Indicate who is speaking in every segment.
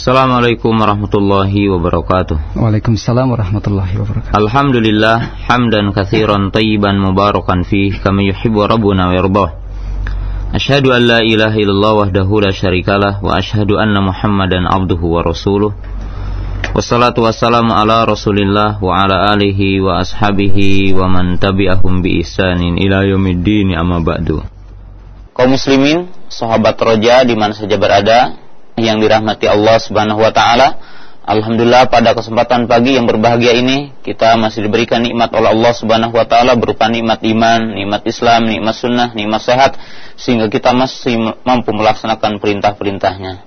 Speaker 1: Assalamualaikum warahmatullahi wabarakatuh.
Speaker 2: Waalaikumsalam warahmatullahi wabarakatuh.
Speaker 1: Alhamdulillah hamdan katsiran tayyiban mubarakan fih kama yuhibbu rabbuna wa yardah. Asyhadu an la ilaha illallah wahdahu la syarikalah wa asyhadu anna Muhammadan abduhu wa rasuluh. Wassalatu wassalamu ala Rasulillah wa ala alihi wa ashabihi wa man tabi'ahum bi ihsanin ila yaumiddin amma ba'du. Kaum muslimin, sahabat roja di mana saja berada, yang dirahmati Allah Subhanahu wa taala. Alhamdulillah pada kesempatan pagi yang berbahagia ini kita masih diberikan nikmat oleh Allah Subhanahu wa taala berupa nikmat iman, nikmat Islam, nikmat sunnah, nikmat sehat sehingga kita masih mampu melaksanakan perintah-perintahnya.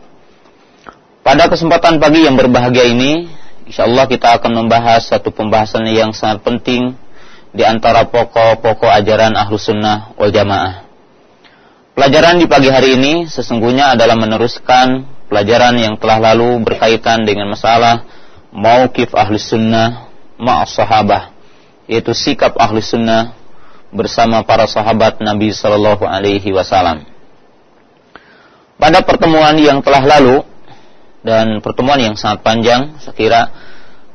Speaker 1: Pada kesempatan pagi yang berbahagia ini, insyaallah kita akan membahas satu pembahasan yang sangat penting di antara pokok-pokok ajaran Ahlus Sunnah wal Jamaah. Pelajaran di pagi hari ini sesungguhnya adalah meneruskan pelajaran yang telah lalu berkaitan dengan masalah mauqif ahli sunnah ma'as sahabah yaitu sikap ahli sunnah bersama para sahabat Nabi Shallallahu Alaihi Wasallam. Pada pertemuan yang telah lalu dan pertemuan yang sangat panjang, saya kira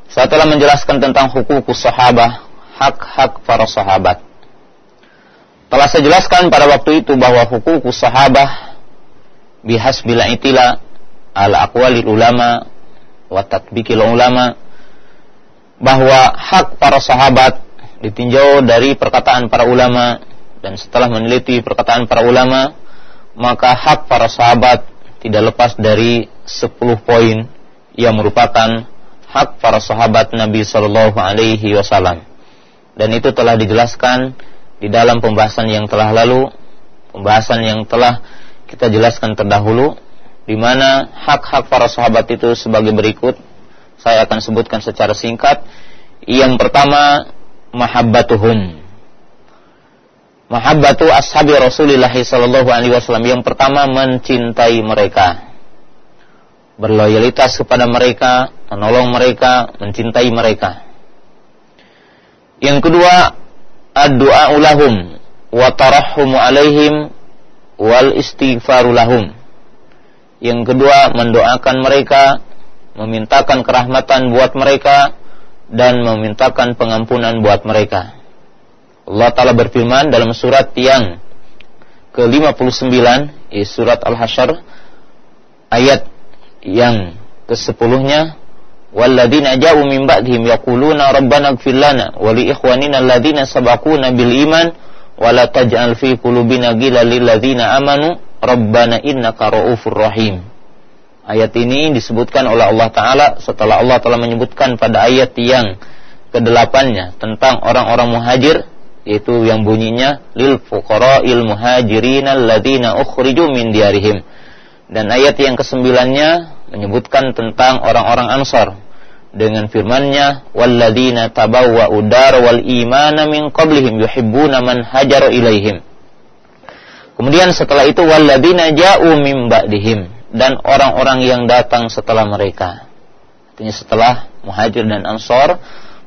Speaker 1: saya telah menjelaskan tentang hukum sahabah, hak-hak para sahabat. Telah saya jelaskan pada waktu itu bahwa hukum sahabah bihasbil itila ala aqwalil ulama wa tatbikil ulama bahwa hak para sahabat ditinjau dari perkataan para ulama dan setelah meneliti perkataan para ulama maka hak para sahabat tidak lepas dari 10 poin yang merupakan hak para sahabat Nabi Shallallahu Alaihi Wasallam. Dan itu telah dijelaskan di dalam pembahasan yang telah lalu pembahasan yang telah kita jelaskan terdahulu di mana hak-hak para sahabat itu sebagai berikut. Saya akan sebutkan secara singkat. Yang pertama, mahabbatuhum. Mahabbatu ashabi Rasulullah sallallahu alaihi wasallam. Yang pertama mencintai mereka. Berloyalitas kepada mereka, menolong mereka, mencintai mereka. Yang kedua, ad-du'a ulahum wa tarahhumu alaihim wal istighfaru lahum yang kedua, mendoakan mereka, memintakan kerahmatan buat mereka, dan memintakan pengampunan buat mereka. Allah Ta'ala berfirman dalam surat yang ke-59, surat Al-Hasyr, ayat yang ke-10-nya, وَالَّذِينَ جَاءُوا مِنْ بَعْدِهِمْ يَقُولُونَ رَبَّنَا اغْفِرْ لَنَا وَلِإِخْوَانِنَا الَّذِينَ سَبَقُونَ بِالْإِيمَانِ وَلَا تَجْعَلْ فِي قُلُوبِنَا غِلًّا لِلَّذِينَ آمَنُوا Rabbana innaka ra'ufur rahim. Ayat ini disebutkan oleh Allah Ta'ala setelah Allah telah menyebutkan pada ayat yang kedelapannya tentang orang-orang muhajir yaitu yang bunyinya lil fuqara'il muhajirin alladzina ukhriju min diarihim. Dan ayat yang kesembilannya menyebutkan tentang orang-orang Ansar dengan firman-Nya walladzina tabawwa'u dar wal imana min qablihim yuhibbuna man hajara ilaihim Kemudian setelah itu walladzina ja'u mim ba'dihim dan orang-orang yang datang setelah mereka. Artinya setelah Muhajir dan Ansor,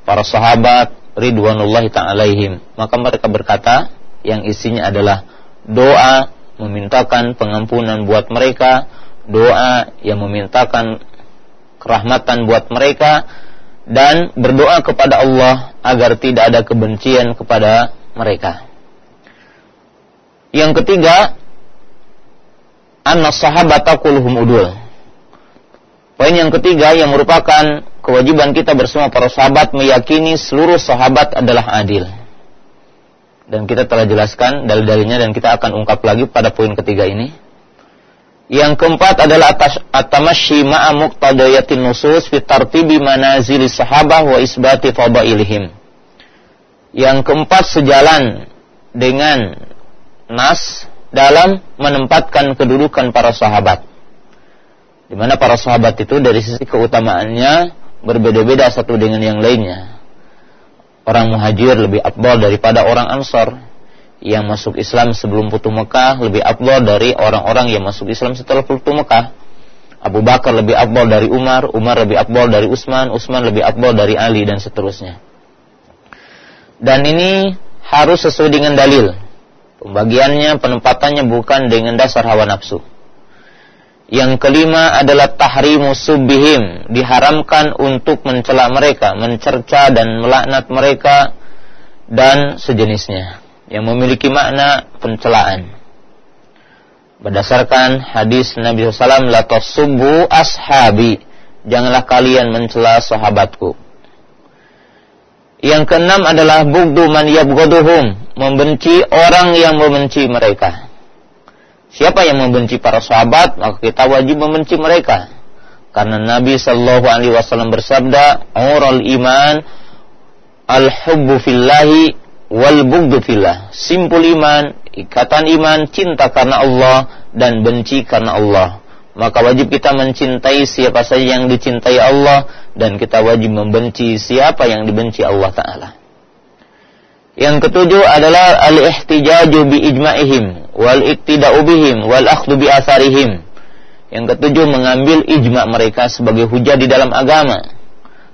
Speaker 1: para sahabat ridwanullahi ta'alaihim. Maka mereka berkata yang isinya adalah doa memintakan pengampunan buat mereka, doa yang memintakan kerahmatan buat mereka dan berdoa kepada Allah agar tidak ada kebencian kepada mereka. Yang ketiga, anna sahabata kulluhum udul. Poin yang ketiga yang merupakan kewajiban kita bersama para sahabat meyakini seluruh sahabat adalah adil. Dan kita telah jelaskan dalil-dalilnya dan kita akan ungkap lagi pada poin ketiga ini. Yang keempat adalah at-tamasyi ma'a muqtadayatin nusus fi tartibi manazili sahabah wa isbati fadailihim. Yang keempat sejalan dengan nas dalam menempatkan kedudukan para sahabat. Di mana para sahabat itu dari sisi keutamaannya berbeda-beda satu dengan yang lainnya. Orang muhajir lebih abdal daripada orang ansar yang masuk Islam sebelum putu Mekah lebih abdal dari orang-orang yang masuk Islam setelah putu Mekah. Abu Bakar lebih abdal dari Umar, Umar lebih abdal dari Utsman, Utsman lebih abdal dari Ali dan seterusnya. Dan ini harus sesuai dengan dalil Pembagiannya, penempatannya bukan dengan dasar hawa nafsu. Yang kelima adalah tahrimu subihim, diharamkan untuk mencela mereka, mencerca dan melaknat mereka dan sejenisnya yang memiliki makna pencelaan. Berdasarkan hadis Nabi SAW, La tasubbu ashabi, janganlah kalian mencela sahabatku. Yang keenam adalah bugdu man yabghaduhum, membenci orang yang membenci mereka. Siapa yang membenci para sahabat, maka kita wajib membenci mereka. Karena Nabi Shallallahu Alaihi Wasallam bersabda, "Oral iman, al-hubbu fillahi wal bugdu fillah." Simpul iman, ikatan iman, cinta karena Allah dan benci karena Allah. Maka wajib kita mencintai siapa saja yang dicintai Allah dan kita wajib membenci siapa yang dibenci Allah Taala. Yang ketujuh adalah al-ihtijaju bi ijma'ihim wal iktida'u bihim wal akhdhu bi atharihim. Yang ketujuh mengambil ijma' mereka sebagai hujah di dalam agama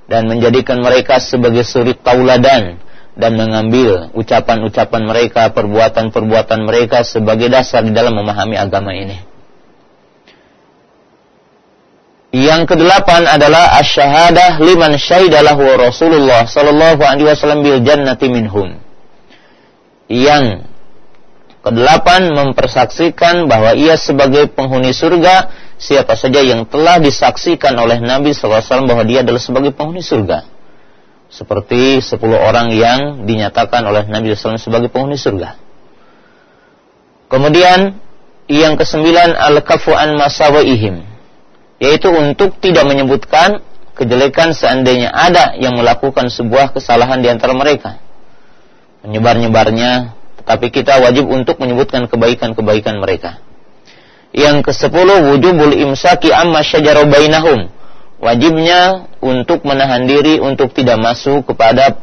Speaker 1: dan menjadikan mereka sebagai suri tauladan dan mengambil ucapan-ucapan mereka, perbuatan-perbuatan mereka sebagai dasar di dalam memahami agama ini. Yang kedelapan adalah asyahadah liman syahidalahu Rasulullah sallallahu alaihi wasallam bil jannati minhum. Yang kedelapan mempersaksikan bahwa ia sebagai penghuni surga siapa saja yang telah disaksikan oleh Nabi SAW bahwa dia adalah sebagai penghuni surga. Seperti sepuluh orang yang dinyatakan oleh Nabi SAW sebagai penghuni surga. Kemudian yang kesembilan al-kafu an masawaihim yaitu untuk tidak menyebutkan kejelekan seandainya ada yang melakukan sebuah kesalahan di antara mereka menyebar-nyebarnya, tetapi kita wajib untuk menyebutkan kebaikan-kebaikan mereka. Yang kesepuluh wujubul imsaki amma syajara bainahum. Wajibnya untuk menahan diri untuk tidak masuk kepada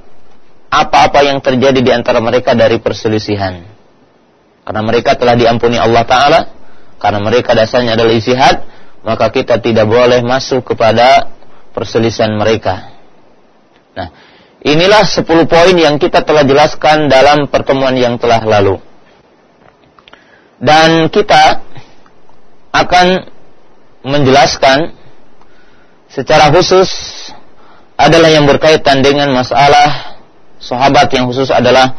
Speaker 1: apa-apa yang terjadi di antara mereka dari perselisihan. Karena mereka telah diampuni Allah Ta'ala, karena mereka dasarnya adalah istihad, maka kita tidak boleh masuk kepada perselisihan mereka. Nah, Inilah 10 poin yang kita telah jelaskan dalam pertemuan yang telah lalu. Dan kita akan menjelaskan secara khusus adalah yang berkaitan dengan masalah sahabat yang khusus adalah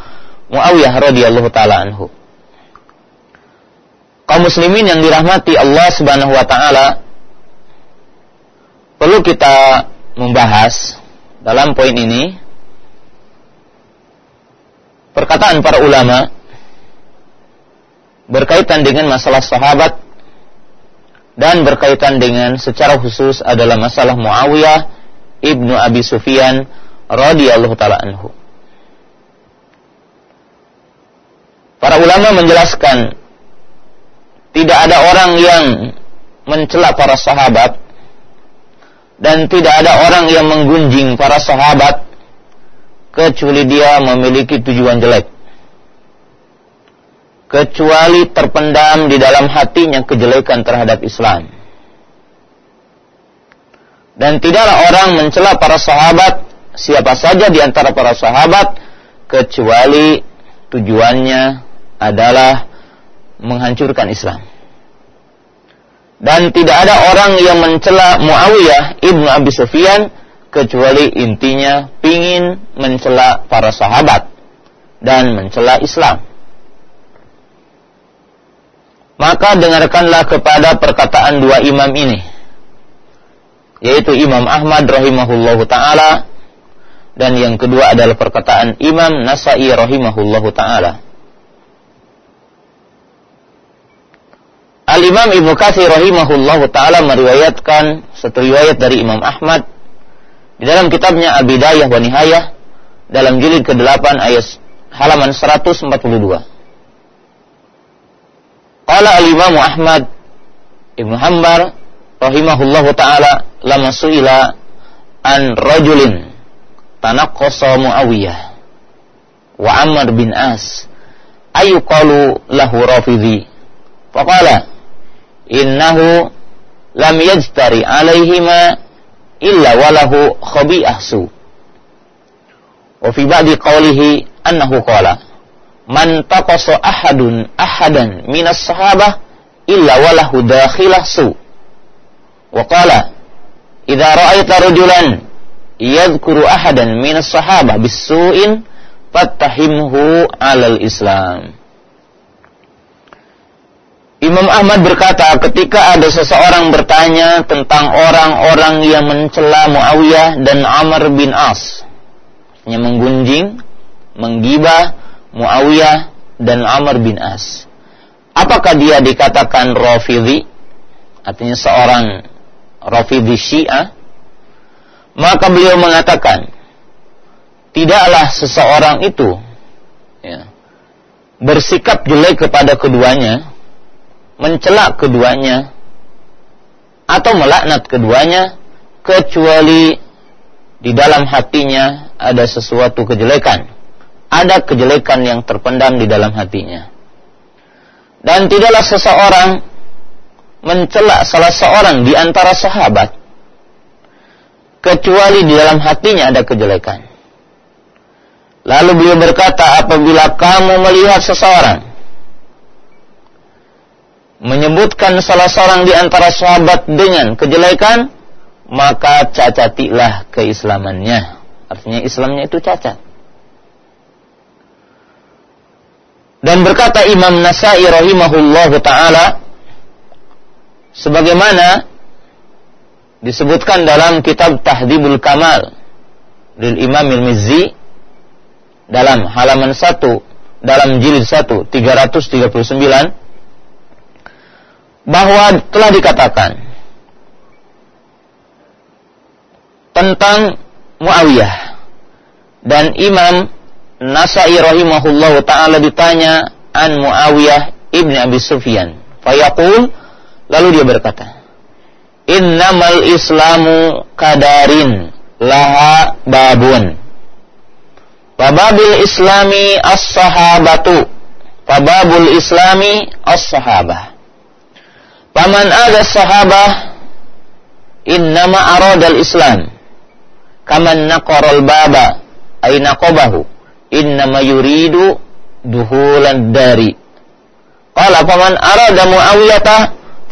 Speaker 1: Muawiyah radhiyallahu taala anhu. Kaum muslimin yang dirahmati Allah Subhanahu wa taala perlu kita membahas dalam poin ini perkataan para ulama berkaitan dengan masalah sahabat dan berkaitan dengan secara khusus adalah masalah Muawiyah ibnu Abi Sufyan radhiyallahu taala anhu. Para ulama menjelaskan tidak ada orang yang mencela para sahabat dan tidak ada orang yang menggunjing para sahabat kecuali dia memiliki tujuan jelek. Kecuali terpendam di dalam hatinya kejelekan terhadap Islam. Dan tidaklah orang mencela para sahabat, siapa saja di antara para sahabat, kecuali tujuannya adalah menghancurkan Islam. Dan tidak ada orang yang mencela Muawiyah ibnu Abi Sufyan kecuali intinya pingin mencela para sahabat dan mencela Islam. Maka dengarkanlah kepada perkataan dua imam ini, yaitu Imam Ahmad rahimahullahu taala dan yang kedua adalah perkataan Imam Nasai rahimahullahu taala. Al-Imam Ibnu Katsir rahimahullahu taala meriwayatkan satu riwayat dari Imam Ahmad di dalam kitabnya Al-Bidayah wa Nihayah dalam jilid ke-8 ayat halaman 142. Qala al-Imam Ahmad Ibnu Hanbal rahimahullahu taala lama suila an rajulin tanaqqasa Muawiyah wa Amr bin As ayu qalu lahu rafidhi faqala innahu lam yajtari alaihima illa walahu khabi'ah su. Wa fi ba'di qawlihi annahu qala man taqasa ahadun ahadan minas sahabah illa walahu dakhilah su wa qala idza ra'aita rajulan yadhkuru ahadan min as-sahabah bis-su'in fattahimhu 'alal Islam Imam Ahmad berkata ketika ada seseorang bertanya tentang orang-orang yang mencela Muawiyah dan Amr bin As yang menggunjing, menggibah Muawiyah dan Amr bin As. Apakah dia dikatakan Rafidhi? Artinya seorang Rafidhi Syiah? Maka beliau mengatakan, tidaklah seseorang itu ya, bersikap jelek kepada keduanya, mencela keduanya atau melaknat keduanya kecuali di dalam hatinya ada sesuatu kejelekan. Ada kejelekan yang terpendam di dalam hatinya. Dan tidaklah seseorang mencela salah seorang di antara sahabat kecuali di dalam hatinya ada kejelekan. Lalu beliau berkata, apabila kamu melihat seseorang menyebutkan salah seorang di antara sahabat dengan kejelekan, maka cacatilah keislamannya. Artinya Islamnya itu cacat. Dan berkata Imam Nasai rahimahullah taala sebagaimana disebutkan dalam kitab Tahdibul Kamal dari Imam Al-Mizzi dalam halaman 1 dalam jilid 1 339 bahwa telah dikatakan tentang Muawiyah dan Imam Nasai rahimahullah taala ditanya an Muawiyah ibni Abi Sufyan. Fayaqul lalu dia berkata innamal islamu kadarin laha babun. Bababil islami as-sahabatu Bababul islami as-sahabah Paman ada sahabah innama aradal Islam. Kaman naqaral baba ay naqabahu innama yuridu duhulan dari. Qala faman arada muawiyata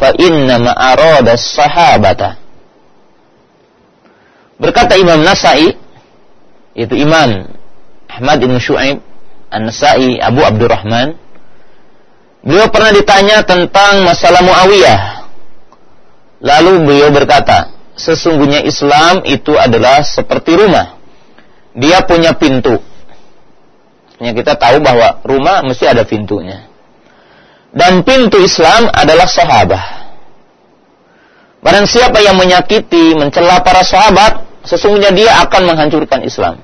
Speaker 1: fa innama arada sahabata. Berkata Imam Nasai yaitu Imam Ahmad bin Shu'aib An-Nasai Abu Abdurrahman Beliau pernah ditanya tentang masalah Muawiyah. Lalu beliau berkata, sesungguhnya Islam itu adalah seperti rumah. Dia punya pintu. Yang kita tahu bahwa rumah mesti ada pintunya. Dan pintu Islam adalah sahabat. Barang siapa yang menyakiti, mencela para sahabat, sesungguhnya dia akan menghancurkan Islam.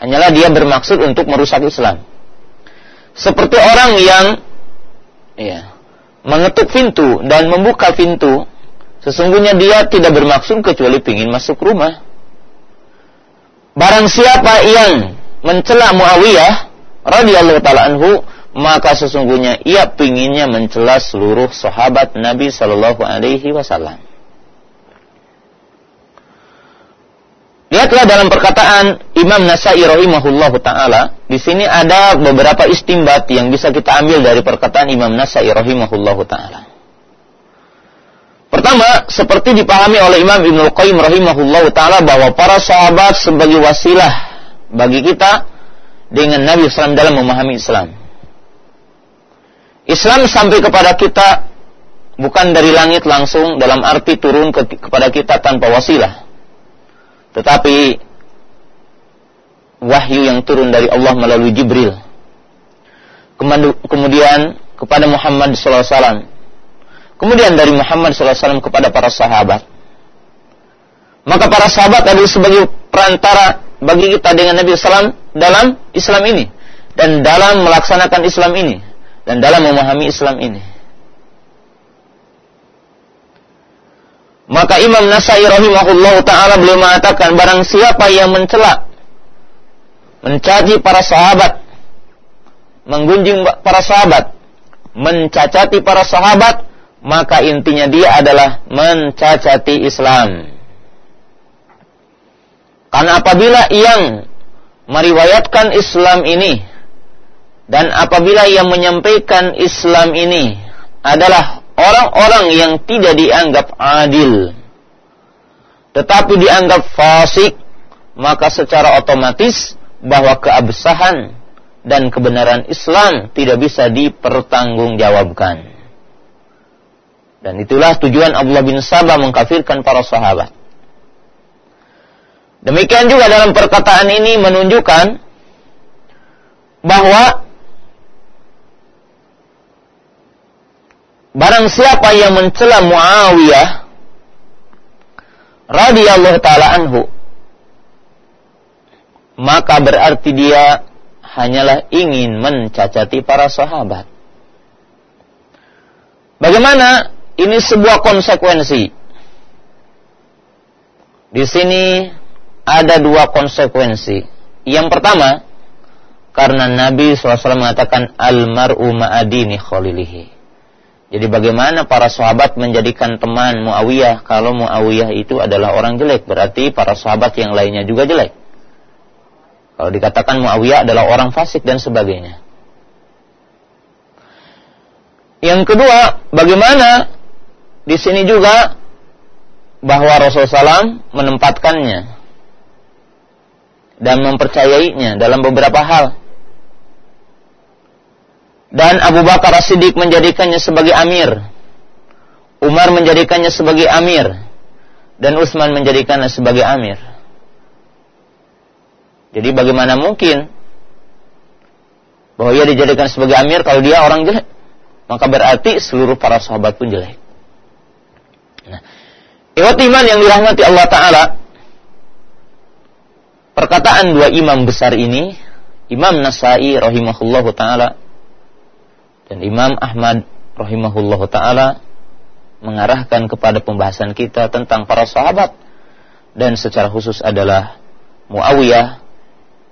Speaker 1: Hanyalah dia bermaksud untuk merusak Islam. Seperti orang yang ya, mengetuk pintu dan membuka pintu, sesungguhnya dia tidak bermaksud kecuali ingin masuk rumah. Barang siapa yang mencela Muawiyah radhiyallahu taala anhu, maka sesungguhnya ia pinginnya mencela seluruh sahabat Nabi sallallahu alaihi wasallam. Lihatlah dalam perkataan Imam Nasai rahimahullahu taala, di sini ada beberapa istimbat yang bisa kita ambil dari perkataan Imam Nasai rahimahullahu taala. Pertama, seperti dipahami oleh Imam Ibnu Qayyim rahimahullahu taala bahwa para sahabat sebagai wasilah bagi kita dengan Nabi SAW dalam memahami Islam. Islam sampai kepada kita bukan dari langit langsung dalam arti turun ke, kepada kita tanpa wasilah tetapi wahyu yang turun dari Allah melalui Jibril. Kemudian kepada Muhammad SAW. Kemudian dari Muhammad SAW kepada para sahabat. Maka para sahabat adalah sebagai perantara bagi kita dengan Nabi SAW dalam Islam ini. Dan dalam melaksanakan Islam ini. Dan dalam memahami Islam ini. Maka Imam Nasai rahimahullah taala beliau mengatakan barang siapa yang mencela mencaci para sahabat menggunjing para sahabat mencacati para sahabat maka intinya dia adalah mencacati Islam. Karena apabila yang meriwayatkan Islam ini dan apabila yang menyampaikan Islam ini adalah orang-orang yang tidak dianggap adil tetapi dianggap fasik maka secara otomatis bahwa keabsahan dan kebenaran Islam tidak bisa dipertanggungjawabkan. Dan itulah tujuan Abdullah bin Sabah mengkafirkan para sahabat. Demikian juga dalam perkataan ini menunjukkan bahwa barang siapa yang mencela Muawiyah radhiyallahu taala anhu maka berarti dia hanyalah ingin mencacati para sahabat. Bagaimana ini sebuah konsekuensi? Di sini ada dua konsekuensi. Yang pertama, karena Nabi SAW mengatakan almaru ma'adini khalilihi. Jadi bagaimana para sahabat menjadikan teman Muawiyah kalau Muawiyah itu adalah orang jelek, berarti para sahabat yang lainnya juga jelek. Kalau dikatakan Muawiyah adalah orang fasik dan sebagainya. Yang kedua, bagaimana di sini juga bahwa Rasulullah SAW menempatkannya dan mempercayainya dalam beberapa hal. Dan Abu Bakar As-Siddiq menjadikannya sebagai amir. Umar menjadikannya sebagai amir. Dan Utsman menjadikannya sebagai amir. Jadi bagaimana mungkin bahwa ia dijadikan sebagai amir kalau dia orang jelek? Maka berarti seluruh para sahabat pun jelek. Nah, Iwat iman yang dirahmati Allah Ta'ala Perkataan dua imam besar ini Imam Nasai rahimahullah ta'ala Dan Imam Ahmad rahimahullah ta'ala Mengarahkan kepada pembahasan kita tentang para sahabat. Dan secara khusus adalah Muawiyah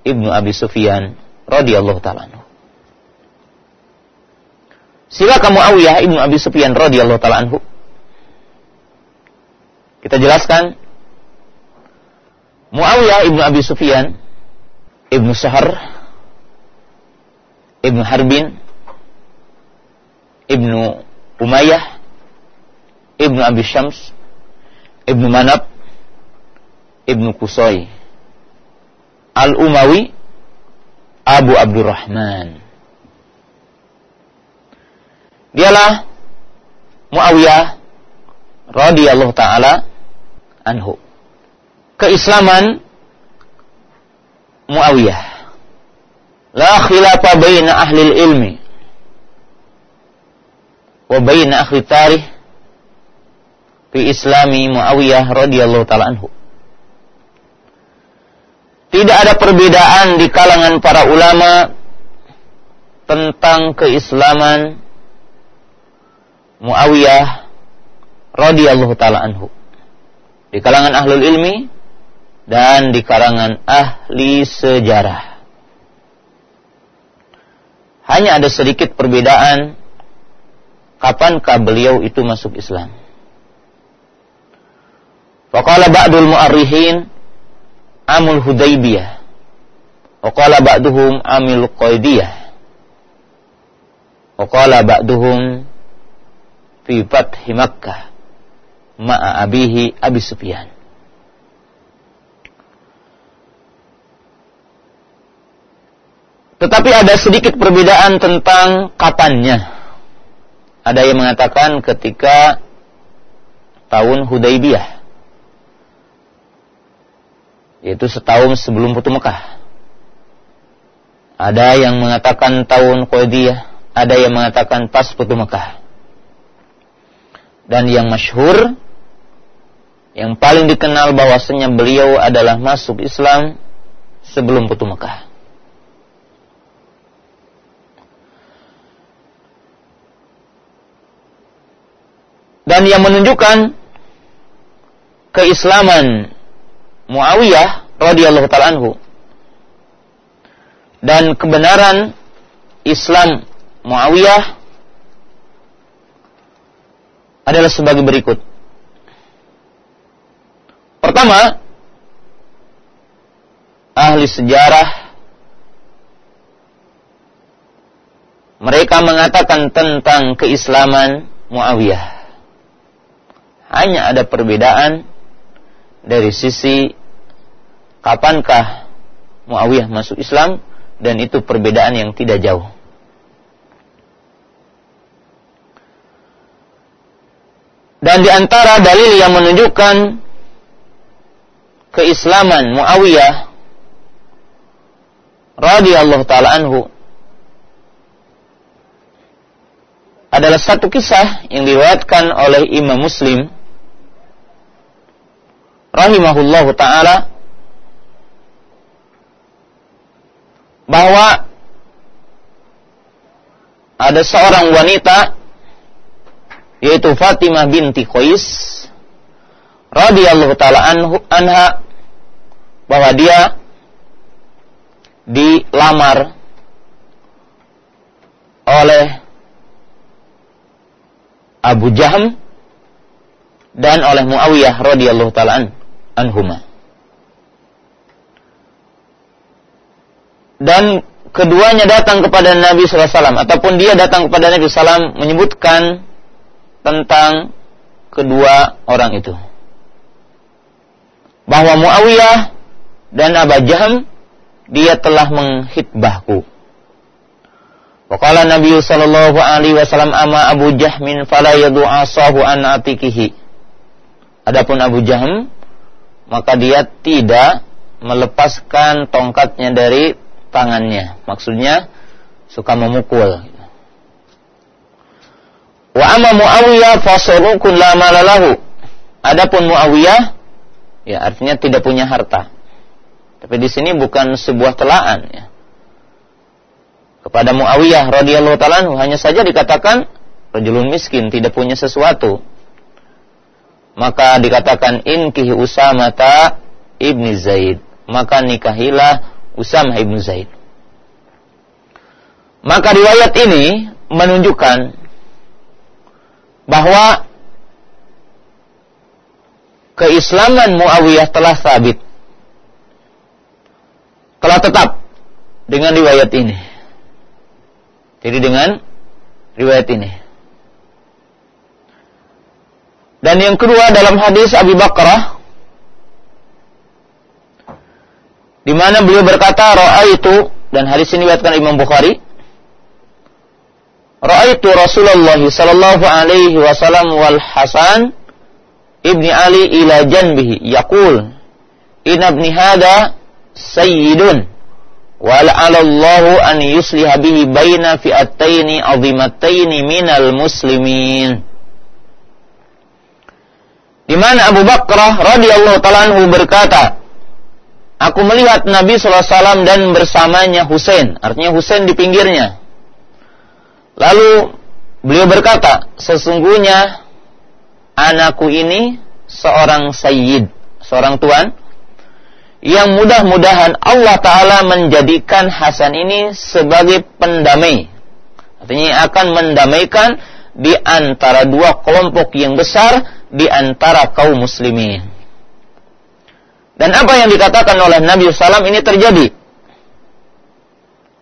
Speaker 1: Ibnu Abi Sufyan radhiyallahu taala Silakan Muawiyah Ibnu Abi Sufyan radhiyallahu taala anhu. Kita jelaskan. Muawiyah Ibnu Abi Sufyan Ibnu Sahar Ibnu Harbin Ibnu Umayyah Ibnu Abi Syams Ibnu Manab Ibnu Kusai Al-Umawi Abu Abdurrahman. Dialah Muawiyah radhiyallahu taala anhu. Keislaman Muawiyah. La khilafa baina ahli ilmi wa baina ahli tarikh fi islami Muawiyah radhiyallahu taala anhu. Tidak ada perbedaan di kalangan para ulama tentang keislaman Muawiyah radhiyallahu taala anhu. Di kalangan ahlul ilmi dan di kalangan ahli sejarah. Hanya ada sedikit perbedaan kapankah beliau itu masuk Islam. Faqala ba'dul mu'arrihin amul Hudaybiyah. Wa qala ba'duhum amil Qaidiyah. Wa qala ba'duhum fi fathi Makkah ma'a abihi Abi Sufyan. Tetapi ada sedikit perbedaan tentang kapannya. Ada yang mengatakan ketika tahun Hudaybiyah yaitu setahun sebelum Putu Mekah. Ada yang mengatakan tahun Qadiyah, ada yang mengatakan pas Putu Mekah. Dan yang masyhur yang paling dikenal bahwasanya beliau adalah masuk Islam sebelum Putu Mekah. Dan yang menunjukkan keislaman Muawiyah radhiyallahu taala anhu dan kebenaran Islam Muawiyah adalah sebagai berikut. Pertama, ahli sejarah mereka mengatakan tentang keislaman Muawiyah. Hanya ada perbedaan dari sisi kapankah Muawiyah masuk Islam dan itu perbedaan yang tidak jauh. Dan di antara dalil yang menunjukkan keislaman Muawiyah radhiyallahu taala anhu adalah satu kisah yang diriwayatkan oleh Imam Muslim rahimahullahu taala bahwa ada seorang wanita yaitu Fatimah binti Qais radhiyallahu taala anha bahwa dia dilamar oleh Abu Jaham dan oleh Muawiyah radhiyallahu taala anhuma. Dan keduanya datang kepada Nabi SAW ataupun dia datang kepada Nabi SAW menyebutkan tentang kedua orang itu. Bahwa Muawiyah dan Abu Jaham dia telah menghitbahku. Waqala Nabi sallallahu alaihi wasallam ama Abu Jahmin fala yadu asahu an atikihi. Adapun Abu Jahm maka dia tidak melepaskan tongkatnya dari tangannya. Maksudnya suka memukul. Wa amma Muawiyah fasurukun la. Adapun Muawiyah ya artinya tidak punya harta. Tapi di sini bukan sebuah telaan ya. Kepada Muawiyah radhiyallahu taala hanya saja dikatakan rajulun miskin, tidak punya sesuatu. Maka dikatakan inkihi Usamata ibni Zaid. Maka nikahilah Usamah ibnu Zaid. Maka riwayat ini menunjukkan bahwa keislaman Muawiyah telah sabit telah tetap dengan riwayat ini. Jadi dengan riwayat ini. Dan yang kedua dalam hadis Abi Bakrah di mana beliau berkata itu dan hadis ini diriwayatkan Imam Bukhari itu Rasulullah sallallahu alaihi wasallam wal Hasan ibni Ali ila janbihi. Yaqul inna ibni hada sayyidun wal'alallahu an yusliha bihi baina fi'ataini azimataini minal muslimin di mana Abu Bakrah radhiyallahu taala berkata Aku melihat Nabi SAW dan bersamanya Husain artinya Husain di pinggirnya lalu beliau berkata sesungguhnya anakku ini seorang sayyid seorang tuan yang mudah-mudahan Allah Ta'ala menjadikan Hasan ini sebagai pendamai. Artinya akan mendamaikan di antara dua kelompok yang besar di antara kaum muslimin. Dan apa yang dikatakan oleh Nabi SAW ini terjadi.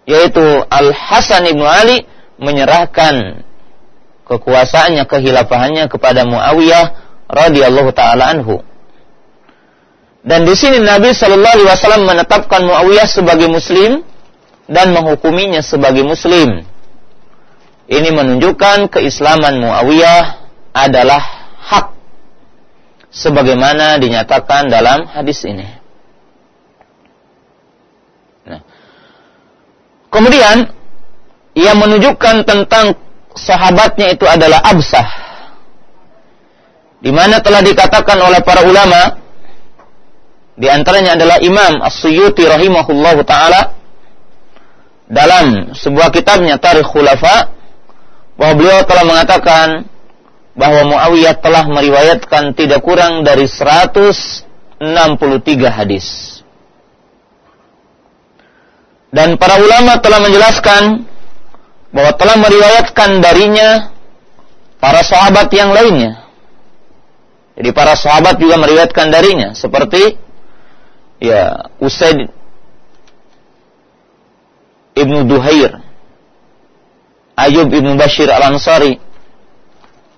Speaker 1: Yaitu Al-Hasan ibn Ali menyerahkan kekuasaannya, kehilafahannya kepada Muawiyah radhiyallahu taala anhu. Dan di sini Nabi Shallallahu Alaihi Wasallam menetapkan Muawiyah sebagai Muslim dan menghukuminya sebagai Muslim. Ini menunjukkan keislaman Muawiyah adalah hak, sebagaimana dinyatakan dalam hadis ini. Nah. Kemudian ia menunjukkan tentang sahabatnya itu adalah absah, di mana telah dikatakan oleh para ulama di antaranya adalah Imam As-Suyuti rahimahullahu taala dalam sebuah kitabnya Tarikh Khulafa bahwa beliau telah mengatakan bahwa Muawiyah telah meriwayatkan tidak kurang dari 163 hadis. Dan para ulama telah menjelaskan bahwa telah meriwayatkan darinya para sahabat yang lainnya. Jadi para sahabat juga meriwayatkan darinya seperti ya Usaid Ibnu Duhair Ayub Ibnu Bashir Al-Ansari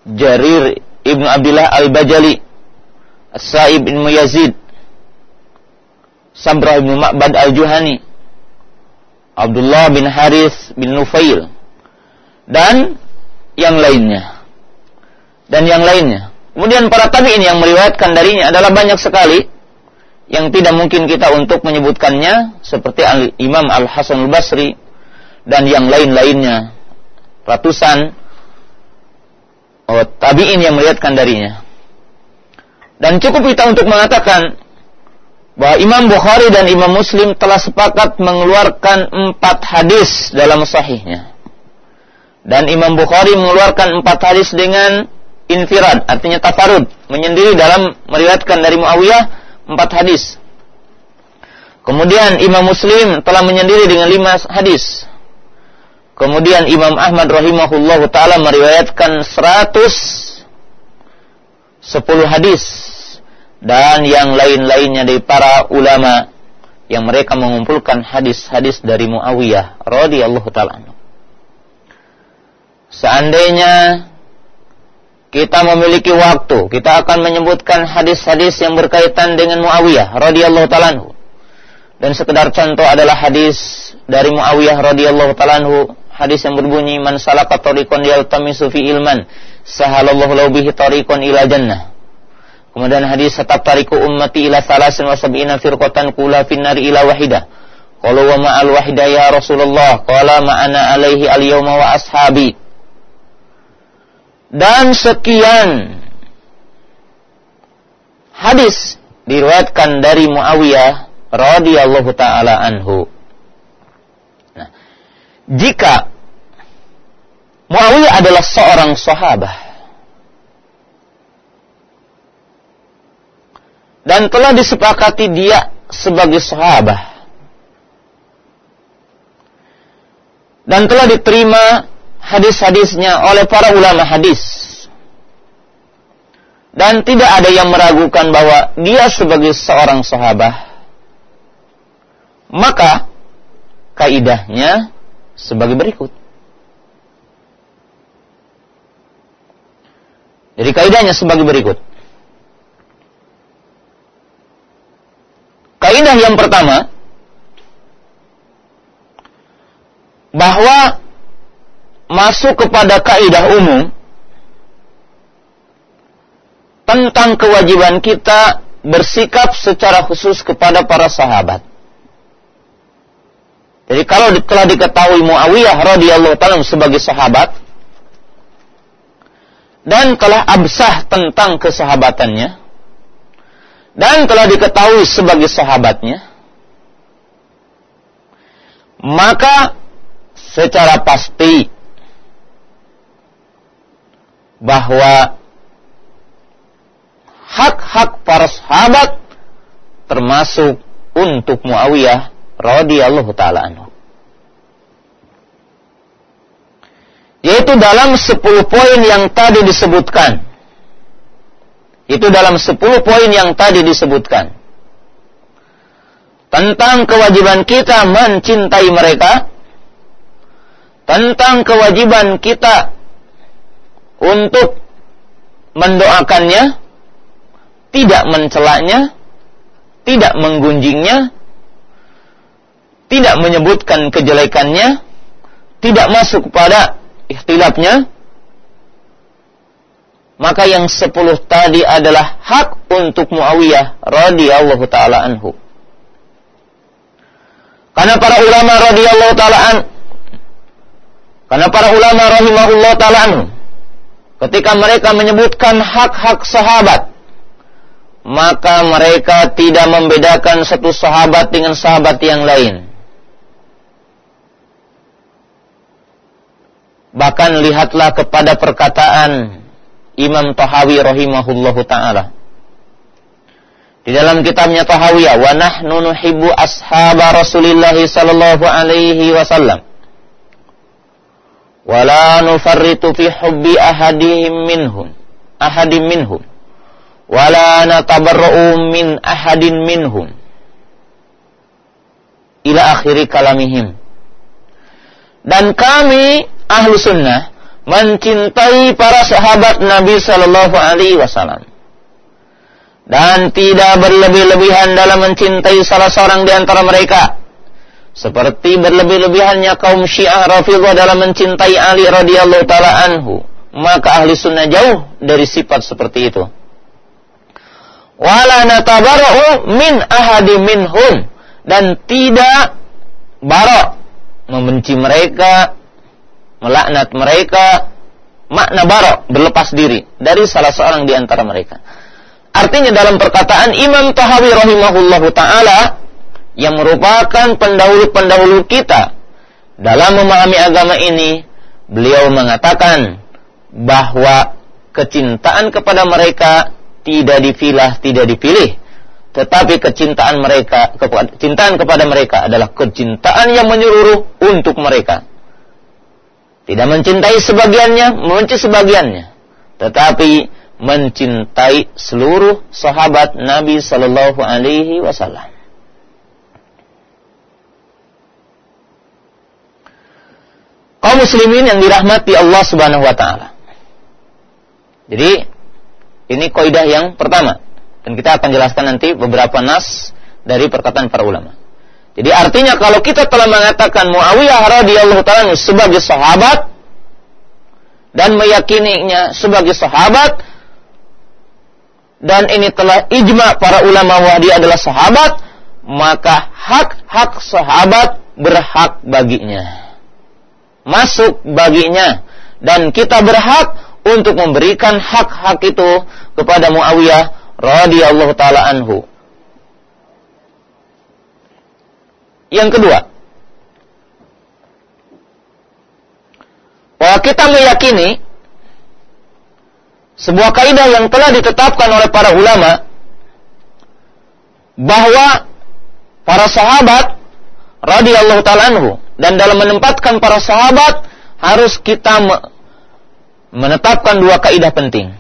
Speaker 1: Jarir ibnu Abdullah al-Bajali, As-Sa'ib bin Yazid, Sabrah bin Ma'bad al-Juhani, Abdullah bin Haris bin Nufail, dan yang lainnya. Dan yang lainnya. Kemudian para tabi'in yang meriwayatkan darinya adalah banyak sekali yang tidak mungkin kita untuk menyebutkannya seperti Imam Al Hasan Al Basri dan yang lain-lainnya ratusan oh, tabi'in yang meriwayatkan darinya. Dan cukup kita untuk mengatakan bahwa Imam Bukhari dan Imam Muslim telah sepakat mengeluarkan empat hadis dalam sahihnya. Dan Imam Bukhari mengeluarkan empat hadis dengan infirad, artinya tafarud, menyendiri dalam meriwayatkan dari Muawiyah empat hadis. Kemudian Imam Muslim telah menyendiri dengan lima hadis. Kemudian Imam Ahmad rahimahullah taala meriwayatkan seratus sepuluh hadis dan yang lain-lainnya dari para ulama yang mereka mengumpulkan hadis-hadis dari Muawiyah radhiyallahu taala Seandainya kita memiliki waktu, kita akan menyebutkan hadis-hadis yang berkaitan dengan Muawiyah radhiyallahu taala Dan sekedar contoh adalah hadis dari Muawiyah radhiyallahu taala hadis yang berbunyi man salaka tariqan yaltamisu fi ilman sahalallahu lahu bihi tariqan ila jannah Kemudian hadis tetap tariku ummati ila salasin wa sab'ina firqatan kula finnari ila wahidah. Qalu wa ma'al wahidah ya Rasulullah. Qala ma'ana alaihi al-yawma wa ashabi. Dan sekian hadis diriwayatkan dari Muawiyah radhiyallahu taala anhu. Jika Muawiyah adalah seorang sahabat dan telah disepakati dia sebagai sahabat dan telah diterima hadis-hadisnya oleh para ulama hadis dan tidak ada yang meragukan bahwa dia sebagai seorang sahabat maka kaidahnya sebagai berikut jadi kaidahnya sebagai berikut Kaidah yang pertama bahwa masuk kepada kaidah umum tentang kewajiban kita bersikap secara khusus kepada para sahabat. Jadi kalau telah diketahui Muawiyah radhiyallahu taala sebagai sahabat dan telah absah tentang kesahabatannya, dan telah diketahui sebagai sahabatnya, maka secara pasti bahwa hak-hak para sahabat termasuk untuk Muawiyah radhiyallahu taala anhu. Yaitu dalam 10 poin yang tadi disebutkan. Itu dalam 10 poin yang tadi disebutkan. Tentang kewajiban kita mencintai mereka. Tentang kewajiban kita untuk mendoakannya. Tidak mencelaknya. Tidak menggunjingnya. Tidak menyebutkan kejelekannya. Tidak masuk kepada ikhtilafnya maka yang sepuluh tadi adalah hak untuk Muawiyah radhiyallahu taala anhu. Karena para ulama radhiyallahu taala an karena para ulama rahimahullah taala anhu ketika mereka menyebutkan hak-hak sahabat maka mereka tidak membedakan satu sahabat dengan sahabat yang lain. Bahkan lihatlah kepada perkataan Imam Tahawi rahimahullahu taala. Di dalam kitabnya Tahawiyah, wa nahnu nuhibbu ashab Rasulillah sallallahu alaihi wasallam. Wa la nufarritu fi hubbi ahadihim minhum, ahadin minhum. Wa la natabarra'u min ahadin minhum. Ila akhiri kalamihim. Dan kami ahlu sunnah mencintai para sahabat Nabi Shallallahu Alaihi Wasallam. Dan tidak berlebih-lebihan dalam mencintai salah seorang di antara mereka. Seperti berlebih-lebihannya kaum Syiah Rafidhah dalam mencintai Ali radhiyallahu taala anhu maka ahli sunnah jauh dari sifat seperti itu. Wala natabara'u min ahadi minhum dan tidak barok membenci mereka melaknat mereka makna barok berlepas diri dari salah seorang di antara mereka. Artinya dalam perkataan Imam Tahawi rahimahullahu taala yang merupakan pendahulu-pendahulu kita dalam memahami agama ini beliau mengatakan bahwa kecintaan kepada mereka tidak dipilah, tidak dipilih. Tetapi kecintaan mereka kecintaan kepada mereka adalah kecintaan yang menyeluruh untuk mereka tidak mencintai sebagiannya, membenci sebagiannya. Tetapi mencintai seluruh sahabat Nabi Sallallahu Alaihi Wasallam. Kaum muslimin yang dirahmati Allah Subhanahu wa taala. Jadi ini kaidah yang pertama dan kita akan jelaskan nanti beberapa nas dari perkataan para ulama. Jadi artinya kalau kita telah mengatakan Muawiyah radhiyallahu taala sebagai sahabat dan meyakininya sebagai sahabat dan ini telah ijma para ulama bahwa dia adalah sahabat, maka hak-hak sahabat berhak baginya. Masuk baginya dan kita berhak untuk memberikan hak-hak itu kepada Muawiyah radhiyallahu taala anhu. Yang kedua, bahwa kita meyakini sebuah kaidah yang telah ditetapkan oleh para ulama bahwa para sahabat radhiyallahu taala anhu dan dalam menempatkan para sahabat harus kita menetapkan dua kaidah penting.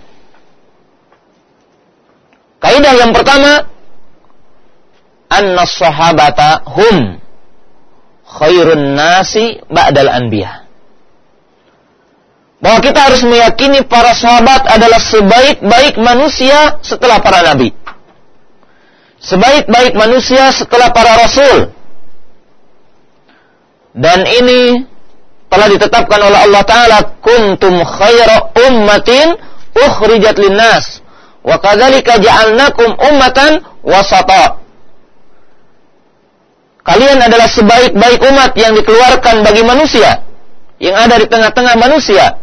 Speaker 1: Kaidah yang pertama anna sahabata hum khairun nasi ba'dal anbiya. Bahwa kita harus meyakini para sahabat adalah sebaik-baik manusia setelah para nabi. Sebaik-baik manusia setelah para rasul. Dan ini telah ditetapkan oleh Allah Ta'ala kuntum khaira ummatin ukhrijat linnas wa kadzalika ja'alnakum ummatan wasata Kalian adalah sebaik-baik umat yang dikeluarkan bagi manusia. Yang ada di tengah-tengah manusia.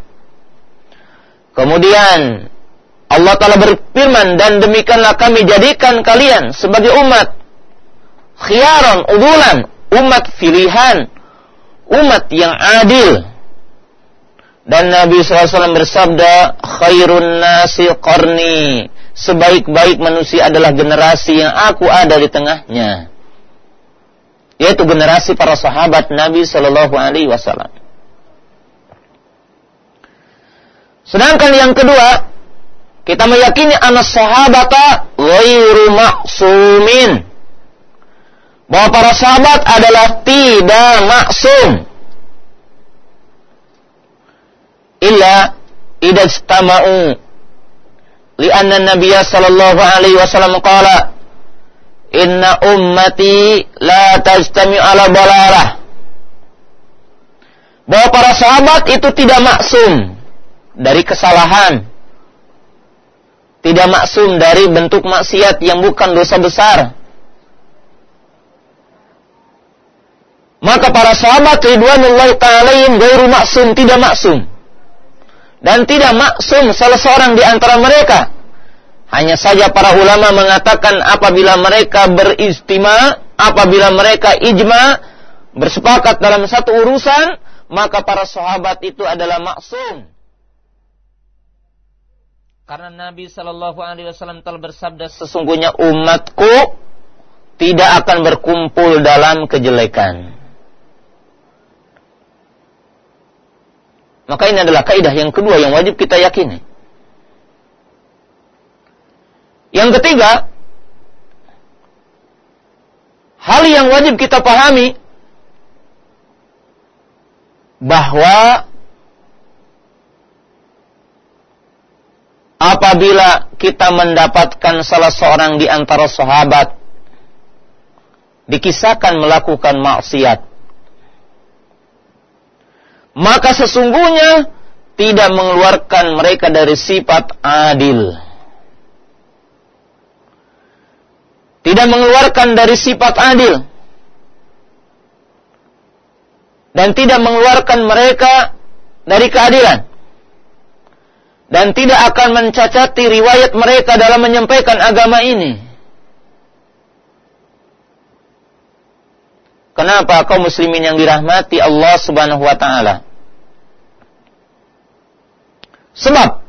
Speaker 1: Kemudian Allah Ta'ala berfirman dan demikianlah kami jadikan kalian sebagai umat khiaran, udulan, umat pilihan, umat yang adil. Dan Nabi SAW bersabda, khairun nasi qarni. Sebaik-baik manusia adalah generasi yang aku ada di tengahnya yaitu generasi para sahabat Nabi Shallallahu Alaihi Wasallam. Sedangkan yang kedua, kita meyakini anak sahabata ghairu maksumin. Bahwa para sahabat adalah tidak maksum. Illa idza istama'u li'anna Nabiya sallallahu alaihi wasallam qala Inna ummati la tajtami ala balalah. Bahwa para sahabat itu tidak maksum dari kesalahan. Tidak maksum dari bentuk maksiat yang bukan dosa besar. Maka para sahabat ridwanullah ta'alaihim gairu maksum, tidak maksum. Dan tidak maksum salah seorang di antara mereka hanya saja para ulama mengatakan apabila mereka beristima, apabila mereka ijma, bersepakat dalam satu urusan, maka para sahabat itu adalah maksum. Karena Nabi Shallallahu Alaihi Wasallam telah bersabda sesungguhnya umatku tidak akan berkumpul dalam kejelekan. Maka ini adalah kaidah yang kedua yang wajib kita yakini. Yang ketiga, hal yang wajib kita pahami bahwa apabila kita mendapatkan salah seorang di antara sahabat dikisahkan melakukan maksiat maka sesungguhnya tidak mengeluarkan mereka dari sifat adil tidak mengeluarkan dari sifat adil dan tidak mengeluarkan mereka dari keadilan dan tidak akan mencacati riwayat mereka dalam menyampaikan agama ini. Kenapa kaum muslimin yang dirahmati Allah Subhanahu wa taala? Sebab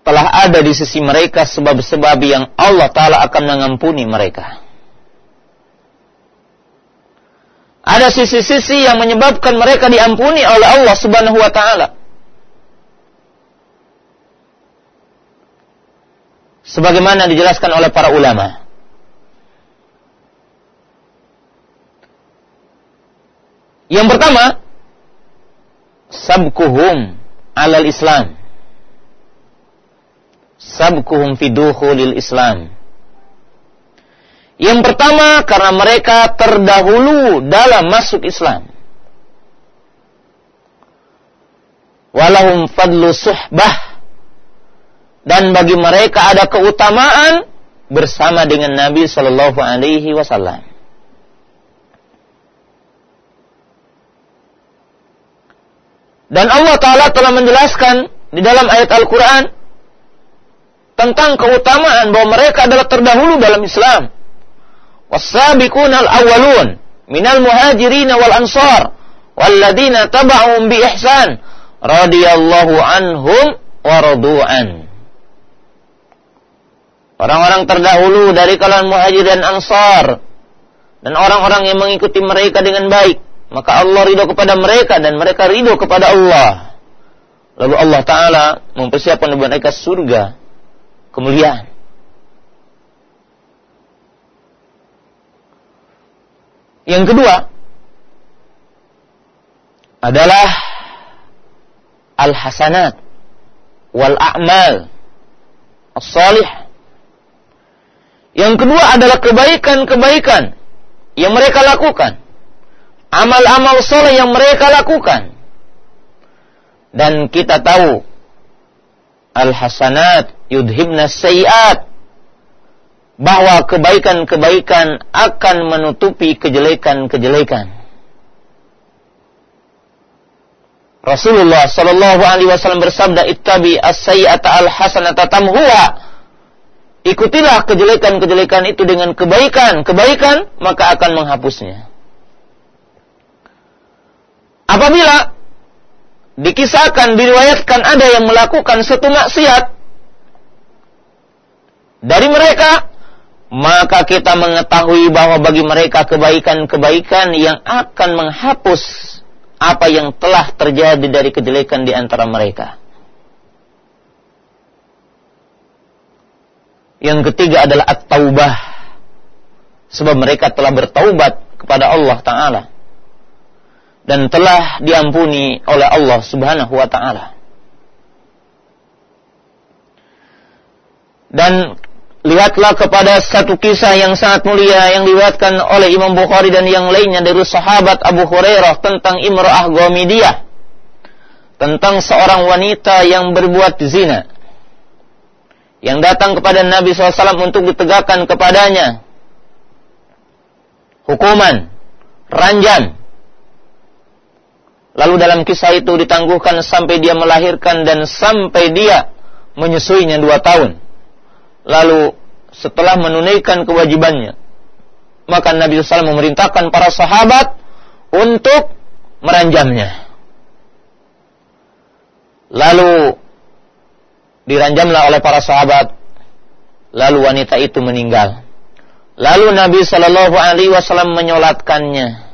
Speaker 1: telah ada di sisi mereka sebab-sebab yang Allah taala akan mengampuni mereka. Ada sisi-sisi yang menyebabkan mereka diampuni oleh Allah Subhanahu wa taala. Sebagaimana dijelaskan oleh para ulama. Yang pertama, sabkuhum alal Islam. Sabkuhum fi dukhulil Islam yang pertama karena mereka terdahulu dalam masuk Islam. Walahum fadlu suhbah. Dan bagi mereka ada keutamaan bersama dengan Nabi Shallallahu Alaihi Wasallam. Dan Allah Ta'ala telah menjelaskan di dalam ayat Al-Quran tentang keutamaan bahwa mereka adalah terdahulu dalam Islam. Was-sabiquna al-awwalun minal muhajirin wal ansar walladzina taba'um bi ihsan radhiyallahu anhum wa radu'an. Orang-orang terdahulu dari kalangan muhajir dan ansar dan orang-orang yang mengikuti mereka dengan baik, maka Allah ridho kepada mereka dan mereka ridho kepada Allah. Lalu Allah Ta'ala mempersiapkan mereka surga, kemuliaan. Yang kedua adalah al-hasanat wal a'mal as-salih. Yang kedua adalah kebaikan-kebaikan yang mereka lakukan. Amal-amal soleh yang mereka lakukan. Dan kita tahu al-hasanat yudhibna sayiat bahwa kebaikan-kebaikan akan menutupi kejelekan-kejelekan. Rasulullah Shallallahu Alaihi Wasallam bersabda, "Ittabi as-sayyi'ata al-hasanata tamhuha." Ikutilah kejelekan-kejelekan itu dengan kebaikan, kebaikan maka akan menghapusnya. Apabila dikisahkan, diriwayatkan ada yang melakukan satu maksiat dari mereka, maka kita mengetahui bahwa bagi mereka kebaikan-kebaikan yang akan menghapus apa yang telah terjadi dari kejelekan di antara mereka. Yang ketiga adalah at-taubah. Sebab mereka telah bertaubat kepada Allah Ta'ala. Dan telah diampuni oleh Allah Subhanahu Wa Ta'ala. Dan lihatlah kepada satu kisah yang sangat mulia yang diriwayatkan oleh Imam Bukhari dan yang lainnya dari sahabat Abu Hurairah tentang Imra'ah Ghamidiyah. Tentang seorang wanita yang berbuat zina. Yang datang kepada Nabi SAW untuk ditegakkan kepadanya. Hukuman. Ranjam. Lalu dalam kisah itu ditangguhkan sampai dia melahirkan dan sampai dia menyusuinya dua tahun lalu setelah menunaikan kewajibannya maka Nabi SAW memerintahkan para sahabat untuk meranjamnya. Lalu diranjamlah oleh para sahabat lalu wanita itu meninggal. Lalu Nabi Shallallahu Alaihi Wasallam menyolatkannya.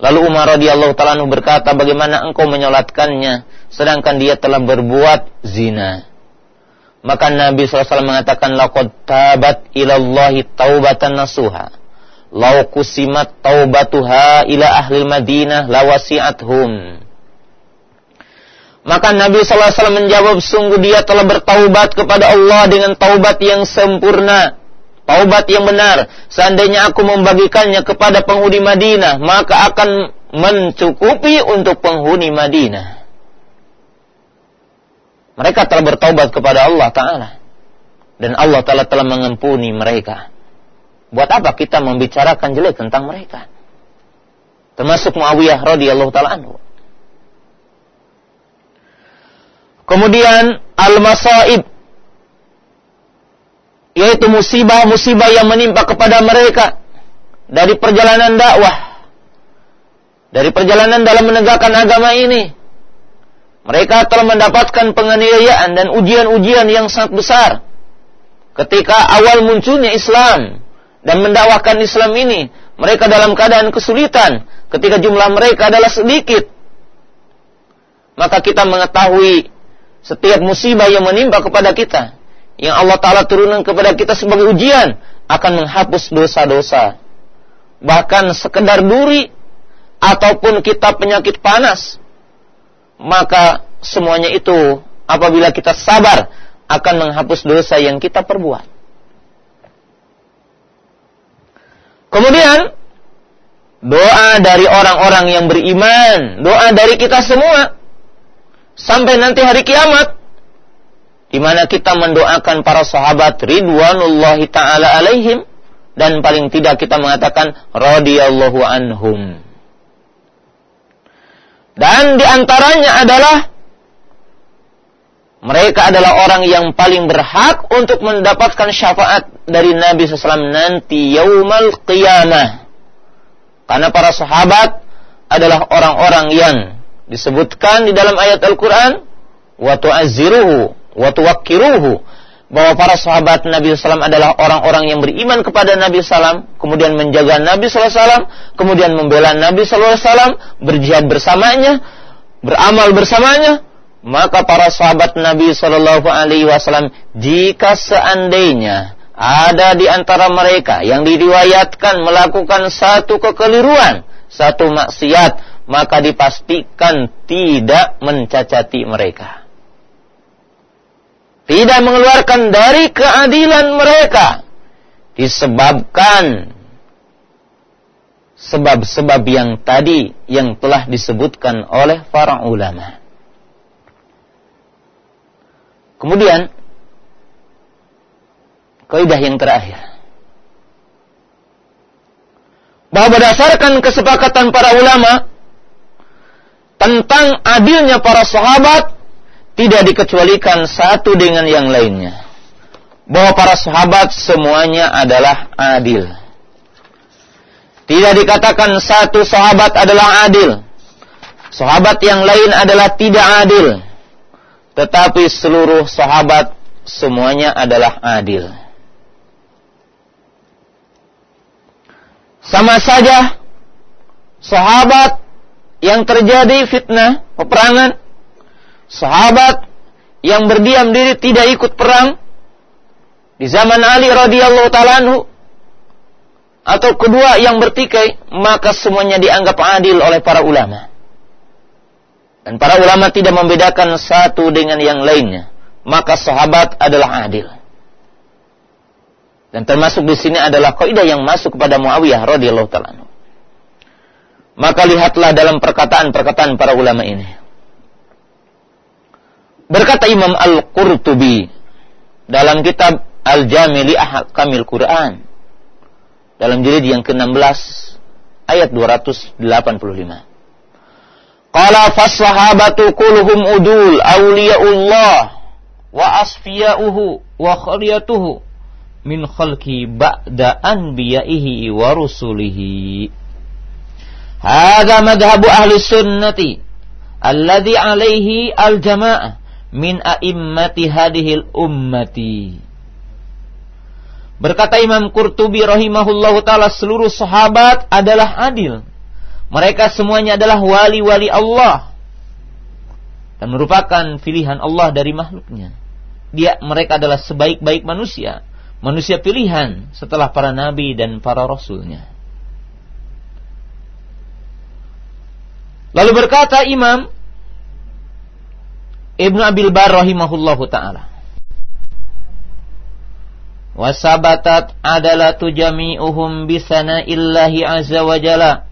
Speaker 1: Lalu Umar radhiyallahu taala berkata bagaimana engkau menyolatkannya? Sedangkan dia telah berbuat zina maka Nabi SAW mengatakan, Laqad tabat ilallahi taubatan nasuha. Lau kusimat taubatuha ila ahli Madinah lawasi'athum. Maka Nabi SAW menjawab, sungguh dia telah bertaubat kepada Allah dengan taubat yang sempurna. Taubat yang benar. Seandainya aku membagikannya kepada penghuni Madinah, maka akan mencukupi untuk penghuni Madinah. Mereka telah bertaubat kepada Allah Ta'ala. Dan Allah Ta'ala telah mengampuni mereka. Buat apa kita membicarakan jelek tentang mereka? Termasuk Muawiyah radhiyallahu taala anhu. Kemudian al-masaib yaitu musibah-musibah yang menimpa kepada mereka dari perjalanan dakwah dari perjalanan dalam menegakkan agama ini mereka telah mendapatkan penganiayaan dan ujian-ujian yang sangat besar. Ketika awal munculnya Islam dan mendakwahkan Islam ini mereka dalam keadaan kesulitan. Ketika jumlah mereka adalah sedikit maka kita mengetahui setiap musibah yang menimpa kepada kita yang Allah Ta'ala turunkan kepada kita sebagai ujian akan menghapus dosa-dosa. Bahkan sekedar duri ataupun kita penyakit panas maka semuanya itu apabila kita sabar akan menghapus dosa yang kita perbuat kemudian doa dari orang-orang yang beriman doa dari kita semua sampai nanti hari kiamat di mana kita mendoakan para sahabat ridwanullahi taala alaihim dan paling tidak kita mengatakan radhiyallahu anhum. Dan di antaranya adalah mereka adalah orang yang paling berhak untuk mendapatkan syafaat dari Nabi SAW nanti yaumal qiyamah. Karena para sahabat adalah orang-orang yang disebutkan di dalam ayat Al-Quran wa tu'azziruhu bahwa para sahabat Nabi SAW adalah orang-orang yang beriman kepada Nabi SAW, kemudian menjaga Nabi SAW, kemudian membela Nabi SAW, berjihad bersamanya, beramal bersamanya, maka para sahabat Nabi Shallallahu Alaihi Wasallam jika seandainya ada di antara mereka yang diriwayatkan melakukan satu kekeliruan, satu maksiat, maka dipastikan tidak mencacati mereka. Tidak mengeluarkan dari keadilan mereka disebabkan sebab-sebab yang tadi yang telah disebutkan oleh para ulama. Kemudian kaidah yang terakhir bahwa berdasarkan kesepakatan para ulama tentang adilnya para sahabat tidak dikecualikan satu dengan yang lainnya. Bahwa para sahabat semuanya adalah adil. Tidak dikatakan satu sahabat adalah adil. Sahabat yang lain adalah tidak adil. Tetapi seluruh sahabat semuanya adalah adil. Sama saja sahabat yang terjadi fitnah, peperangan, sahabat yang berdiam diri tidak ikut perang di zaman Ali radhiyallahu taala atau kedua yang bertikai maka semuanya dianggap adil oleh para ulama. Dan para ulama tidak membedakan satu dengan yang lainnya. Maka sahabat adalah adil. Dan termasuk di sini adalah kaidah yang masuk kepada Muawiyah radhiyallahu taala maka lihatlah dalam perkataan-perkataan para ulama ini. Berkata Imam Al-Qurtubi dalam kitab Al-Jami li Ahkamil Quran dalam jilid yang ke-16 ayat 285. Qala fas-sahabatu kulluhum udul awliyaullah wa asfiyauhu wa khariyatuhu min khalqi ba'da anbiya'ihi wa rusulihi. Hada madhabu ahli sunnati alladhi alaihi al-jama'ah min a'immati hadihil ummati. Berkata Imam Qurtubi rahimahullahu taala seluruh sahabat adalah adil. Mereka semuanya adalah wali-wali Allah dan merupakan pilihan Allah dari makhluknya. Dia mereka adalah sebaik-baik manusia, manusia pilihan setelah para nabi dan para rasulnya. Lalu berkata Imam Ibnu Abil Bar rahimahullahu taala. Wasabatat adalah tujami'uhum bisana illahi azza wa jalla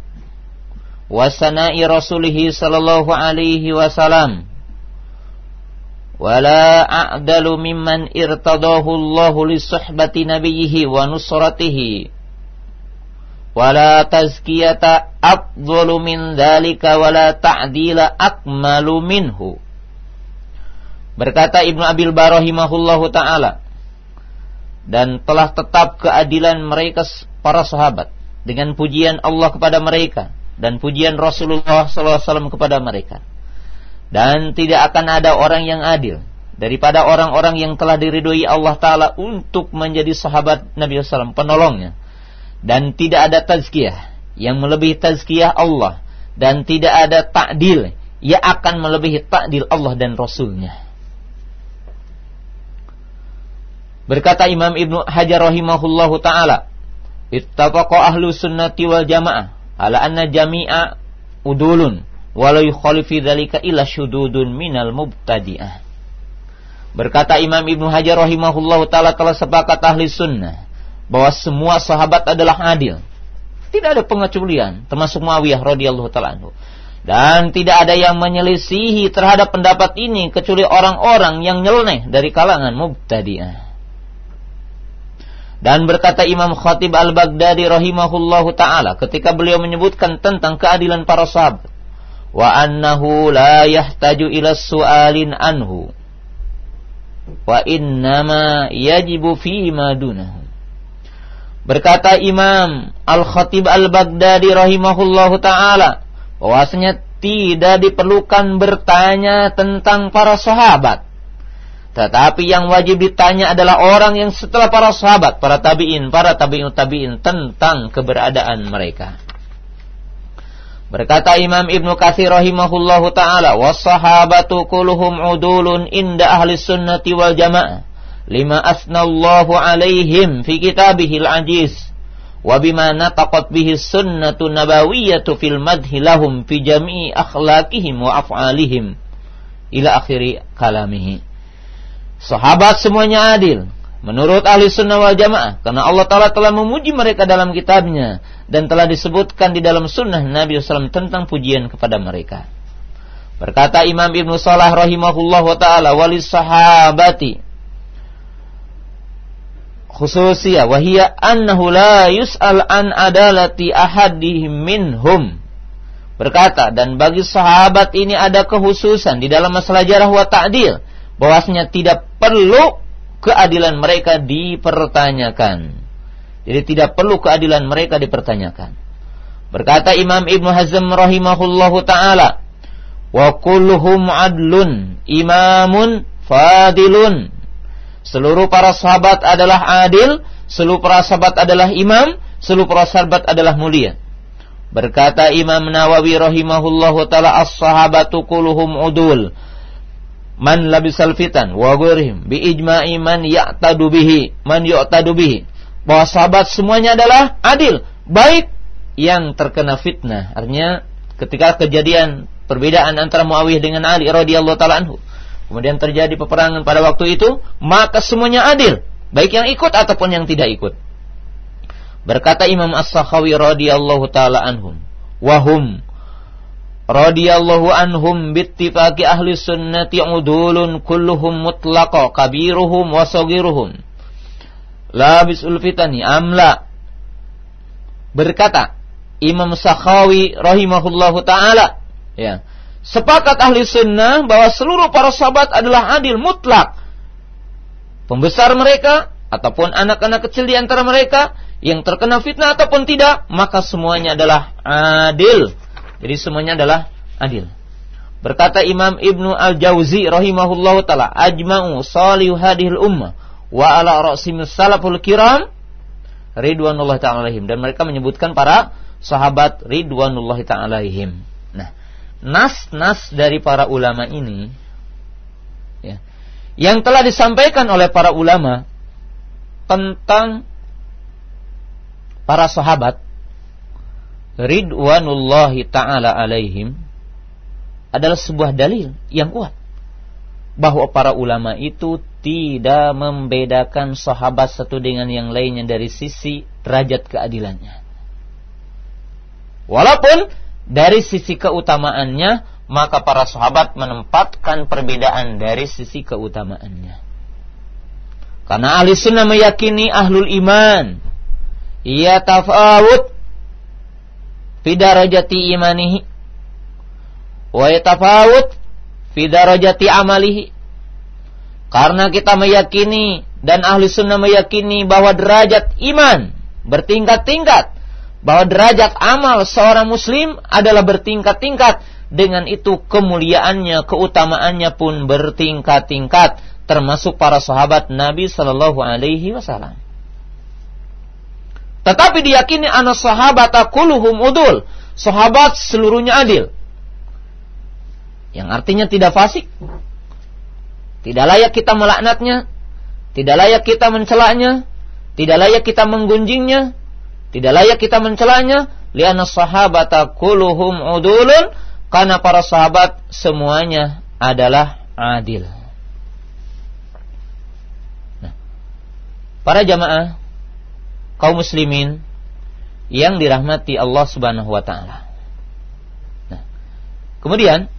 Speaker 1: wasana'i rasulihi sallallahu alaihi wasallam. Wala a'dalu mimman irtadahu Allah li suhbati nabiyhi wa nusratihi. Wala tazkiyata afdalu min dhalika wala ta'dila akmalu minhu berkata Ibnu Abil Barahimahullahu taala dan telah tetap keadilan mereka para sahabat dengan pujian Allah kepada mereka dan pujian Rasulullah SAW kepada mereka dan tidak akan ada orang yang adil daripada orang-orang yang telah diridhoi Allah Ta'ala untuk menjadi sahabat Nabi SAW, penolongnya. Dan tidak ada tazkiyah yang melebihi tazkiyah Allah. Dan tidak ada ta'dil yang akan melebihi ta'dil Allah dan Rasulnya. Berkata Imam Ibnu Hajar rahimahullahu taala, "Ittafaqa ahlu sunnati wal jamaah ala anna jami'a udulun walau yukhalifi dzalika illa syududun minal mubtadi'ah. Berkata Imam Ibnu Hajar rahimahullahu taala telah sepakat ahli sunnah bahwa semua sahabat adalah adil. Tidak ada pengecualian, termasuk Muawiyah radhiyallahu taala. Dan tidak ada yang menyelisihi terhadap pendapat ini kecuali orang-orang yang nyeleneh dari kalangan mubtadi'ah. Dan berkata Imam Khatib Al-Baghdadi rahimahullahu taala ketika beliau menyebutkan tentang keadilan para sahabat wa annahu la yahtaju ila su'alin anhu wa innama yajibu fi ma dunahu. Berkata Imam Al-Khatib Al-Baghdadi rahimahullahu taala bahwasanya tidak diperlukan bertanya tentang para sahabat tetapi yang wajib ditanya adalah orang yang setelah para sahabat, para tabi'in, para tabi'in tabi'in tentang keberadaan mereka. Berkata Imam Ibnu Katsir rahimahullahu taala, "Was-sahabatu kulluhum udulun inda ahli sunnati wal jamaah." Lima asnallahu alaihim fi kitabihil ajiz wa bima nataqat bihi sunnatu nabawiyyatu fil lahum fi jami'i akhlaqihim wa af'alihim. Sahabat semuanya adil, Menurut ahli sunnah wal jamaah. Karena Allah Ta'ala telah memuji mereka dalam kitabnya. Dan telah disebutkan di dalam sunnah Nabi SAW tentang pujian kepada mereka. Berkata Imam Ibn Salah rahimahullah wa ta'ala. Wali sahabati. Khususiyah. Wahia annahu la yus'al an adalati ahadihim minhum. Berkata, dan bagi sahabat ini ada kekhususan di dalam masalah jarah wa ta'dil. Bahwasanya tidak perlu keadilan mereka dipertanyakan. Jadi tidak perlu keadilan mereka dipertanyakan. Berkata Imam Ibn Hazm rahimahullahu taala, "Wa kulluhum adlun, imamun fadilun." Seluruh para sahabat adalah adil, seluruh para sahabat adalah imam, seluruh para sahabat adalah mulia. Berkata Imam Nawawi rahimahullahu taala, "As-sahabatu kulluhum udul." Man labisal fitan wa ghairihim bi ijma'i man ya'tadu bihi man yu'tadu bihi. Bahwa sahabat semuanya adalah adil baik yang terkena fitnah. Artinya ketika kejadian perbedaan antara Muawiyah dengan Ali radhiyallahu taala anhu kemudian terjadi peperangan pada waktu itu maka semuanya adil baik yang ikut ataupun yang tidak ikut. Berkata Imam As-Sakhawi radhiyallahu taala anhum wahum radhiyallahu anhum bittifaqi ahli sunnati udulun kulluhum mutlaqa kabiruhum wa sagiruhum labisul fitani amla berkata Imam Sakhawi rahimahullahu taala ya sepakat ahli sunnah bahwa seluruh para sahabat adalah adil mutlak. Pembesar mereka ataupun anak-anak kecil di antara mereka yang terkena fitnah ataupun tidak maka semuanya adalah adil jadi semuanya adalah adil. Berkata Imam Ibnu Al-Jauzi rahimahullahu taala, ajma'u salihu hadhil ummah wa ala ra'sim salaful kiram ridwanullah ta'ala alaihim dan mereka menyebutkan para sahabat ridwanullah ta'ala alaihim. Nah, nas-nas dari para ulama ini ya, yang telah disampaikan oleh para ulama tentang para sahabat ridwanullahi taala alaihim adalah sebuah dalil yang kuat. bahwa para ulama itu tidak membedakan sahabat satu dengan yang lainnya dari sisi derajat keadilannya. Walaupun dari sisi keutamaannya, maka para sahabat menempatkan perbedaan dari sisi keutamaannya. Karena ahli sunnah meyakini ahlul iman. Ia tafawut fi darajati imanihi wa yatafawut fi amalihi. Karena kita meyakini dan ahli sunnah meyakini bahwa derajat iman bertingkat-tingkat. Bahwa derajat amal seorang muslim adalah bertingkat-tingkat. Dengan itu kemuliaannya, keutamaannya pun bertingkat-tingkat. Termasuk para sahabat Nabi Sallallahu Alaihi Wasallam. Tetapi diyakini anak sahabat akuluhum udul. Sahabat seluruhnya adil. Yang artinya tidak fasik. Tidak layak kita melaknatnya. Tidak layak kita mencelaknya. Tidak layak kita menggunjingnya. Tidak layak kita mencelanya. Lianna sahabata kuluhum udulun. Karena para sahabat semuanya adalah adil. Nah, para jamaah kaum muslimin yang dirahmati Allah Subhanahu wa taala. Nah, kemudian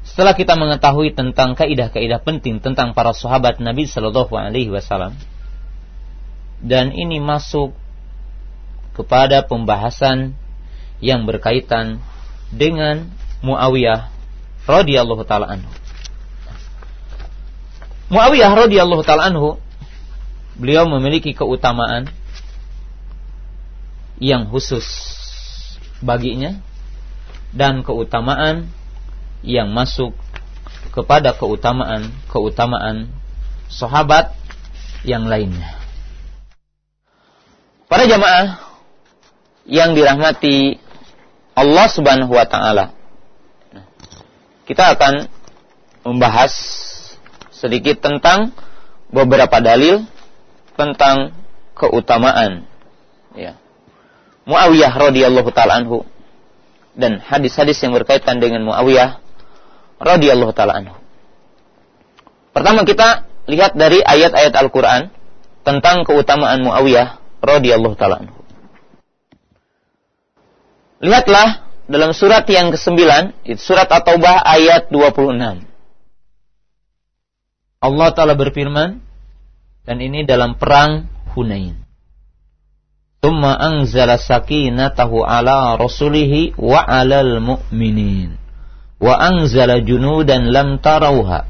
Speaker 1: setelah kita mengetahui tentang kaidah-kaidah penting tentang para sahabat Nabi Shallallahu Alaihi Wasallam, dan ini masuk kepada pembahasan yang berkaitan dengan Muawiyah radhiyallahu taala anhu. Muawiyah radhiyallahu taala anhu beliau memiliki keutamaan yang khusus baginya dan keutamaan yang masuk kepada keutamaan-keutamaan sahabat yang lainnya. Para jamaah yang dirahmati Allah Subhanahu wa taala. Kita akan membahas sedikit tentang beberapa dalil tentang keutamaan ya. Muawiyah radhiyallahu taala anhu dan hadis-hadis yang berkaitan dengan Muawiyah radhiyallahu taala anhu. Pertama kita lihat dari ayat-ayat Al-Qur'an tentang keutamaan Muawiyah radhiyallahu taala anhu. Lihatlah dalam surat yang ke-9, itu surat At-Taubah ayat 26. Allah taala berfirman dan ini dalam perang Hunain. Tumma anzala sakinatahu ala rasulihi wa alal mu'minin. Wa anzala junudan lam tarauha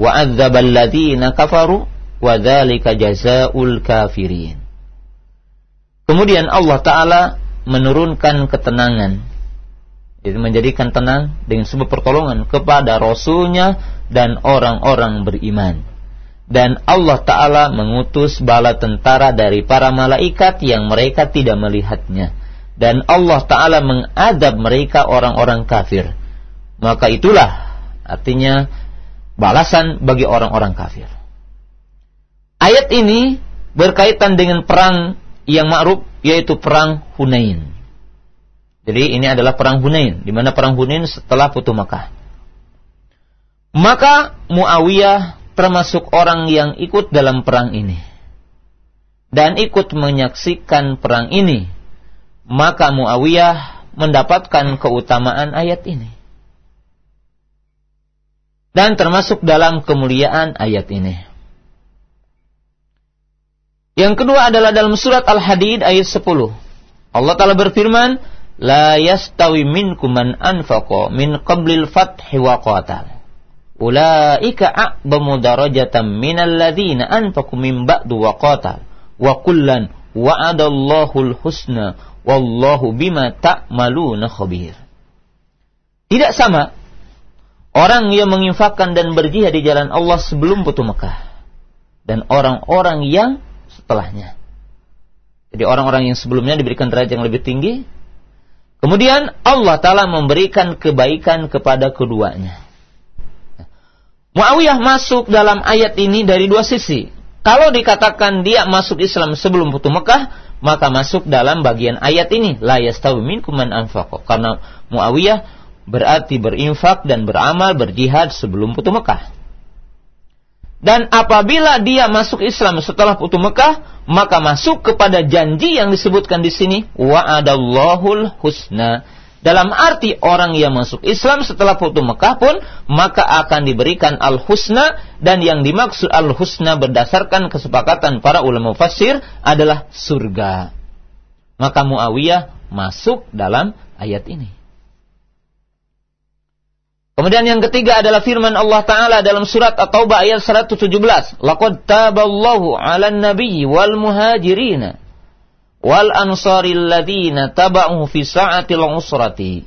Speaker 1: wa adzaba alladziina kafaru wa dzalika jazaa'ul kafirin. Kemudian Allah taala menurunkan ketenangan. Itu menjadikan tenang dengan sebuah pertolongan kepada rasulnya dan orang-orang beriman dan Allah taala mengutus bala tentara dari para malaikat yang mereka tidak melihatnya dan Allah taala mengadab mereka orang-orang kafir maka itulah artinya balasan bagi orang-orang kafir. Ayat ini berkaitan dengan perang yang ma'ruf yaitu perang Hunain. Jadi ini adalah perang Hunain, di mana perang Hunain setelah Futuh Makkah. Maka Muawiyah termasuk orang yang ikut dalam perang ini dan ikut menyaksikan perang ini. Maka Muawiyah mendapatkan keutamaan ayat ini dan termasuk dalam kemuliaan ayat ini. Yang kedua adalah dalam surat Al-Hadid ayat 10. Allah Ta'ala berfirman, La yastawi minkum man anfaqa min qablil fathi wa qatal. Ulaika a'bamu darajatan minal ladhina anfaqu min ba'du wa qatal. Wa kullan wa'adallahu al-husna wallahu bima ta'maluna khabir. Tidak sama Orang yang menginfakkan dan berjihad di jalan Allah sebelum putu Mekah. Dan orang-orang yang setelahnya. Jadi orang-orang yang sebelumnya diberikan derajat yang lebih tinggi. Kemudian Allah Ta'ala memberikan kebaikan kepada keduanya. Muawiyah masuk dalam ayat ini dari dua sisi. Kalau dikatakan dia masuk Islam sebelum putu Mekah, maka masuk dalam bagian ayat ini. La yastawi minkum man Karena Muawiyah Berarti berinfak dan beramal berjihad sebelum putu Mekah. Dan apabila dia masuk Islam setelah putu Mekah, maka masuk kepada janji yang disebutkan di sini wa'adallahul husna. Dalam arti orang yang masuk Islam setelah putu Mekah pun maka akan diberikan al-husna dan yang dimaksud al-husna berdasarkan kesepakatan para ulama fasir adalah surga. Maka Muawiyah masuk dalam ayat ini. Kemudian yang ketiga adalah firman Allah Ta'ala dalam surat At-Taubah ayat 117. Laqad taballahu ala nabiyyi wal muhajirina wal ansari alladhina taba'uhu fi sa'atil usrati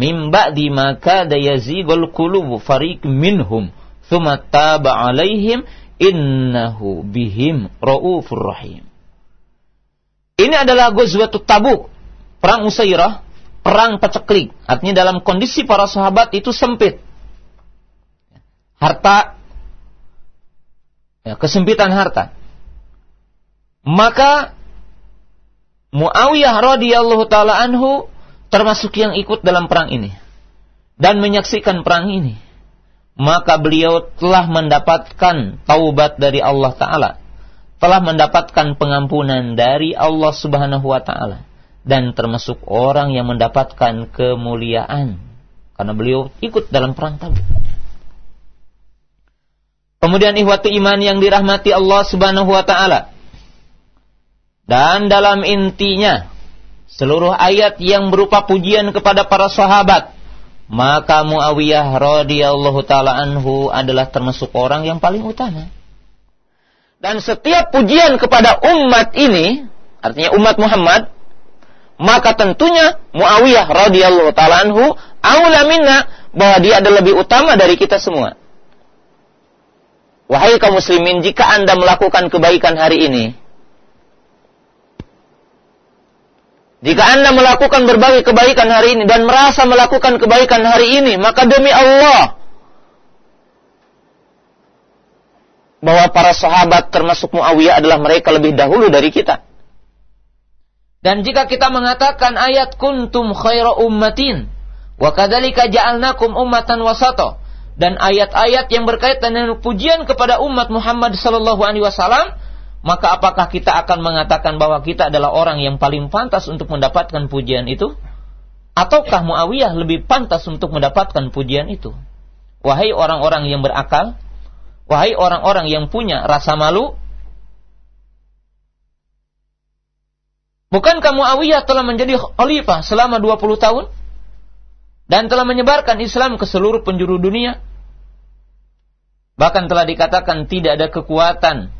Speaker 1: min ba'di ma kada yazigul qulubu fariq minhum thumma taba alaihim innahu bihim raufur rahim. Ini adalah Ghazwatut Tabuk, perang Usairah perang peceklik. Artinya dalam kondisi para sahabat itu sempit. Harta, ya, kesempitan harta. Maka Muawiyah radhiyallahu taala anhu termasuk yang ikut dalam perang ini dan menyaksikan perang ini. Maka beliau telah mendapatkan taubat dari Allah taala, telah mendapatkan pengampunan dari Allah Subhanahu wa taala dan termasuk orang yang mendapatkan kemuliaan karena beliau ikut dalam perang Tabuk. Kemudian ihwatu iman yang dirahmati Allah Subhanahu wa taala. Dan dalam intinya seluruh ayat yang berupa pujian kepada para sahabat, maka Muawiyah radhiyallahu taala anhu adalah termasuk orang yang paling utama. Dan setiap pujian kepada umat ini, artinya umat Muhammad, maka tentunya Muawiyah radhiyallahu taala anhu aula minna bahwa dia adalah lebih utama dari kita semua. Wahai kaum muslimin, jika Anda melakukan kebaikan hari ini, jika Anda melakukan berbagai kebaikan hari ini dan merasa melakukan kebaikan hari ini, maka demi Allah bahwa para sahabat termasuk Muawiyah adalah mereka lebih dahulu dari kita. Dan jika kita mengatakan ayat kuntum khaira ummatin wa kadzalika ja'alnakum ummatan wasata dan ayat-ayat yang berkaitan dengan pujian kepada umat Muhammad sallallahu alaihi wasallam maka apakah kita akan mengatakan bahwa kita adalah orang yang paling pantas untuk mendapatkan pujian itu ataukah Muawiyah lebih pantas untuk mendapatkan pujian itu wahai orang-orang yang berakal wahai orang-orang yang punya rasa malu Bukankah Muawiyah telah menjadi khalifah selama 20 tahun? Dan telah menyebarkan Islam ke seluruh penjuru dunia? Bahkan telah dikatakan tidak ada kekuatan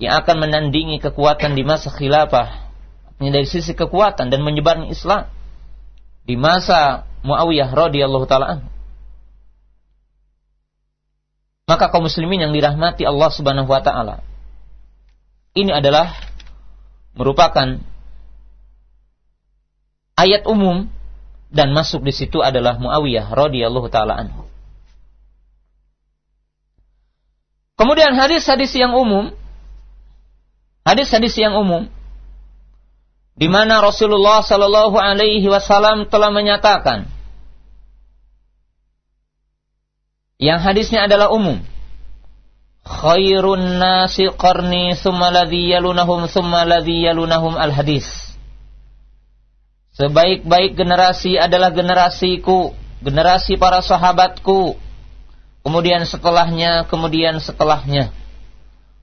Speaker 1: yang akan menandingi kekuatan di masa khilafah. Ini dari sisi kekuatan dan menyebarnya Islam. Di masa Muawiyah radhiyallahu taala Maka kaum muslimin yang dirahmati Allah Subhanahu wa taala. Ini adalah merupakan ayat umum dan masuk di situ adalah Muawiyah radhiyallahu taala. Kemudian hadis-hadis yang umum hadis-hadis yang umum. Di mana Rasulullah sallallahu alaihi wasallam telah menyatakan yang hadisnya adalah umum. Khairun nasi qarni summa ladhi yalunahum summa ladhi yalunahum al hadis sebaik-baik generasi adalah generasiku generasi para sahabatku. Kemudian setelahnya kemudian setelahnya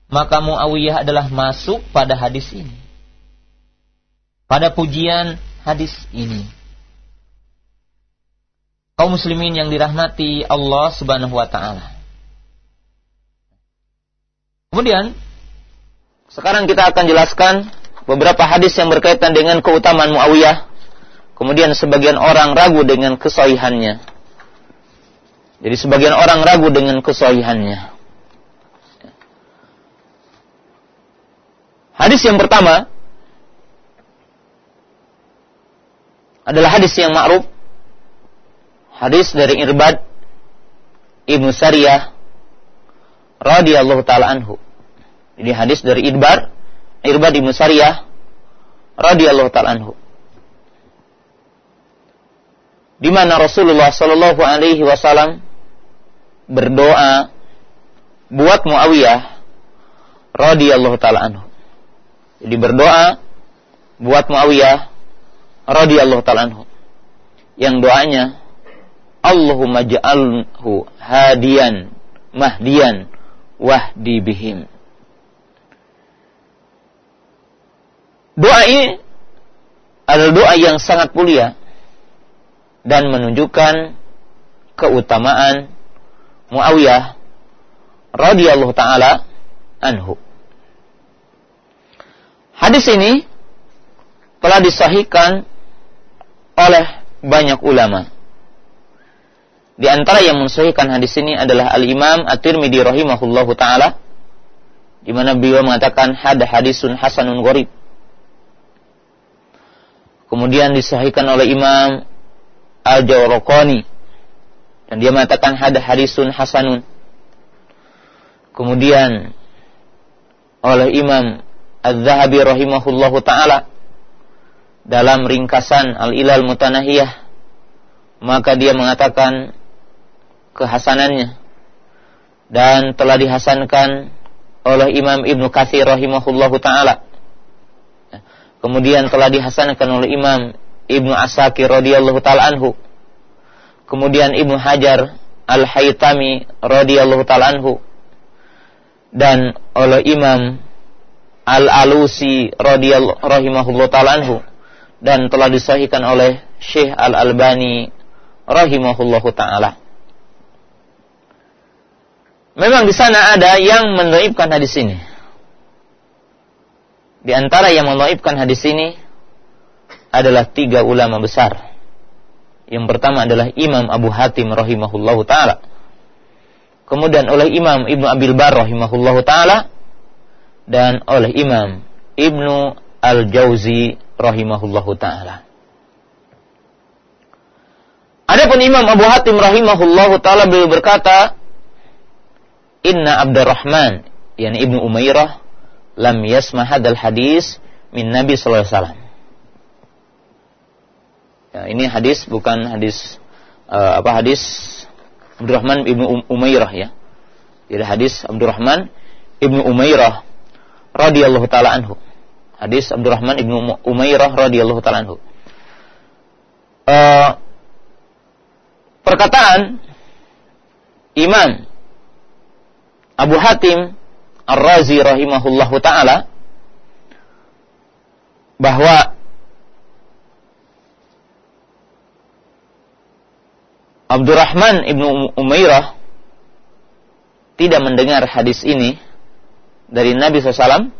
Speaker 1: maka Muawiyah adalah masuk pada hadis ini pada pujian hadis ini kaum muslimin yang dirahmati Allah Subhanahu wa taala Kemudian sekarang kita akan jelaskan beberapa hadis yang berkaitan dengan keutamaan Muawiyah. Kemudian sebagian orang ragu dengan kesohihannya. Jadi sebagian orang ragu dengan kesohihannya. Hadis yang pertama adalah hadis yang ma'ruf. Hadis dari Irbad Ibnu Sariyah radhiyallahu taala anhu. Ini hadis dari Idbar, Irbad bin Sariyah radhiyallahu taala anhu. di mana Rasulullah Shallallahu Alaihi Wasallam berdoa buat Muawiyah radhiyallahu taala anhu. Jadi berdoa buat Muawiyah radhiyallahu taala anhu. Yang doanya Allahumma ja'alhu hadiyan mahdiyan wahdi bihim. Doa ini adalah doa yang sangat mulia dan menunjukkan keutamaan Muawiyah radhiyallahu taala anhu. Hadis ini telah disahihkan oleh banyak ulama. Di antara yang mensahihkan hadis ini adalah Al-Imam At-Tirmidzi rahimahullahu taala di mana beliau mengatakan had hadisun hasanun gharib. Kemudian disahihkan oleh Imam Al-Jawraqani dan dia mengatakan had hadisun hasanun. Kemudian oleh Imam Az-Zahabi rahimahullahu taala dalam ringkasan Al-Ilal Mutanahiyah maka dia mengatakan kehasanannya dan telah dihasankan oleh Imam Ibnu Katsir rahimahullahu taala. Kemudian telah dihasankan oleh Imam Ibnu Asakir radhiyallahu taala anhu. Kemudian Ibnu Hajar Al-Haytami radhiyallahu taala anhu dan oleh Imam Al-Alusi radhiyallahu taala anhu dan telah disahihkan oleh Syekh Al-Albani rahimahullahu taala. Memang di sana ada yang mendoibkan hadis ini. Di antara yang mendoibkan hadis ini adalah tiga ulama besar. Yang pertama adalah Imam Abu Hatim rahimahullahu taala. Kemudian oleh Imam Ibnu Abil Bar rahimahullahu taala dan oleh Imam Ibnu Al-Jauzi rahimahullahu taala. Adapun Imam Abu Hatim rahimahullahu taala beliau berkata, Inna Abdurrahman yani Ibnu Umairah lam yasma hadal hadis min Nabi sallallahu alaihi wasallam. Ya, ini hadis bukan hadis uh, apa hadis Abdurrahman Ibnu um-, Umairah ya. Jadi hadis Abdurrahman Ibnu Umairah radhiyallahu taala anhu. Hadis Abdurrahman Ibnu Umairah radhiyallahu taala anhu. Uh, perkataan Imam Abu Hatim Ar-Razi rahimahullahu taala bahwa Abdurrahman ibnu Umairah tidak mendengar hadis ini dari Nabi SAW,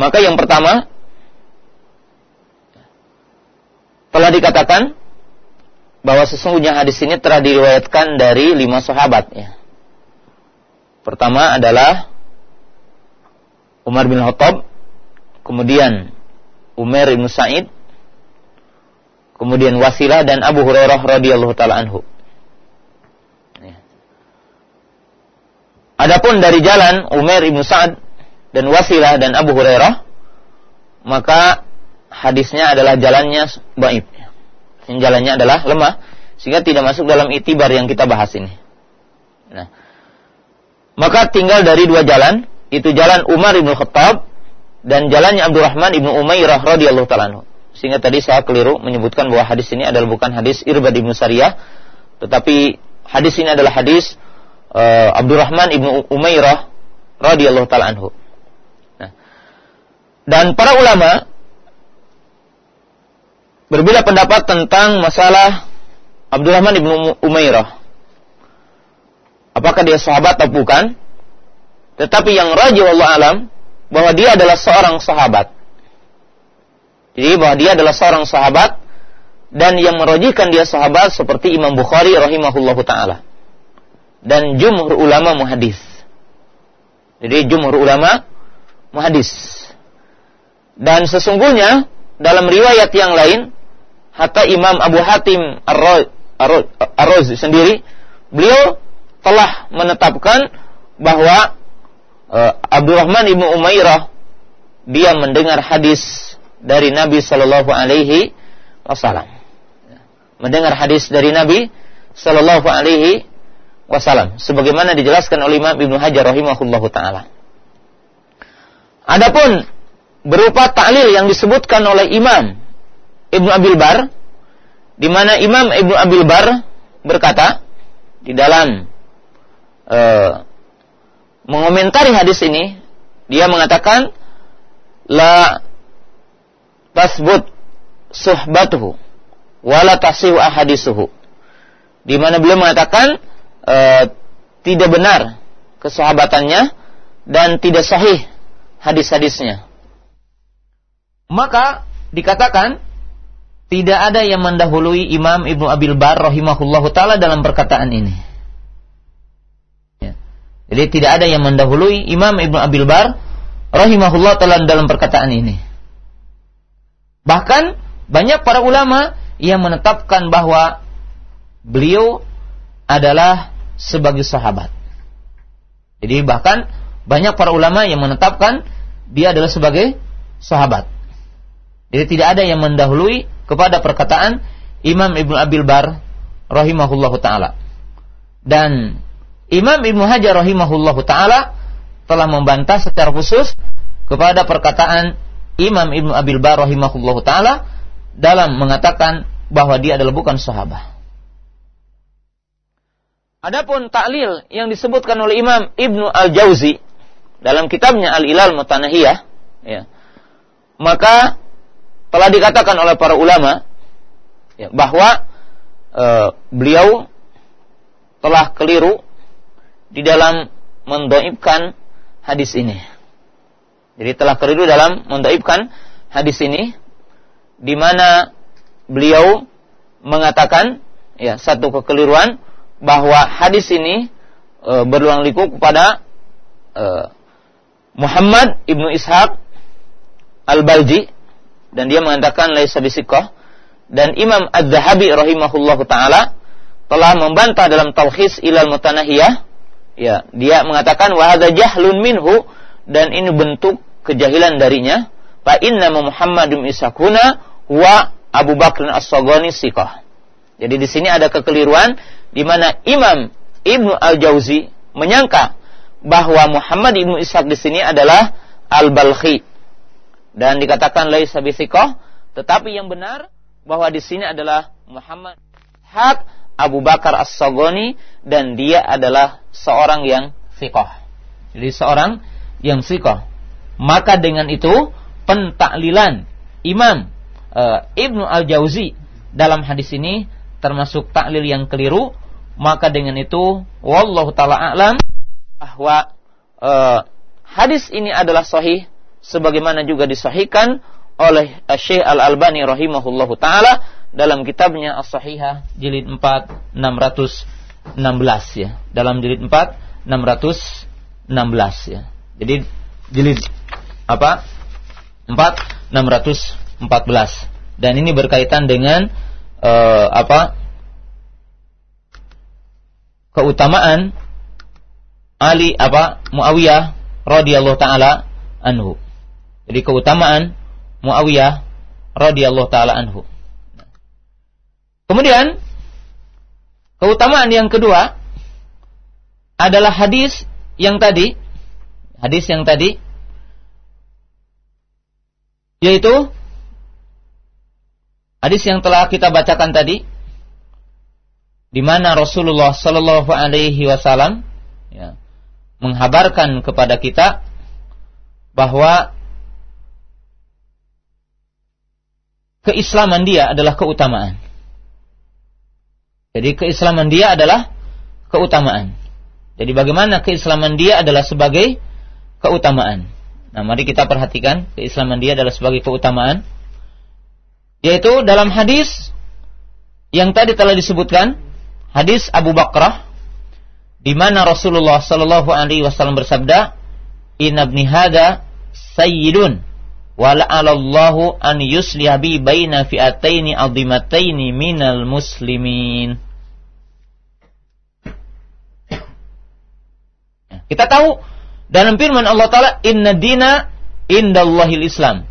Speaker 1: maka yang pertama telah dikatakan bahwa sesungguhnya hadis ini telah diriwayatkan dari lima sahabat ya. Pertama adalah Umar bin Khattab, kemudian Umar bin Sa'id, kemudian Wasilah dan Abu Hurairah radhiyallahu taala anhu. Ya. Adapun dari jalan Umar bin Sa'ad dan Wasilah dan Abu Hurairah, maka hadisnya adalah jalannya baik. Jalannya adalah lemah sehingga tidak masuk dalam itibar yang kita bahas ini. Nah, maka tinggal dari dua jalan, itu jalan Umar ibnu Khattab dan jalannya Abdurrahman ibnu Umairah radhiyallahu taala Sehingga tadi saya keliru menyebutkan bahwa hadis ini adalah bukan hadis Irbad ibnu Sariyah, tetapi hadis ini adalah hadis uh, Abdurrahman ibnu Umairah radhiyallahu taala anhu. Nah, dan para ulama berbeda pendapat tentang masalah Abdurrahman ibnu Umairah apakah dia sahabat atau bukan. Tetapi yang rajin Allah alam bahwa dia adalah seorang sahabat. Jadi bahwa dia adalah seorang sahabat dan yang merojikan dia sahabat seperti Imam Bukhari rahimahullahu taala dan jumhur ulama muhadis. Jadi jumhur ulama muhadis. Dan sesungguhnya dalam riwayat yang lain hatta Imam Abu Hatim Ar-Razi sendiri beliau telah menetapkan bahwa uh, Abdurrahman ibnu Umairah dia mendengar hadis dari Nabi Shallallahu Alaihi Wasallam. mendengar hadis dari Nabi Shallallahu Alaihi Wasallam, sebagaimana dijelaskan oleh Imam Ibnu Hajar rahimahullahu taala. Adapun berupa ta'lil yang disebutkan oleh Imam Ibnu Abil Bar, di mana Imam Ibnu Abil Bar berkata di dalam uh, mengomentari hadis ini, dia mengatakan la tasbut suhbatuhu wala tasihu ahadisuhu. Di mana beliau mengatakan e, tidak benar kesahabatannya dan tidak sahih hadis-hadisnya. Maka dikatakan tidak ada yang mendahului Imam Ibnu Abil Bar rahimahullahu taala dalam perkataan ini. Ya. Jadi tidak ada yang mendahului Imam Ibnu Abil Bar rahimahullah taala dalam perkataan ini. Bahkan banyak para ulama yang menetapkan bahwa beliau adalah sebagai sahabat. Jadi bahkan banyak para ulama yang menetapkan dia adalah sebagai sahabat. Jadi tidak ada yang mendahului kepada perkataan Imam Ibnu Abil Bar rahimahullahu taala. Dan Imam Ibnu Hajar rahimahullahu taala telah membantah secara khusus kepada perkataan Imam Ibnu Abil Bar rahimahullahu taala dalam mengatakan bahwa dia adalah bukan sahabat. Adapun taklil yang disebutkan oleh Imam Ibnu Al-Jauzi dalam kitabnya Al-Ilal Mutanahiyah ya, maka telah dikatakan oleh para ulama ya, bahwa e, beliau telah keliru di dalam mendoibkan hadis ini. Jadi telah keliru dalam mendoibkan hadis ini di mana beliau mengatakan ya satu kekeliruan bahwa hadis ini e, berulang liku kepada e, Muhammad ibnu Ishaq al-Balji dan dia mengatakan laisa bisikoh dan Imam Az-Zahabi rahimahullahu taala telah membantah dalam Talkhis Ilal Mutanahiyah. Ya dia mengatakan wa hadza jahlun minhu dan ini bentuk kejahilan darinya. Fa inna Muhammadum Ishaquna wa Abu Bakr As-Sagani Sikah. Jadi di sini ada kekeliruan di mana Imam Ibnu Al-Jauzi menyangka bahwa Muhammad Ibnu Ishaq di sini adalah Al-Balkhi. Dan dikatakan laisa bisikoh, tetapi yang benar bahwa di sini adalah Muhammad Hak Abu Bakar As-Sagoni dan dia adalah seorang yang sikoh. Jadi seorang yang sikoh. Maka dengan itu pentaklilan Imam uh, Ibnu Al-Jauzi dalam hadis ini termasuk taklil yang keliru maka dengan itu wallahu taala alam bahwa uh, hadis ini adalah sahih sebagaimana juga disahihkan oleh Syekh Al-Albani rahimahullahu taala dalam kitabnya As-Sahihah jilid 4 616 ya. Dalam jilid 4 616 ya. Jadi jilid apa? 4 614. Dan ini berkaitan dengan uh, apa? keutamaan Ali apa Muawiyah radhiyallahu taala anhu. Jadi keutamaan Muawiyah radhiyallahu taala anhu. Kemudian keutamaan yang kedua adalah hadis yang tadi hadis yang tadi yaitu hadis yang telah kita bacakan tadi di mana Rasulullah Shallallahu Alaihi Wasallam ya, menghabarkan kepada kita bahwa keislaman dia adalah keutamaan. Jadi keislaman dia adalah keutamaan. Jadi bagaimana keislaman dia adalah sebagai keutamaan. Nah, mari kita perhatikan keislaman dia adalah sebagai keutamaan. Yaitu dalam hadis yang tadi telah disebutkan hadis Abu Bakrah di mana Rasulullah Shallallahu Alaihi Wasallam bersabda, Inna ibni hada sayyidun wa la'alallahu an yusliha bi baina fi'ataini azimataini minal muslimin. Kita tahu dalam firman Allah Ta'ala, Inna dina indallahil Islam.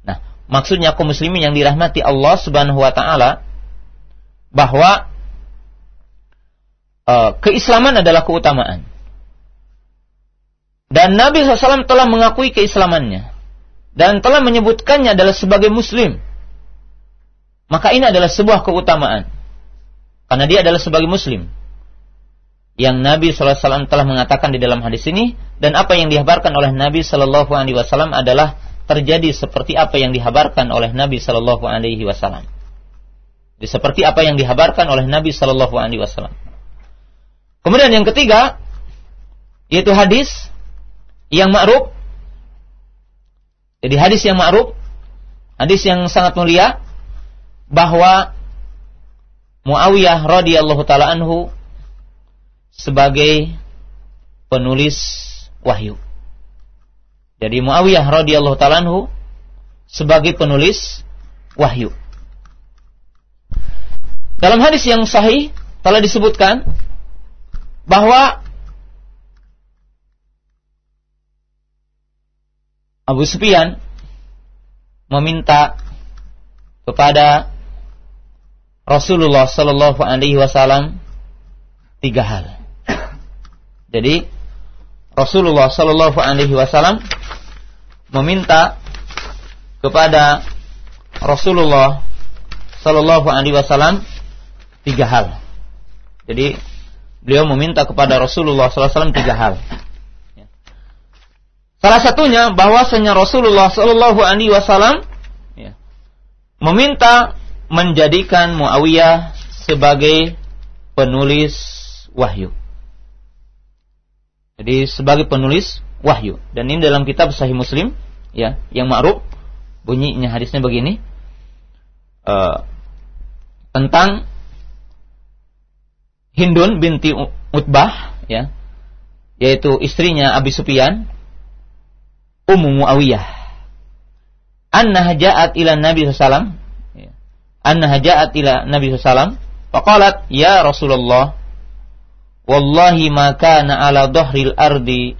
Speaker 1: Nah, maksudnya kaum muslimin yang dirahmati Allah Subhanahu wa taala bahwa uh, keislaman adalah keutamaan. Dan Nabi SAW telah mengakui keislamannya dan telah menyebutkannya adalah sebagai muslim. Maka ini adalah sebuah keutamaan. Karena dia adalah sebagai muslim. Yang Nabi SAW telah mengatakan di dalam hadis ini. Dan apa yang dihabarkan oleh Nabi SAW adalah terjadi seperti apa yang dihabarkan oleh Nabi Shallallahu Alaihi Wasallam. Seperti apa yang dihabarkan oleh Nabi Shallallahu Alaihi Wasallam. Kemudian yang ketiga yaitu hadis yang ma'ruf. Jadi hadis yang ma'ruf, hadis yang sangat mulia bahwa Muawiyah radhiyallahu taala anhu sebagai penulis wahyu. Jadi Muawiyah radhiyallahu taala anhu sebagai penulis wahyu. Dalam hadis yang sahih telah disebutkan bahwa Abu Sufyan meminta kepada Rasulullah Shallallahu Alaihi Wasallam tiga hal. Jadi Rasulullah Shallallahu Alaihi Wasallam meminta kepada Rasulullah Shallallahu Alaihi Wasallam tiga hal. Jadi beliau meminta kepada Rasulullah Sallallahu Alaihi Wasallam tiga hal. Salah satunya bahwasanya Rasulullah Shallallahu Alaihi Wasallam meminta menjadikan Muawiyah sebagai penulis wahyu. Jadi sebagai penulis wahyu. Dan ini dalam kitab Sahih Muslim ya, yang ma'ruf bunyinya hadisnya begini. Uh, tentang Hindun binti Utbah ya, yaitu istrinya Abi Sufyan, Ummu Muawiyah. Anna ja'at ila Nabi sallallahu annaha ja'at ila Nabi SAW faqalat ya Rasulullah wallahi ma kana ala dhahril ardi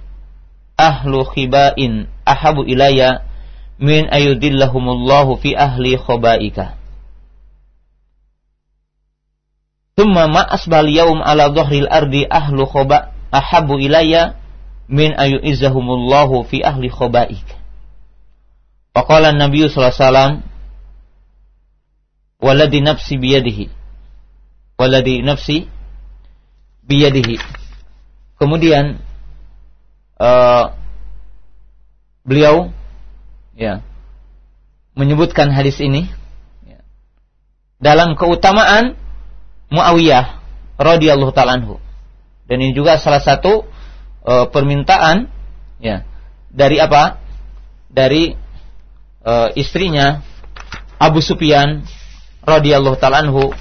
Speaker 1: ahlu khibain ahabu ilayya min ayudillahumullahu fi ahli khabaika thumma ma asbal yaum ala dhahril ardi ahlu khaba ahabu ilayya min ayu'izzahumullahu fi ahli khabaika faqala an-nabiy sallallahu waladi nafsi biyadihi. Waladi nafsi biyadihi. Kemudian uh, beliau ya menyebutkan hadis ini ya, dalam keutamaan Muawiyah radhiyallahu taala anhu. Dan ini juga salah satu uh, permintaan ya dari apa? Dari uh, istrinya Abu Sufyan radhiyallahu taala anhu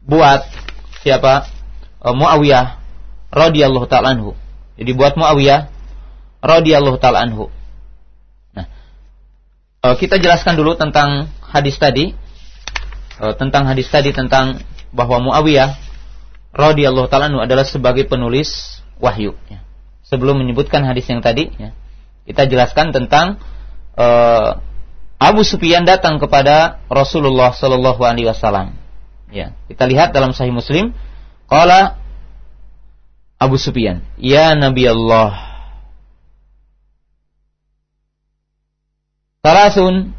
Speaker 1: buat siapa? Uh, Muawiyah radhiyallahu taala anhu. Jadi buat Muawiyah radhiyallahu taala anhu. Nah, uh, kita jelaskan dulu tentang hadis tadi. Uh, tentang hadis tadi tentang bahwa Muawiyah radhiyallahu taala anhu adalah sebagai penulis wahyu ya. Sebelum menyebutkan hadis yang tadi ya, kita jelaskan tentang uh, Abu Sufyan datang kepada Rasulullah Shallallahu Alaihi Wasallam. Ya, kita lihat dalam Sahih Muslim, kala Abu Sufyan, ya Nabi Allah, salasun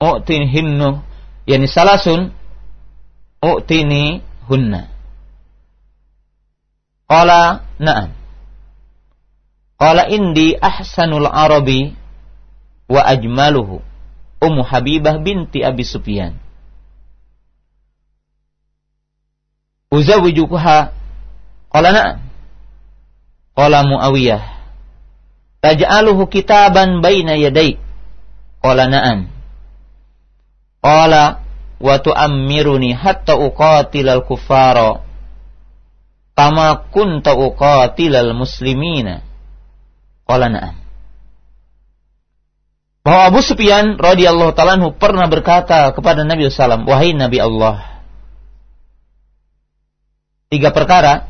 Speaker 1: u'tini hinnu, yani salasun u'tini hunna. Qala na'am. Qala indi ahsanul arabi wa ajmaluhu Ummu Habibah binti Abi Sufyan. Uzawijukuha qala na'am. Qala Muawiyah. Taj'aluhu kitaban baina yaday. Qala na'am. Qala wa tu'ammiruni hatta uqatilal kuffara kama kunta uqatilal muslimina. Qala na'am bahwa Abu Sufyan radhiyallahu taala pernah berkata kepada Nabi SAW, wahai Nabi Allah, tiga perkara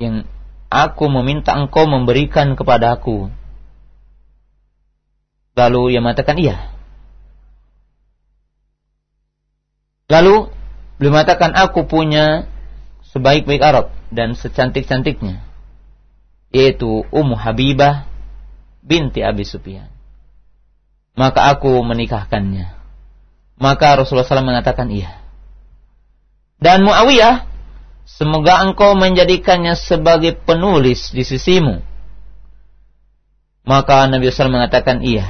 Speaker 1: yang aku meminta engkau memberikan kepada aku. Lalu ia mengatakan iya. Lalu beliau mengatakan aku punya sebaik-baik Arab dan secantik-cantiknya yaitu Ummu Habibah binti Abi Sufyan. Maka aku menikahkannya. Maka Rasulullah SAW mengatakan iya. Dan Muawiyah Semoga engkau menjadikannya sebagai penulis di sisimu. Maka Nabi SAW mengatakan iya.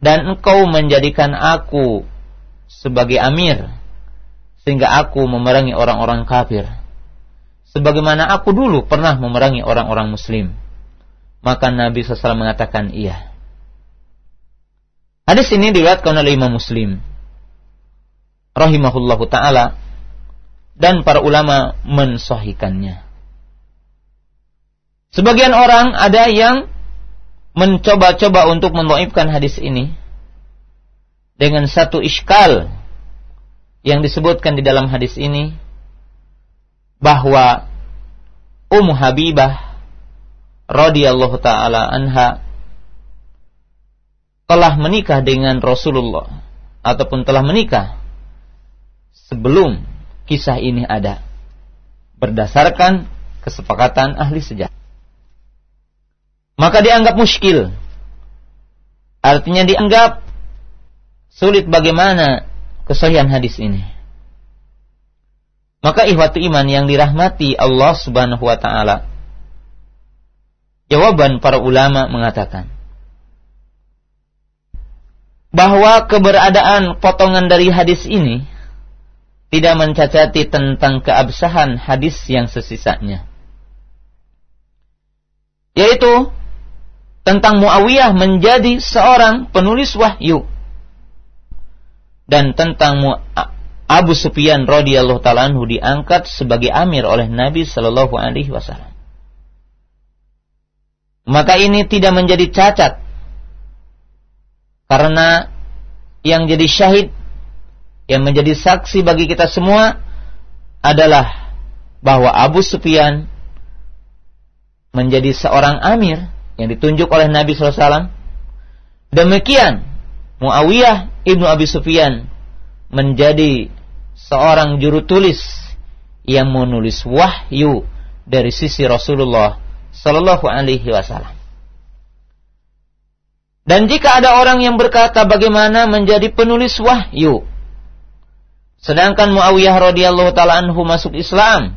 Speaker 1: Dan engkau menjadikan aku sebagai amir. Sehingga aku memerangi orang-orang kafir. Sebagaimana aku dulu pernah memerangi orang-orang muslim. Maka Nabi SAW mengatakan iya. Hadis ini diriwayatkan oleh Imam Muslim. Rahimahullahu ta'ala dan para ulama mensohikannya. Sebagian orang ada yang mencoba-coba untuk mendoibkan hadis ini dengan satu iskal yang disebutkan di dalam hadis ini bahwa Ummu Habibah radhiyallahu taala anha telah menikah dengan Rasulullah ataupun telah menikah sebelum kisah ini ada berdasarkan kesepakatan ahli sejarah. Maka dianggap muskil. Artinya dianggap sulit bagaimana kesahihan hadis ini. Maka ihwatu iman yang dirahmati Allah Subhanahu wa taala. Jawaban para ulama mengatakan bahwa keberadaan potongan dari hadis ini tidak mencacati tentang keabsahan hadis yang sesisanya. Yaitu tentang Muawiyah menjadi seorang penulis wahyu dan tentang Abu Sufyan radhiyallahu taala diangkat sebagai amir oleh Nabi sallallahu alaihi wasallam. Maka ini tidak menjadi cacat karena yang jadi syahid yang menjadi saksi bagi kita semua adalah bahwa Abu Sufyan menjadi seorang amir yang ditunjuk oleh Nabi SAW. Demikian Muawiyah ibnu Abi Sufyan menjadi seorang juru tulis yang menulis wahyu dari sisi Rasulullah Sallallahu Alaihi Wasallam. Dan jika ada orang yang berkata bagaimana menjadi penulis wahyu, Sedangkan Muawiyah radhiyallahu taala anhu masuk Islam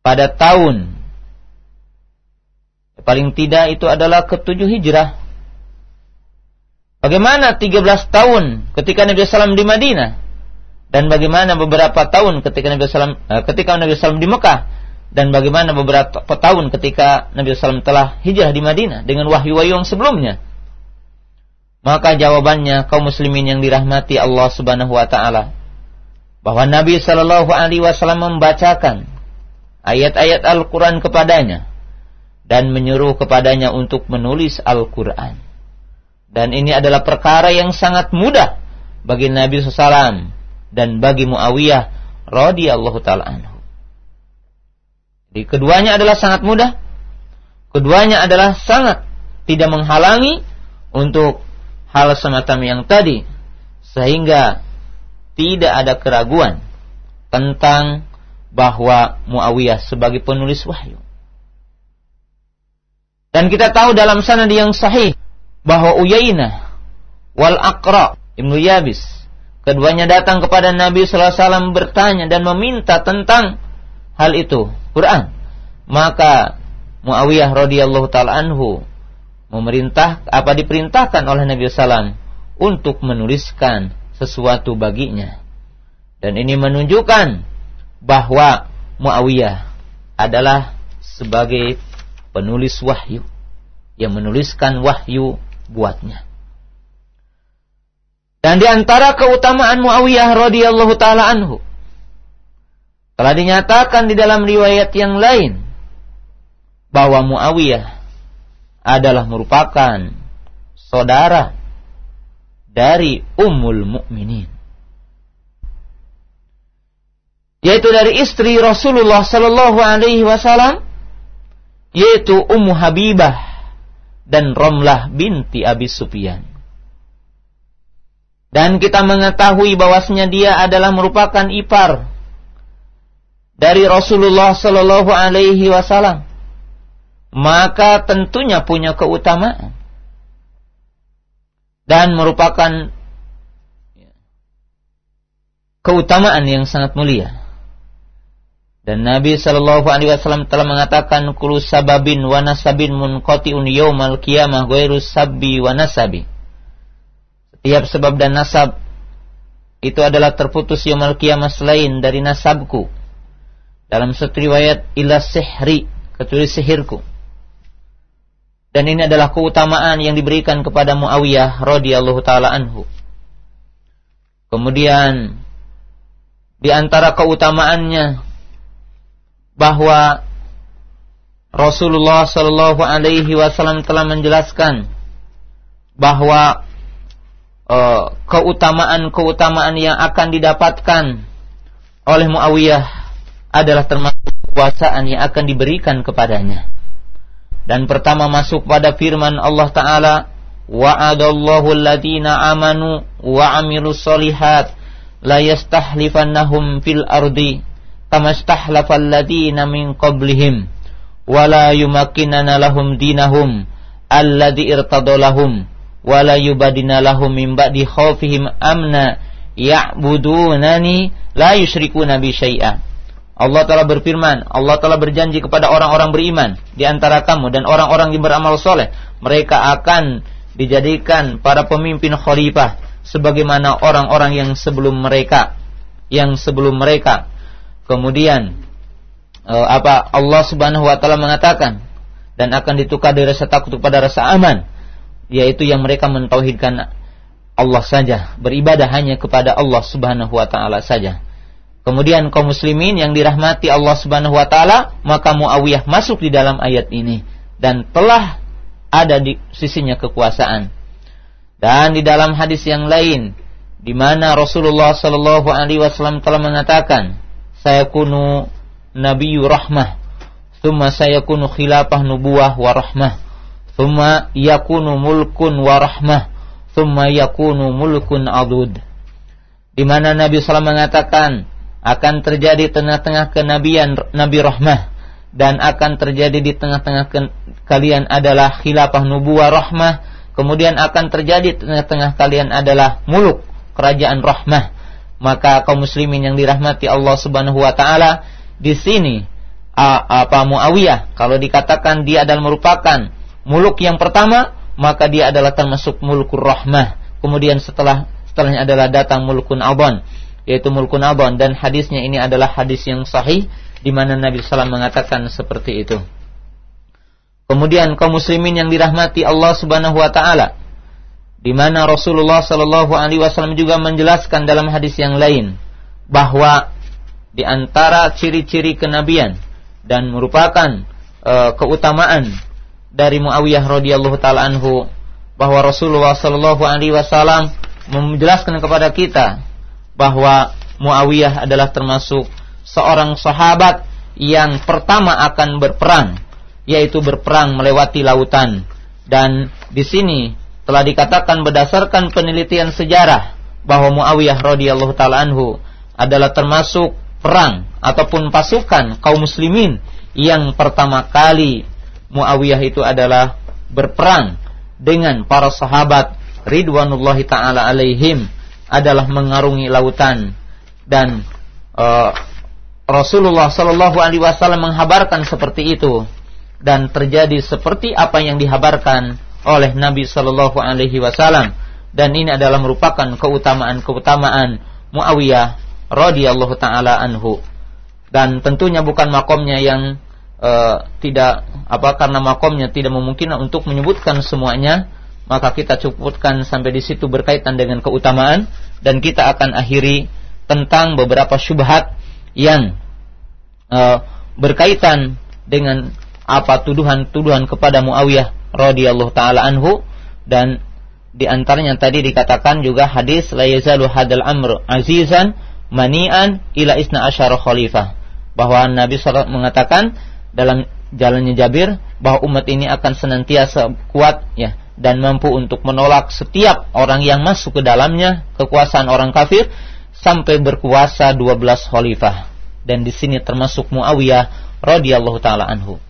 Speaker 1: pada tahun paling tidak itu adalah ketujuh hijrah. Bagaimana 13 tahun ketika Nabi SAW di Madinah dan bagaimana beberapa tahun ketika Nabi SAW eh, ketika Nabi SAW di Mekah dan bagaimana beberapa tahun ketika Nabi SAW telah hijrah di Madinah dengan wahyu-wahyu yang sebelumnya. Maka jawabannya kaum muslimin yang dirahmati Allah Subhanahu wa taala bahwa Nabi Shallallahu alaihi wasallam membacakan ayat-ayat Al-Qur'an kepadanya dan menyuruh kepadanya untuk menulis Al-Qur'an. Dan ini adalah perkara yang sangat mudah bagi Nabi SAW dan bagi Muawiyah radhiyallahu taala anhu. Keduanya adalah sangat mudah. Keduanya adalah sangat tidak menghalangi untuk hal semacam yang tadi sehingga tidak ada keraguan tentang bahwa Muawiyah sebagai penulis wahyu. Dan kita tahu dalam sanad yang sahih bahwa Uyainah wal Aqra Ibnu Yabis keduanya datang kepada Nabi sallallahu alaihi wasallam bertanya dan meminta tentang hal itu, Quran. Maka Muawiyah radhiyallahu taala anhu memerintah apa diperintahkan oleh Nabi SAW untuk menuliskan sesuatu baginya. Dan ini menunjukkan bahwa Muawiyah adalah sebagai penulis wahyu yang menuliskan wahyu buatnya. Dan di antara keutamaan Muawiyah radhiyallahu taala anhu telah dinyatakan di dalam riwayat yang lain bahwa Muawiyah adalah merupakan saudara dari Ummul Mukminin. yaitu dari istri Rasulullah sallallahu alaihi wasallam yaitu Ummu Habibah dan Romlah binti Abi Sufyan. Dan kita mengetahui bahwasanya dia adalah merupakan ipar dari Rasulullah sallallahu alaihi wasallam. Maka tentunya punya keutamaan dan merupakan keutamaan yang sangat mulia. Dan Nabi Shallallahu Alaihi Wasallam telah mengatakan kulu sababin wa nasabin munqatiun yaumal qiyamah ghairu sabbi wa nasabi. Setiap sebab dan nasab itu adalah terputus yaumal qiyamah selain dari nasabku. Dalam satu riwayat ila sihri kecuali sihirku. Dan ini adalah keutamaan yang diberikan kepada Muawiyah radhiyallahu taala anhu. Kemudian di antara keutamaannya bahwa Rasulullah Shallallahu Alaihi Wasallam telah menjelaskan bahwa uh, keutamaan-keutamaan yang akan didapatkan oleh Muawiyah adalah termasuk kekuasaan yang akan diberikan kepadanya. Dan pertama masuk pada firman Allah Ta'ala, Wa'adallahu alladhina amanu wa amilu solihat la yastahlifannahum fil ardi kama istahlafal ladina min qablihim wa la yumakkinana lahum dinahum alladhi irtadalahum wa la yubadina lahum min ba'di khawfihim amna ya'budunani la yusyrikuna bi syai'a Allah telah berfirman, Allah telah berjanji kepada orang-orang beriman di antara kamu dan orang-orang yang beramal soleh. Mereka akan dijadikan para pemimpin khalifah sebagaimana orang-orang yang sebelum mereka yang sebelum mereka kemudian uh, apa Allah Subhanahu wa taala mengatakan dan akan ditukar dari rasa takut kepada rasa aman yaitu yang mereka mentauhidkan Allah saja beribadah hanya kepada Allah Subhanahu wa taala saja kemudian kaum muslimin yang dirahmati Allah Subhanahu wa taala maka Muawiyah masuk di dalam ayat ini dan telah ada di sisinya kekuasaan dan di dalam hadis yang lain di mana Rasulullah sallallahu alaihi wasallam telah mengatakan, "Saya kunu nabiyyu rahmah, thumma saya kunu khilafah nubuwah wa rahmah, thumma yakunu mulkun wa rahmah, thumma yakunu mulkun adud." Di mana Nabi SAW mengatakan akan terjadi tengah-tengah kenabian Nabi Rahmah. Dan akan terjadi di tengah-tengah kalian adalah khilafah nubuwah rahmah. Kemudian akan terjadi tengah-tengah kalian adalah muluk kerajaan rahmah. Maka kaum muslimin yang dirahmati Allah Subhanahu wa taala di sini apa Muawiyah kalau dikatakan dia adalah merupakan muluk yang pertama maka dia adalah termasuk mulkur rahmah. Kemudian setelah setelahnya adalah datang mulkun abon yaitu mulkun abon dan hadisnya ini adalah hadis yang sahih di mana Nabi SAW mengatakan seperti itu. Kemudian kaum muslimin yang dirahmati Allah Subhanahu wa taala di mana Rasulullah sallallahu alaihi wasallam juga menjelaskan dalam hadis yang lain bahwa di antara ciri-ciri kenabian dan merupakan e, keutamaan dari Muawiyah radhiyallahu taala anhu bahwa Rasulullah sallallahu alaihi wasallam menjelaskan kepada kita bahwa Muawiyah adalah termasuk seorang sahabat yang pertama akan berperang yaitu berperang melewati lautan. Dan di sini telah dikatakan berdasarkan penelitian sejarah bahwa Muawiyah radhiyallahu taala anhu adalah termasuk perang ataupun pasukan kaum muslimin yang pertama kali Muawiyah itu adalah berperang dengan para sahabat ridwanullahi taala alaihim adalah mengarungi lautan. Dan uh, Rasulullah Shallallahu alaihi wasallam menghabarkan seperti itu. Dan terjadi seperti apa yang dihabarkan oleh Nabi Shallallahu Alaihi Wasallam. Dan ini adalah merupakan keutamaan-keutamaan Muawiyah radhiyallahu taala anhu. Dan tentunya bukan makomnya yang uh, tidak apa karena makomnya tidak memungkinkan untuk menyebutkan semuanya maka kita cukupkan sampai di situ berkaitan dengan keutamaan dan kita akan akhiri tentang beberapa syubhat yang uh, berkaitan dengan apa tuduhan-tuduhan kepada Muawiyah radhiyallahu taala anhu dan di antaranya tadi dikatakan juga hadis la yazalu hadal amr azizan manian ila isna asyara khalifah. Bahwa Nabi SAW mengatakan dalam jalannya Jabir bahwa umat ini akan senantiasa kuat ya dan mampu untuk menolak setiap orang yang masuk ke dalamnya kekuasaan orang kafir sampai berkuasa 12 khalifah. Dan di sini termasuk Muawiyah radhiyallahu taala anhu.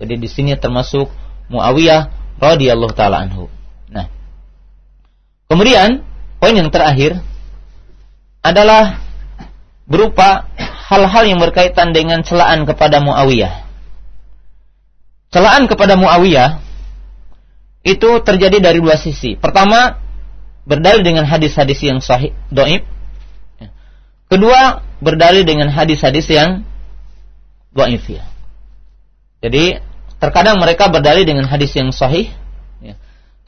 Speaker 1: Jadi di sini termasuk Muawiyah radhiyallahu taala anhu. Nah, kemudian poin yang terakhir adalah berupa hal-hal yang berkaitan dengan celaan kepada Muawiyah. Celaan kepada Muawiyah itu terjadi dari dua sisi. Pertama, berdalil dengan hadis-hadis yang sahih, doib. Kedua, berdalil dengan hadis-hadis yang doib ya. Jadi terkadang mereka berdalil dengan hadis yang sahih, ya.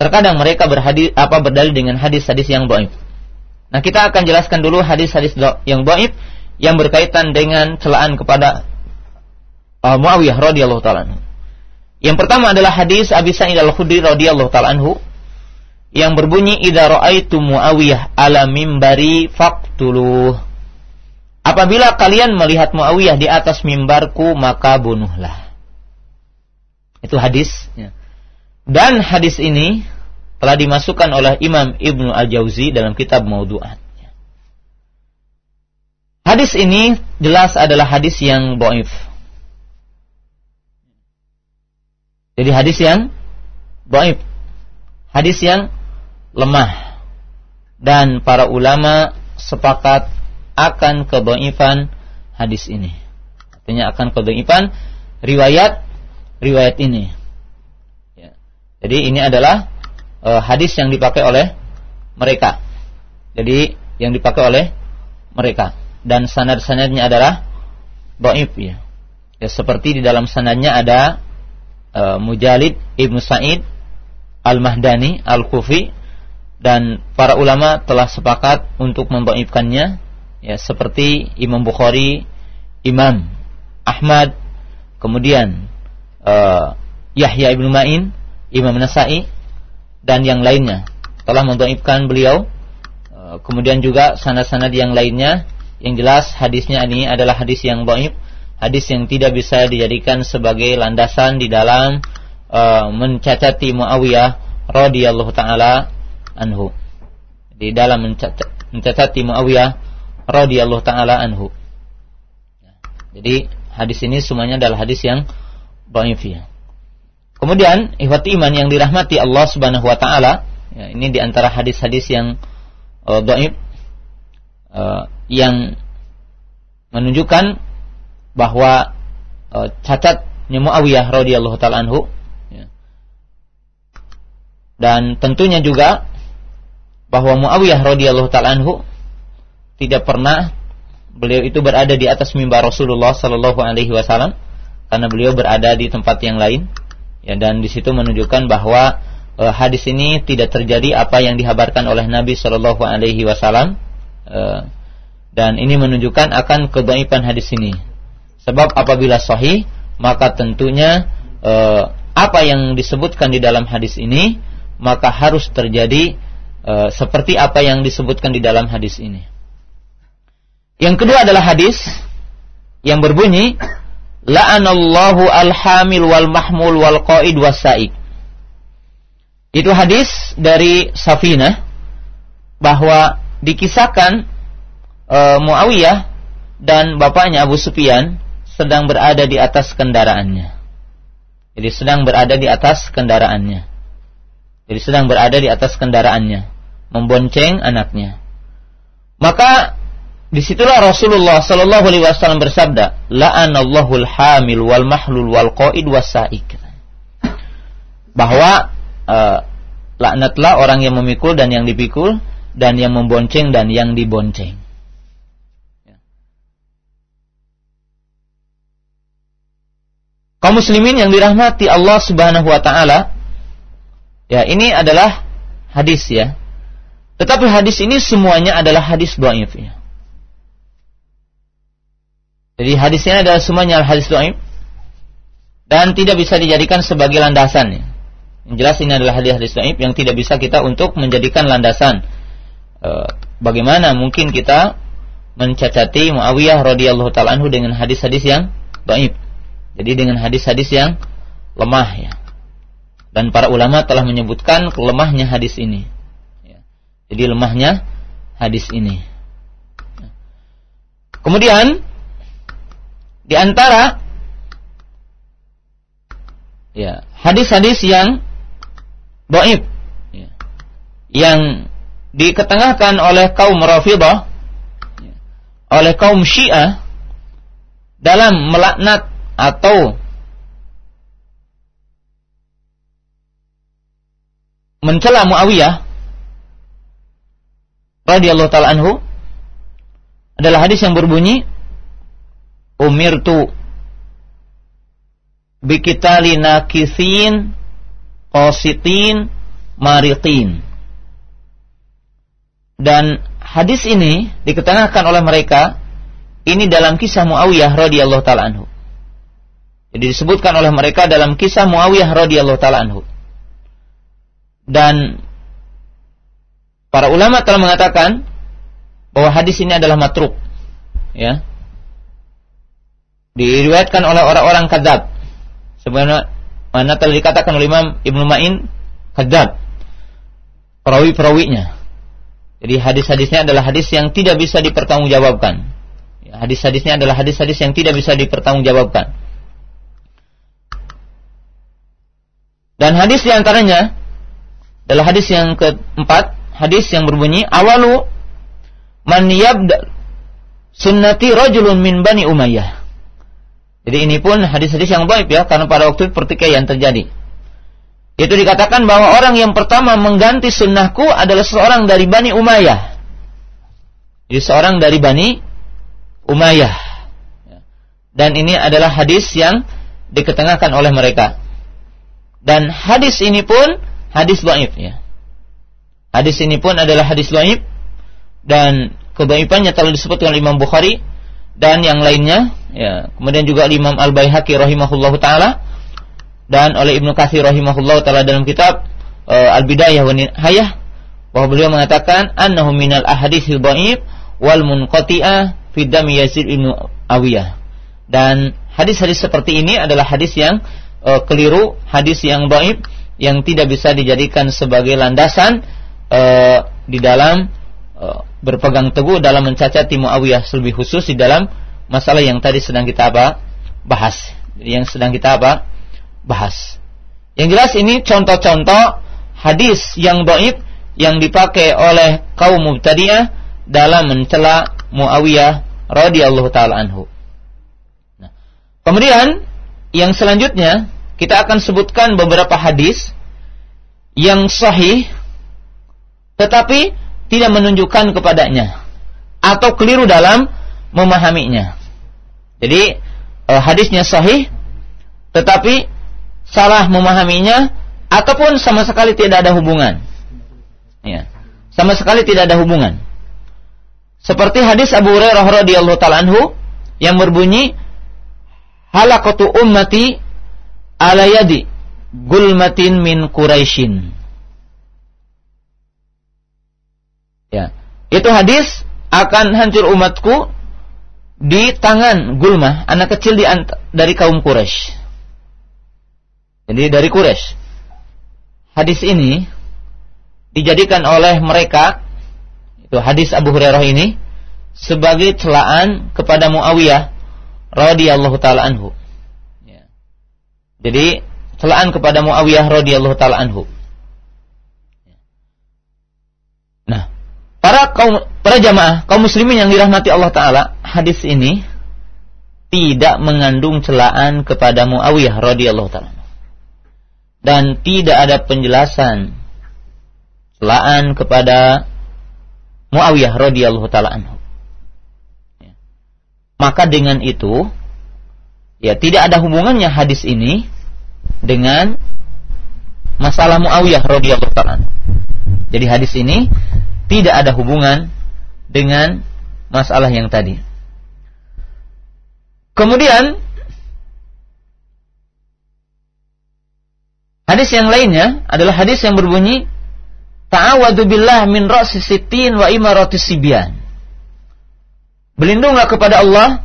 Speaker 1: terkadang mereka berhadis apa berdalil dengan hadis-hadis yang doib. Nah kita akan jelaskan dulu hadis-hadis yang doib yang berkaitan dengan celaan kepada uh, Muawiyah radhiyallahu taala. Yang pertama adalah hadis Abi Sa'id al-Khudri radhiyallahu taala anhu yang berbunyi idza raaitu Muawiyah ala mimbari faqtuluh. Apabila kalian melihat Muawiyah di atas mimbarku maka bunuhlah. Itu hadis. Ya. Dan hadis ini telah dimasukkan oleh Imam Ibnu Al-Jauzi dalam kitab Maudu'at. Ya. Hadis ini jelas adalah hadis yang boif. Jadi hadis yang boif. Hadis yang lemah. Dan para ulama sepakat akan keboifan hadis ini. Artinya akan keboifan riwayat riwayat ini. Ya. Jadi ini adalah uh, hadis yang dipakai oleh mereka. Jadi yang dipakai oleh mereka dan sanad-sanadnya adalah dhaif ya. ya. seperti di dalam sanadnya ada uh, Mujalid Ibnu Sa'id Al-Mahdani Al-Kufi dan para ulama telah sepakat untuk membaifkannya ya seperti Imam Bukhari, Imam Ahmad, kemudian uh, Yahya ibnu Ma'in, Imam Nasai dan yang lainnya telah mendoibkan beliau. Uh, kemudian juga sanad-sanad yang lainnya yang jelas hadisnya ini adalah hadis yang baik, hadis yang tidak bisa dijadikan sebagai landasan di dalam uh, mencacati Muawiyah radhiyallahu taala anhu. Di dalam mencacati Muawiyah radhiyallahu taala anhu. Jadi hadis ini semuanya adalah hadis yang dhaif ya. Kemudian ihwati iman yang dirahmati Allah Subhanahu wa taala, ya, ini di antara hadis-hadis yang uh, dhaif uh, yang menunjukkan bahwa uh, cacatnya Muawiyah radhiyallahu taala anhu ya. dan tentunya juga bahwa Muawiyah radhiyallahu taala anhu tidak pernah beliau itu berada di atas mimbar Rasulullah sallallahu alaihi wasallam karena beliau berada di tempat yang lain ya dan di situ menunjukkan bahwa e, hadis ini tidak terjadi apa yang dihabarkan oleh Nabi Shallallahu Alaihi Wasallam e, dan ini menunjukkan akan kebaikan hadis ini sebab apabila sahih maka tentunya e, apa yang disebutkan di dalam hadis ini maka harus terjadi e, seperti apa yang disebutkan di dalam hadis ini yang kedua adalah hadis yang berbunyi la'anallahu al-hamil wal mahmul wal qaid wasaik. Itu hadis dari Safina bahwa dikisahkan e, Muawiyah dan bapaknya Abu Sufyan sedang berada di atas kendaraannya. Jadi sedang berada di atas kendaraannya. Jadi sedang berada di atas kendaraannya, membonceng anaknya. Maka Di situlah Rasulullah Sallallahu Alaihi Wasallam bersabda, Allahul hamil wal mahlul wal qaid wasaik. Bahwa uh, laknatlah orang yang memikul dan yang dipikul dan yang membonceng dan yang dibonceng. Kaum muslimin yang dirahmati Allah Subhanahu wa taala, ya ini adalah hadis ya. Tetapi hadis ini semuanya adalah hadis dhaif ya. Jadi hadisnya adalah semuanya hadis doaib dan tidak bisa dijadikan sebagai landasan. Yang jelas ini adalah hadis-hadis doaib yang tidak bisa kita untuk menjadikan landasan. E, bagaimana mungkin kita mencacati Muawiyah radhiyallahu taala anhu dengan hadis-hadis yang dhaif. Jadi dengan hadis-hadis yang lemah ya. Dan para ulama telah menyebutkan lemahnya hadis ini. Ya. Jadi lemahnya hadis ini. Kemudian di antara ya hadis-hadis yang dhaif ya, yang diketengahkan oleh kaum Rafidah ya, oleh kaum Syiah dalam melaknat atau mencela Muawiyah radhiyallahu taala anhu adalah hadis yang berbunyi umirtu bikitali nakisin qasitin maritin dan hadis ini diketengahkan oleh mereka ini dalam kisah Muawiyah radhiyallahu taala anhu jadi disebutkan oleh mereka dalam kisah Muawiyah radhiyallahu taala anhu dan para ulama telah mengatakan bahwa hadis ini adalah matruk. Ya. Diriwayatkan oleh orang-orang kadzab. Sebenarnya mana telah dikatakan oleh Imam Ibnu Ma'in kadzab. Perawi-perawinya. Jadi hadis-hadisnya adalah hadis yang tidak bisa dipertanggungjawabkan. Ya, hadis-hadisnya adalah hadis-hadis yang tidak bisa dipertanggungjawabkan. Dan hadis di antaranya adalah hadis yang keempat, hadis yang berbunyi awalu man yabda sunnati rajulun min bani Umayyah. Jadi ini pun hadis-hadis yang baik ya karena pada waktu itu pertikaian terjadi. Itu dikatakan bahwa orang yang pertama mengganti sunnahku adalah seorang dari Bani Umayyah. Jadi seorang dari Bani Umayyah. Dan ini adalah hadis yang diketengahkan oleh mereka. Dan hadis ini pun hadis dhaif ya. Hadis ini pun adalah hadis dhaif dan kedhaifannya telah disebutkan oleh Imam Bukhari dan yang lainnya ya. Kemudian juga Imam Al-Baihaqi rahimahullahu taala dan oleh Ibnu Katsir rahimahullahu taala dalam kitab uh, Al-Bidayah wa Nihayah bahwa beliau mengatakan annahu minal ahadits dhaif wal munqati'ah fi dam Yazid bin Awiyah. Dan hadis-hadis seperti ini adalah hadis yang uh, keliru, hadis yang dhaif yang tidak bisa dijadikan sebagai landasan uh, di dalam uh, berpegang teguh dalam mencacati Muawiyah lebih khusus di dalam masalah yang tadi sedang kita apa bahas. Yang sedang kita apa bahas. Yang jelas ini contoh-contoh hadis yang doib yang dipakai oleh kaum mubtadi'ah dalam mencela Muawiyah radhiyallahu taala anhu. Nah, kemudian yang selanjutnya kita akan sebutkan beberapa hadis yang sahih tetapi tidak menunjukkan kepadanya atau keliru dalam memahaminya. Jadi eh, hadisnya sahih tetapi salah memahaminya ataupun sama sekali tidak ada hubungan. Ya. Sama sekali tidak ada hubungan. Seperti hadis Abu Hurairah radhiyallahu taala anhu yang berbunyi halaqatu ummati ala yadi gulmatin min Quraisyin. Ya. Itu hadis akan hancur umatku di tangan gulma anak kecil di dari kaum Quraisy. Jadi dari Quraisy. Hadis ini dijadikan oleh mereka itu hadis Abu Hurairah ini sebagai celaan kepada Muawiyah radhiyallahu taala anhu. Jadi celaan kepada Muawiyah radhiyallahu taala anhu. Nah, para kaum para jamaah kaum muslimin yang dirahmati Allah taala, hadis ini tidak mengandung celaan kepada Muawiyah radhiyallahu taala. Dan tidak ada penjelasan celaan kepada Muawiyah radhiyallahu taala anhu. Maka dengan itu ya tidak ada hubungannya hadis ini dengan masalah Muawiyah radhiyallahu taala. Jadi hadis ini tidak ada hubungan dengan masalah yang tadi. Kemudian hadis yang lainnya adalah hadis yang berbunyi Ta'awadu billah min ra'si sittin wa imarati sibyan. Berlindunglah kepada Allah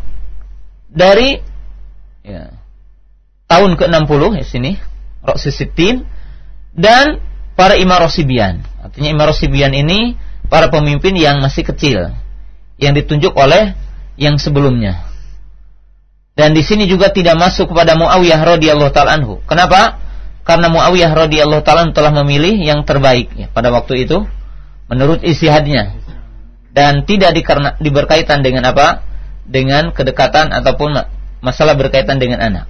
Speaker 1: dari ya, tahun ke-60 ya sini, Roksi Sittin dan para Imam Rosibian. Artinya Imam Rosibian ini para pemimpin yang masih kecil yang ditunjuk oleh yang sebelumnya. Dan di sini juga tidak masuk kepada Muawiyah radhiyallahu taala anhu. Kenapa? Karena Muawiyah radhiyallahu taala telah memilih yang terbaik ya, pada waktu itu menurut istihadnya dan tidak dikarena, diberkaitan dengan apa? Dengan kedekatan ataupun masalah berkaitan dengan anak.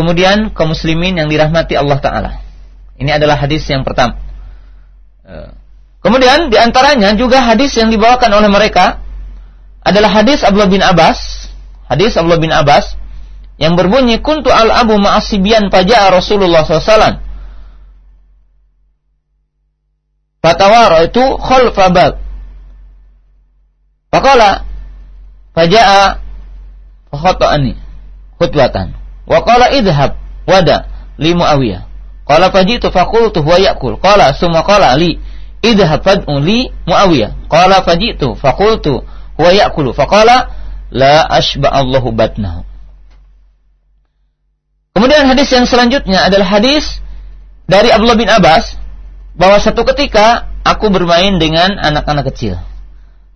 Speaker 1: Kemudian kaum muslimin yang dirahmati Allah taala. Ini adalah hadis yang pertama. Eh, kemudian di antaranya juga hadis yang dibawakan oleh mereka adalah hadis Abdullah bin Abbas. Hadis Abdullah bin Abbas yang berbunyi kuntu al abu ma'asibian paja Rasulullah SAW. Fatawara itu khalfa. Faqala faja'a fakhata'ani khutbatan. Wa idhab wada li Muawiyah. Qala fajitu faqultu huwa ya'kul. Qala summa qala li idhab fad'u li Muawiyah. Qala fajitu faqultu huwa ya'kulu. Faqala la ashba Allahu batnahu. Kemudian hadis yang selanjutnya adalah hadis dari Abdullah bin Abbas bahwa satu ketika aku bermain dengan anak-anak kecil.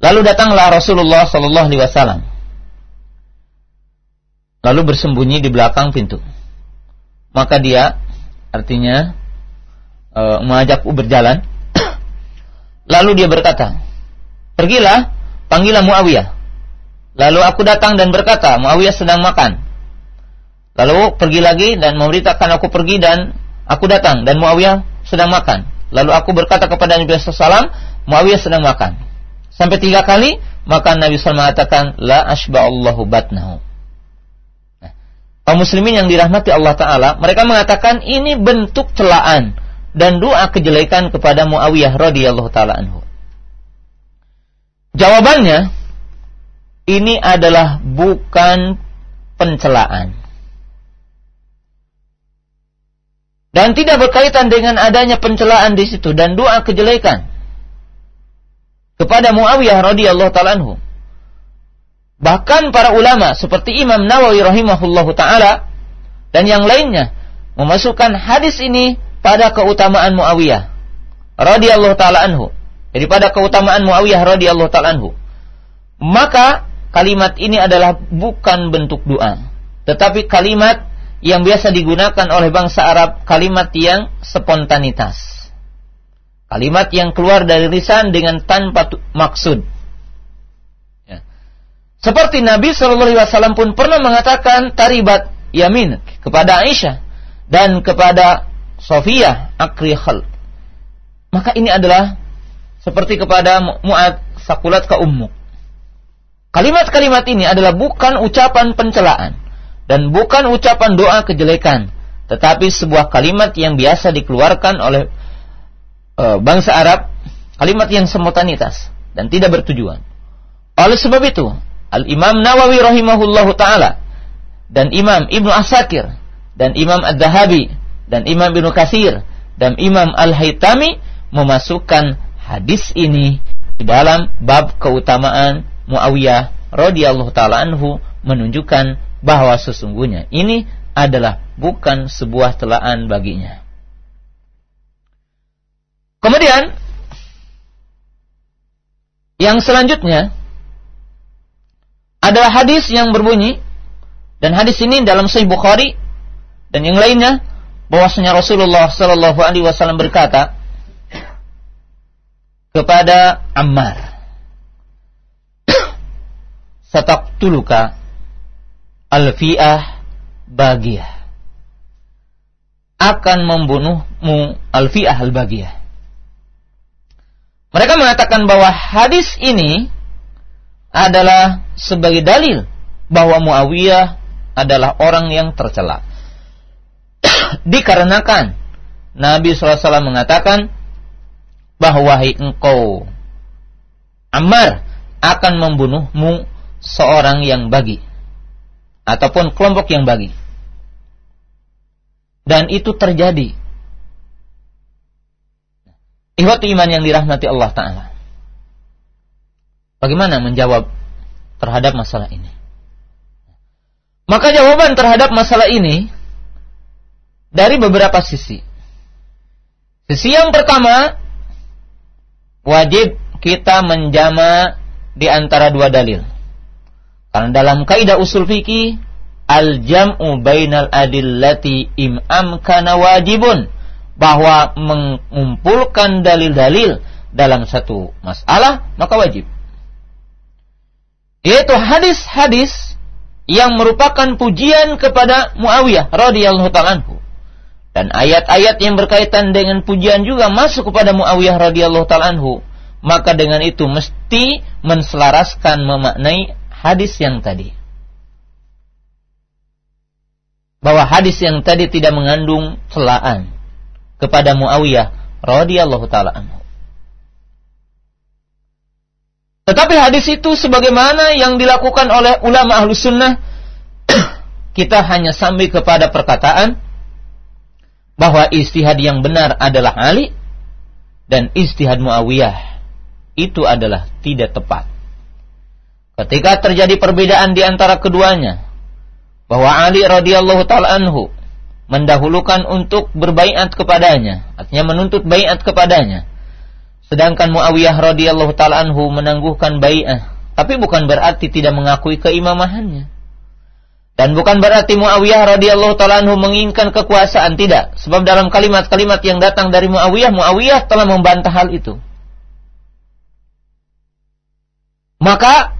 Speaker 1: Lalu datanglah Rasulullah Sallallahu Alaihi Wasallam. Lalu bersembunyi di belakang pintu. Maka dia artinya e, mengajakku berjalan. Lalu dia berkata, pergilah, panggillah Muawiyah. Lalu aku datang dan berkata, Muawiyah sedang makan. Lalu pergi lagi dan memberitakan aku pergi dan aku datang dan Muawiyah sedang makan. Lalu aku berkata kepada Nabi SAW, Muawiyah sedang makan. Sampai tiga kali, maka Nabi SAW mengatakan, La ashba Allahu batnahu. Nah, kaum muslimin yang dirahmati Allah Ta'ala, mereka mengatakan ini bentuk celaan dan doa kejelekan kepada Muawiyah radhiyallahu taala anhu. Jawabannya ini adalah bukan pencelaan. Dan tidak berkaitan dengan adanya pencelaan di situ dan doa kejelekan kepada Muawiyah radhiyallahu taala anhu. Bahkan para ulama seperti Imam Nawawi rahimahullahu taala dan yang lainnya memasukkan hadis ini pada keutamaan Muawiyah radhiyallahu taala anhu. Jadi pada keutamaan Muawiyah radhiyallahu taala anhu. Maka kalimat ini adalah bukan bentuk doa, tetapi kalimat yang biasa digunakan oleh bangsa Arab, kalimat yang spontanitas. Kalimat yang keluar dari lisan dengan tanpa maksud. Ya. Seperti Nabi Wasallam pun pernah mengatakan taribat yamin kepada Aisyah dan kepada Sofia akri. Maka ini adalah seperti kepada Mu'ad sakulat ke ummu. Kalimat-kalimat ini adalah bukan ucapan pencelaan dan bukan ucapan doa kejelekan, tetapi sebuah kalimat yang biasa dikeluarkan oleh uh, bangsa Arab kalimat yang simultanitas dan tidak bertujuan. Oleh sebab itu, Al-Imam Nawawi rahimahullahu taala dan Imam Ibnu Asakir dan Imam Ad-Dahabi dan Imam Ibnu Katsir dan Imam Al-Haytami memasukkan hadis ini di dalam bab keutamaan Muawiyah radhiyallahu taala anhu menunjukkan bahwa sesungguhnya ini adalah bukan sebuah telaan baginya. Kemudian yang selanjutnya adalah hadis yang berbunyi dan hadis ini dalam Sahih Bukhari dan yang lainnya bahwasanya Rasulullah Shallallahu Alaihi Wasallam berkata kepada Ammar, "Satak tuluka alfiah bagiyah akan membunuhmu alfiah al-bagiyah." Mereka mengatakan bahwa hadis ini adalah sebagai dalil bahwa Muawiyah adalah orang yang tercela. Dikarenakan Nabi SAW mengatakan bahwa engkau Ammar akan membunuhmu seorang yang bagi ataupun kelompok yang bagi. Dan itu terjadi Ihwatu iman yang dirahmati Allah Ta'ala. Bagaimana menjawab terhadap masalah ini? Maka jawaban terhadap masalah ini dari beberapa sisi. Sisi yang pertama, wajib kita menjama di antara dua dalil. Karena dalam kaidah usul fikih al-jam'u bainal adillati imam kana wajibun bahwa mengumpulkan dalil-dalil dalam satu masalah maka wajib. Yaitu hadis-hadis yang merupakan pujian kepada Muawiyah radhiyallahu taala. Dan ayat-ayat yang berkaitan dengan pujian juga masuk kepada Muawiyah radhiyallahu taala. Maka dengan itu mesti menselaraskan memaknai hadis yang tadi. Bahwa hadis yang tadi tidak mengandung celaan kepada Muawiyah radhiyallahu taala anhu. Tetapi hadis itu sebagaimana yang dilakukan oleh ulama ahlu sunnah, kita hanya sampai kepada perkataan bahwa istihad yang benar adalah Ali dan istihad Muawiyah itu adalah tidak tepat. Ketika terjadi perbedaan di antara keduanya, bahwa Ali radhiyallahu taala anhu mendahulukan untuk berbaiat kepadanya, artinya menuntut baiat kepadanya. Sedangkan Muawiyah radhiyallahu taala anhu menangguhkan bai'ah, tapi bukan berarti tidak mengakui keimamahannya. Dan bukan berarti Muawiyah radhiyallahu taala anhu menginginkan kekuasaan. Tidak, sebab dalam kalimat-kalimat yang datang dari Muawiyah, Muawiyah telah membantah hal itu. Maka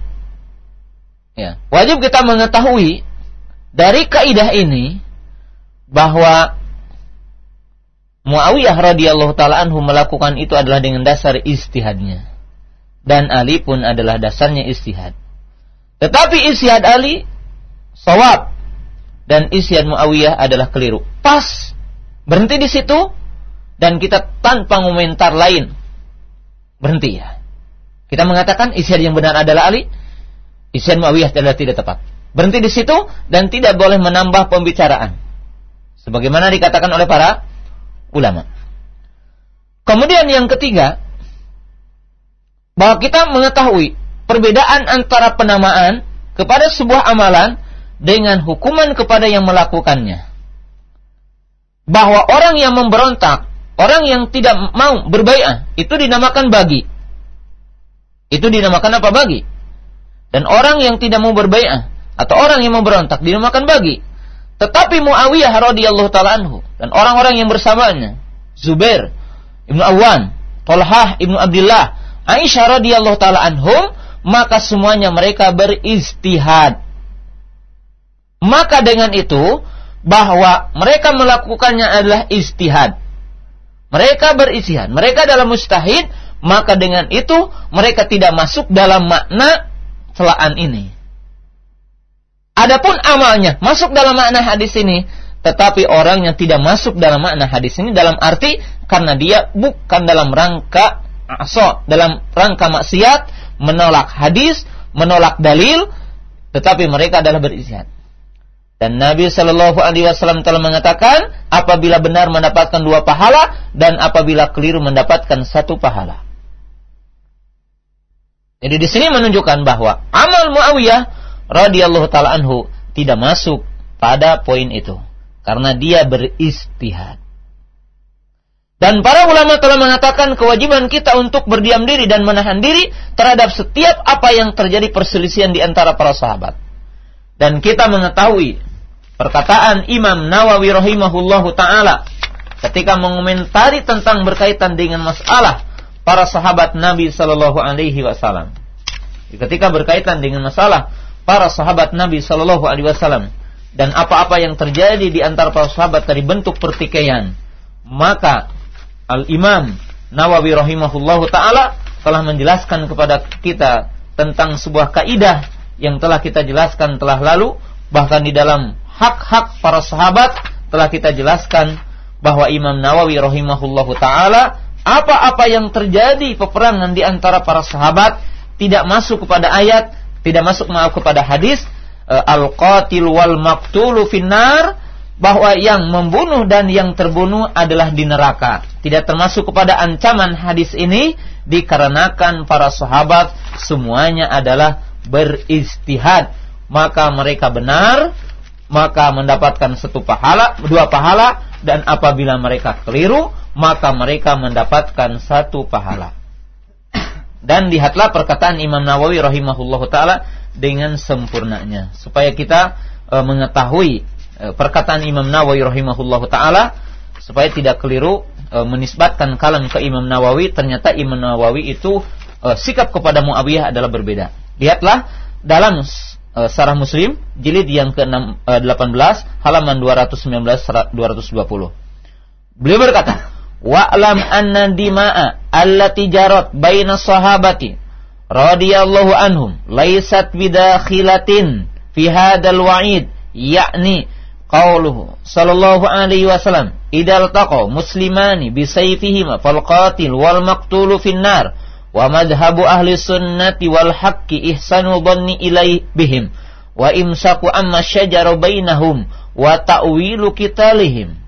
Speaker 1: ya, wajib kita mengetahui dari kaidah ini bahwa Muawiyah radhiyallahu taala anhu melakukan itu adalah dengan dasar istihadnya. Dan Ali pun adalah dasarnya istihad. Tetapi istihad Ali sawab dan istihad Muawiyah adalah keliru. Pas berhenti di situ dan kita tanpa komentar lain berhenti ya. Kita mengatakan istihad yang benar adalah Ali, istihad Muawiyah adalah tidak tepat. Berhenti di situ dan tidak boleh menambah pembicaraan. Sebagaimana dikatakan oleh para ulama. Kemudian yang ketiga, bahwa kita mengetahui perbedaan antara penamaan kepada sebuah amalan dengan hukuman kepada yang melakukannya. Bahwa orang yang memberontak, orang yang tidak mau berbaikat, itu dinamakan bagi. Itu dinamakan apa bagi? Dan orang yang tidak mau berbaikat atau orang yang memberontak dinamakan bagi. Tetapi Muawiyah radhiyallahu taala anhu dan orang-orang yang bersamanya, Zubair Ibnu Awan, Tolhah Ibnu Abdullah, Aisyah radhiyallahu taala anhum, maka semuanya mereka beristihad. Maka dengan itu bahwa mereka melakukannya adalah istihad. Mereka beristihad, mereka dalam mustahid, maka dengan itu mereka tidak masuk dalam makna celaan ini. Adapun amalnya masuk dalam makna hadis ini, tetapi orang yang tidak masuk dalam makna hadis ini dalam arti karena dia bukan dalam rangka aso, dalam rangka maksiat, menolak hadis, menolak dalil, tetapi mereka adalah berisian. Dan Nabi Shallallahu Alaihi Wasallam telah mengatakan, apabila benar mendapatkan dua pahala dan apabila keliru mendapatkan satu pahala. Jadi di sini menunjukkan bahwa amal Muawiyah radhiyallahu taala anhu tidak masuk pada poin itu karena dia beristihad. Dan para ulama telah mengatakan kewajiban kita untuk berdiam diri dan menahan diri terhadap setiap apa yang terjadi perselisihan di antara para sahabat. Dan kita mengetahui perkataan Imam Nawawi rahimahullahu taala ketika mengomentari tentang berkaitan dengan masalah para sahabat Nabi sallallahu alaihi wasallam. Ketika berkaitan dengan masalah para sahabat Nabi Shallallahu Alaihi Wasallam dan apa-apa yang terjadi di antara para sahabat dari bentuk pertikaian, maka Al Imam Nawawi rahimahullahu taala telah menjelaskan kepada kita tentang sebuah kaidah yang telah kita jelaskan telah lalu bahkan di dalam hak-hak para sahabat telah kita jelaskan bahwa Imam Nawawi rahimahullahu taala apa-apa yang terjadi peperangan di antara para sahabat tidak masuk kepada ayat tidak masuk maaf kepada hadis uh, al-qatil wal maktulu finnar bahwa yang membunuh dan yang terbunuh adalah di neraka. Tidak termasuk kepada ancaman hadis ini dikarenakan para sahabat semuanya adalah beristihad maka mereka benar maka mendapatkan satu pahala dua pahala dan apabila mereka keliru maka mereka mendapatkan satu pahala dan lihatlah perkataan Imam Nawawi rahimahullah taala dengan sempurnanya. Supaya kita e, mengetahui e, perkataan Imam Nawawi rahimahullah taala supaya tidak keliru e, menisbatkan kalam ke Imam Nawawi ternyata Imam Nawawi itu e, sikap kepada Muawiyah adalah berbeda. Lihatlah dalam e, Sarah Muslim jilid yang ke-18 e, halaman 219 220 beliau berkata wa'lam anna dima'a allati jarat baina sahabati radhiyallahu anhum laysat bidakhilatin fi hadzal wa'id yakni qauluhu sallallahu alaihi wasallam idal taqa muslimani bisayfihima fal qatil wal maqtulu fin nar wa madhhabu ahli sunnati wal haqqi ihsanu dhanni ilai bihim wa imsaku amma syajara bainahum wa ta'wilu kitalihim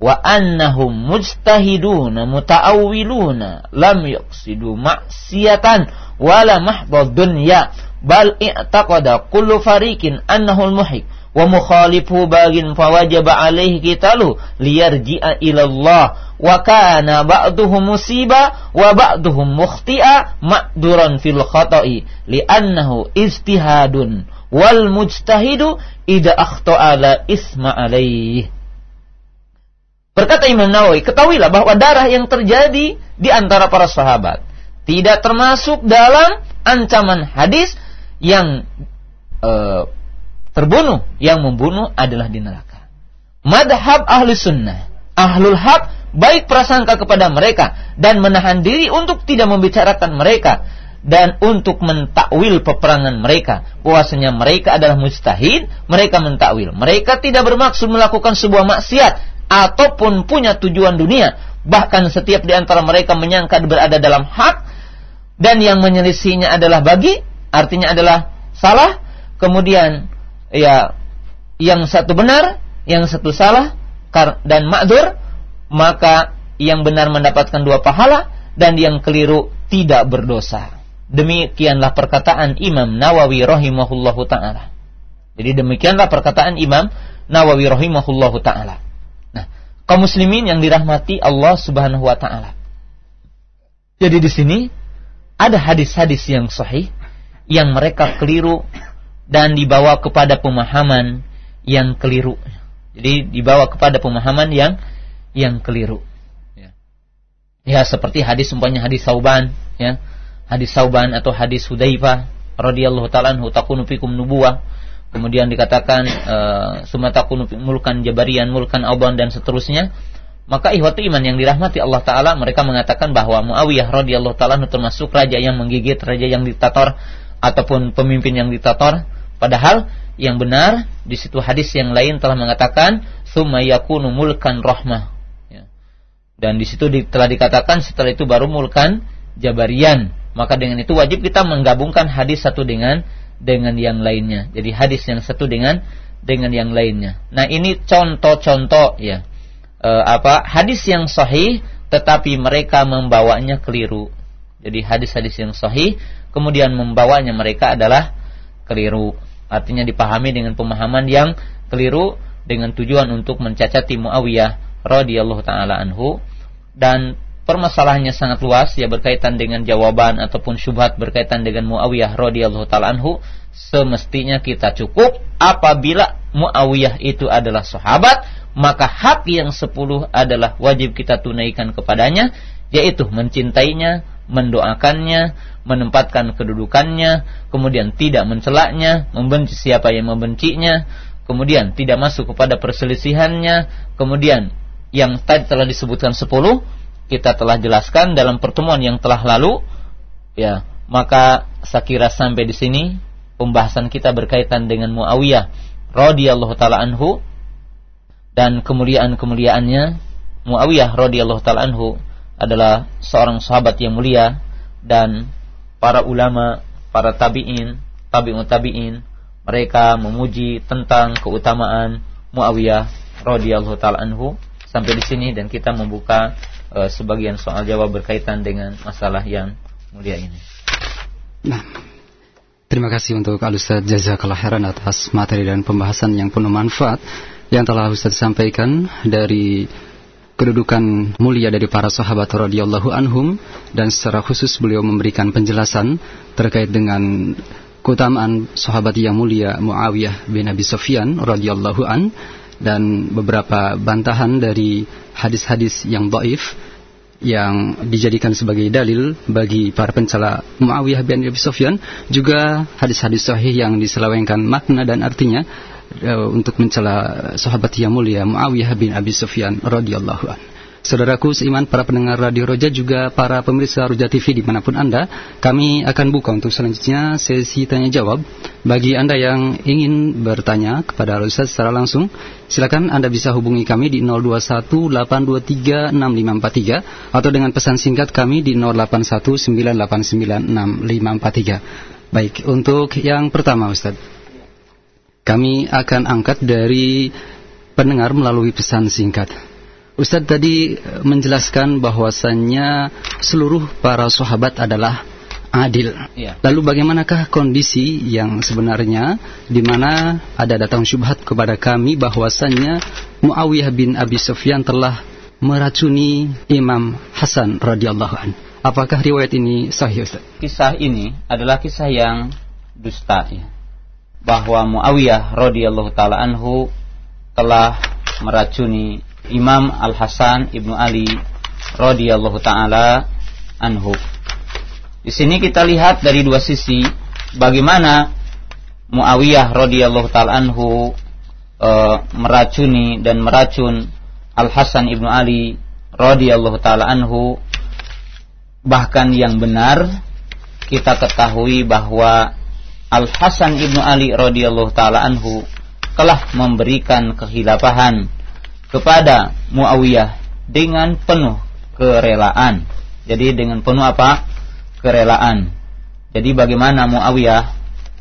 Speaker 1: wa annahum mujtahiduna mutaawwiluna lam yaqsidu ma'siyatan wala mahdha dunya bal i'taqada kullu fariqin annahu al-muhik wa mukhalifu bagin fawajaba alaihi qitalu liyarji'a ila Allah wa kana ba'duhum musiba wa ba'duhum mukhti'a ma'duran fil khata'i li'annahu ijtihadun wal mujtahidu idza akhta'a la isma alaihi Berkata Imam Nawawi, ketahuilah bahwa darah yang terjadi di antara para sahabat tidak termasuk dalam ancaman hadis yang e, terbunuh, yang membunuh adalah di neraka. Madhab ahli sunnah, ahlul haq baik prasangka kepada mereka dan menahan diri untuk tidak membicarakan mereka dan untuk mentakwil peperangan mereka. Bahwasanya mereka adalah mustahid mereka mentakwil. Mereka tidak bermaksud melakukan sebuah maksiat ataupun punya tujuan dunia. Bahkan setiap di antara mereka menyangka berada dalam hak dan yang menyelisihinya adalah bagi, artinya adalah salah. Kemudian ya yang satu benar, yang satu salah dan makdur, maka yang benar mendapatkan dua pahala dan yang keliru tidak berdosa. Demikianlah perkataan Imam Nawawi rahimahullahu taala. Jadi demikianlah perkataan Imam Nawawi rahimahullahu taala kaum muslimin yang dirahmati Allah Subhanahu wa taala. Jadi di sini ada hadis-hadis yang sahih yang mereka keliru dan dibawa kepada pemahaman yang keliru. Jadi dibawa kepada pemahaman yang yang keliru. Ya, ya seperti hadis umpamanya hadis Sauban, ya. Hadis Sauban atau hadis Hudzaifah radhiyallahu taala anhu takunu fikum nubuwah kemudian dikatakan uh, sumatakunu mulkan jabarian mulkan auban dan seterusnya. Maka ihwatu iman yang dirahmati Allah taala mereka mengatakan bahwa Muawiyah radhiyallahu taala termasuk raja yang menggigit raja yang diktator ataupun pemimpin yang diktator padahal yang benar di situ hadis yang lain telah mengatakan summa yakunu mulkan rahmah. Ya. dan di situ telah dikatakan setelah itu baru mulkan jabarian maka dengan itu wajib kita menggabungkan hadis satu dengan dengan yang lainnya. Jadi hadis yang satu dengan dengan yang lainnya. Nah, ini contoh-contoh ya. E, apa? Hadis yang sahih tetapi mereka membawanya keliru. Jadi hadis-hadis yang sahih kemudian membawanya mereka adalah keliru. Artinya dipahami dengan pemahaman yang keliru dengan tujuan untuk mencacati Muawiyah radhiyallahu taala anhu dan permasalahannya sangat luas ya berkaitan dengan jawaban ataupun syubhat berkaitan dengan Muawiyah radhiyallahu taala anhu semestinya kita cukup apabila Muawiyah itu adalah sahabat maka hak yang sepuluh adalah wajib kita tunaikan kepadanya yaitu mencintainya mendoakannya menempatkan kedudukannya kemudian tidak mencelaknya membenci siapa yang membencinya kemudian tidak masuk kepada perselisihannya kemudian yang tadi telah disebutkan sepuluh kita telah jelaskan dalam pertemuan yang telah lalu ya maka saya sampai di sini pembahasan kita berkaitan dengan Muawiyah radhiyallahu taala anhu dan kemuliaan-kemuliaannya. Muawiyah radhiyallahu taala anhu adalah seorang sahabat yang mulia dan para ulama, para tabi'in, tabi'ut tabi'in mereka memuji tentang keutamaan Muawiyah radhiyallahu taala anhu sampai di sini dan kita membuka uh, sebagian soal jawab berkaitan dengan masalah yang mulia ini.
Speaker 2: Nah, terima kasih untuk Al-Ustaz Jazakallah khairan atas materi dan pembahasan yang penuh manfaat yang telah Ustaz sampaikan dari kedudukan mulia dari para sahabat radhiyallahu anhum dan secara khusus beliau memberikan penjelasan terkait dengan keutamaan sahabat yang mulia Muawiyah bin Abi Sufyan radhiyallahu an dan beberapa bantahan dari hadis-hadis yang dhaif yang dijadikan sebagai dalil bagi para pencela Muawiyah bin Abi Sufyan juga hadis-hadis sahih yang diselewengkan makna dan artinya uh, untuk mencela sahabat yang mulia Muawiyah bin Abi Sufyan radhiyallahu anhu. Saudaraku seiman para pendengar Radio Roja juga para pemirsa Roja TV di mana pun Anda Kami akan buka untuk selanjutnya sesi tanya jawab. Bagi Anda yang ingin bertanya kepada Ustaz secara langsung Silakan Anda bisa hubungi kami di 0218236543 Atau dengan pesan singkat kami di 0819896543 Baik, untuk yang pertama Ustaz. Kami akan angkat dari pendengar melalui pesan singkat Ustadz tadi eh, menjelaskan bahwasannya seluruh para sahabat adalah adil. Ya. Lalu bagaimanakah kondisi yang sebenarnya di mana ada datang syubhat kepada kami bahwasannya Muawiyah bin Abi Sufyan telah meracuni Imam Hasan radhiyallahu an. Apakah riwayat ini sahih Ustaz?
Speaker 1: Kisah ini adalah kisah yang dusta ya. Bahwa Muawiyah radhiyallahu taala anhu telah meracuni Imam Al Hasan ibnu Ali radhiyallahu taala anhu. Di sini kita lihat dari dua sisi bagaimana Muawiyah radhiyallahu taala anhu e, meracuni dan meracun Al Hasan ibnu Ali radhiyallahu taala anhu bahkan yang benar kita ketahui bahwa Al Hasan ibnu Ali radhiyallahu taala anhu telah memberikan kehilafahan kepada Muawiyah dengan penuh kerelaan. Jadi dengan penuh apa? Kerelaan. Jadi bagaimana Muawiyah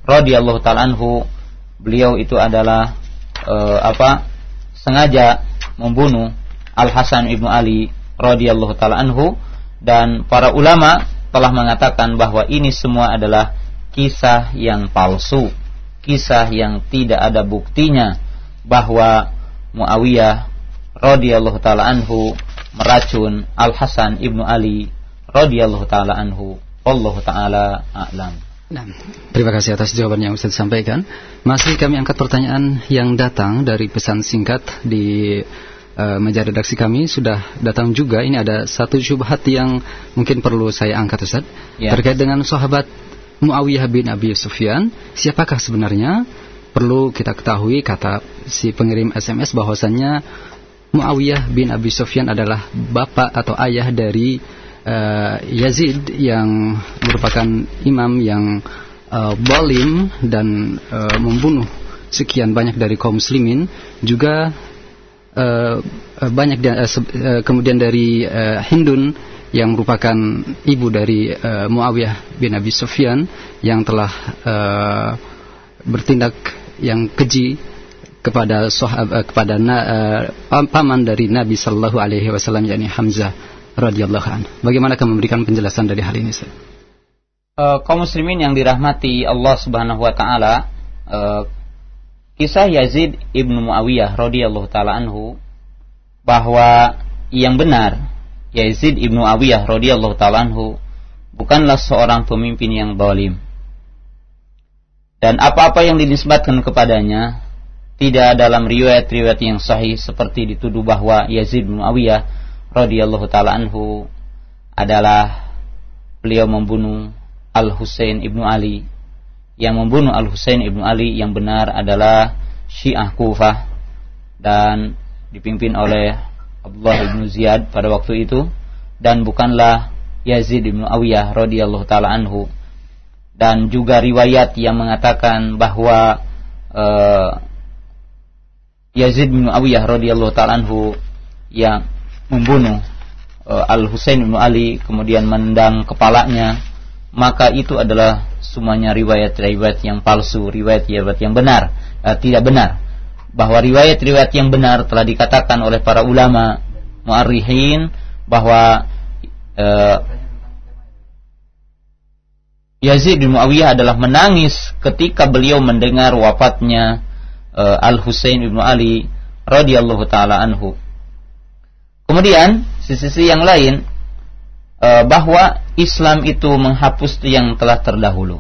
Speaker 1: radhiyallahu taala anhu beliau itu adalah e, apa? sengaja membunuh Al Hasan ibnu Ali radhiyallahu taala anhu dan para ulama telah mengatakan bahwa ini semua adalah kisah yang palsu, kisah yang tidak ada buktinya bahwa Muawiyah radhiyallahu taala anhu meracun Al Hasan ibnu Ali radhiyallahu taala anhu. Allah taala a'lam.
Speaker 2: Nah, terima kasih atas jawaban yang Ustaz sampaikan. Masih kami angkat pertanyaan yang datang dari pesan singkat di uh, meja redaksi kami sudah datang juga. Ini ada satu syubhat yang mungkin perlu saya angkat Ustaz ya. terkait dengan sahabat Muawiyah bin Abi Sufyan. Siapakah sebenarnya? Perlu kita ketahui kata si pengirim SMS bahwasannya Muawiyah bin Abi Sufyan adalah bapak atau ayah dari uh, Yazid yang merupakan imam yang uh, balim dan uh, membunuh sekian banyak dari kaum muslimin. Juga uh, banyak uh, uh, kemudian dari uh, Hindun yang merupakan ibu dari uh, Muawiyah bin Abi Sufyan yang telah uh, bertindak yang keji kepada sahabat eh, kepada na, uh, paman dari Nabi Shallallahu Alaihi Wasallam yakni Hamzah radhiyallahu an. Bagaimana kamu memberikan penjelasan dari hal ini?
Speaker 1: Uh, kaum muslimin yang dirahmati Allah Subhanahu Wa Taala, uh, kisah Yazid ibnu Muawiyah radhiyallahu taala anhu bahwa yang benar Yazid ibnu Muawiyah radhiyallahu taala anhu bukanlah seorang pemimpin yang zalim. Dan apa-apa yang dinisbatkan kepadanya tidak dalam riwayat-riwayat yang sahih seperti dituduh bahwa Yazid bin Muawiyah radhiyallahu taala anhu adalah beliau membunuh Al Husain ibnu Ali. Yang membunuh Al Husain ibnu Ali yang benar adalah Syiah Kufah dan dipimpin oleh Abdullah ibnu Ziyad pada waktu itu dan bukanlah Yazid bin Muawiyah radhiyallahu taala anhu. Dan juga riwayat yang mengatakan bahwa uh, Yazid bin Muawiyah radhiyallahu taala anhu yang membunuh uh, Al Husain bin Ali kemudian mendang kepalanya maka itu adalah semuanya riwayat-riwayat yang palsu, riwayat-riwayat yang benar, uh, tidak benar. Bahwa riwayat-riwayat yang benar telah dikatakan oleh para ulama muarrihin bahwa uh, Yazid bin Muawiyah adalah menangis ketika beliau mendengar wafatnya uh, Al Husain bin Ali radhiyallahu taala anhu. Kemudian sisi-sisi yang lain uh, bahwa Islam itu menghapus yang telah terdahulu.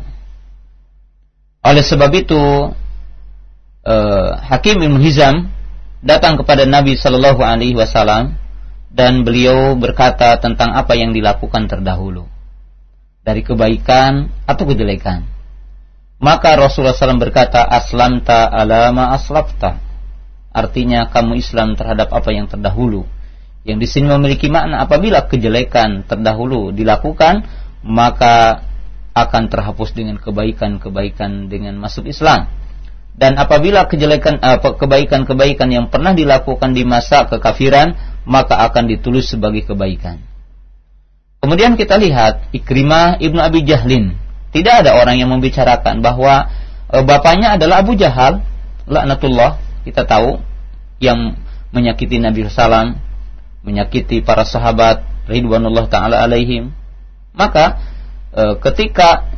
Speaker 1: Oleh sebab itu uh, Hakim bin Hizam datang kepada Nabi Shallallahu Alaihi Wasallam dan beliau berkata tentang apa yang dilakukan terdahulu dari kebaikan atau kejelekan. Maka Rasulullah SAW berkata, Aslamta alama aslafta. Artinya kamu Islam terhadap apa yang terdahulu. Yang di sini memiliki makna apabila kejelekan terdahulu dilakukan, maka akan terhapus dengan kebaikan-kebaikan dengan masuk Islam. Dan apabila kejelekan kebaikan-kebaikan yang pernah dilakukan di masa kekafiran, maka akan ditulis sebagai kebaikan. Kemudian kita lihat Ikrimah ibnu Abi Jahlin. Tidak ada orang yang membicarakan bahwa e, bapaknya adalah Abu Jahal, laknatullah. Kita tahu yang menyakiti Nabi Sallam, menyakiti para sahabat Ridwanullah taala alaihim. Maka e, ketika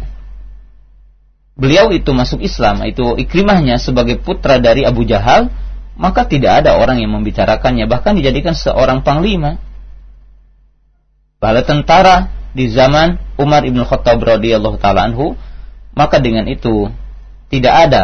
Speaker 1: beliau itu masuk Islam, itu Ikrimahnya sebagai putra dari Abu Jahal, maka tidak ada orang yang membicarakannya, bahkan dijadikan seorang panglima bala tentara di zaman Umar ibn Khattab radhiyallahu taala anhu maka dengan itu tidak ada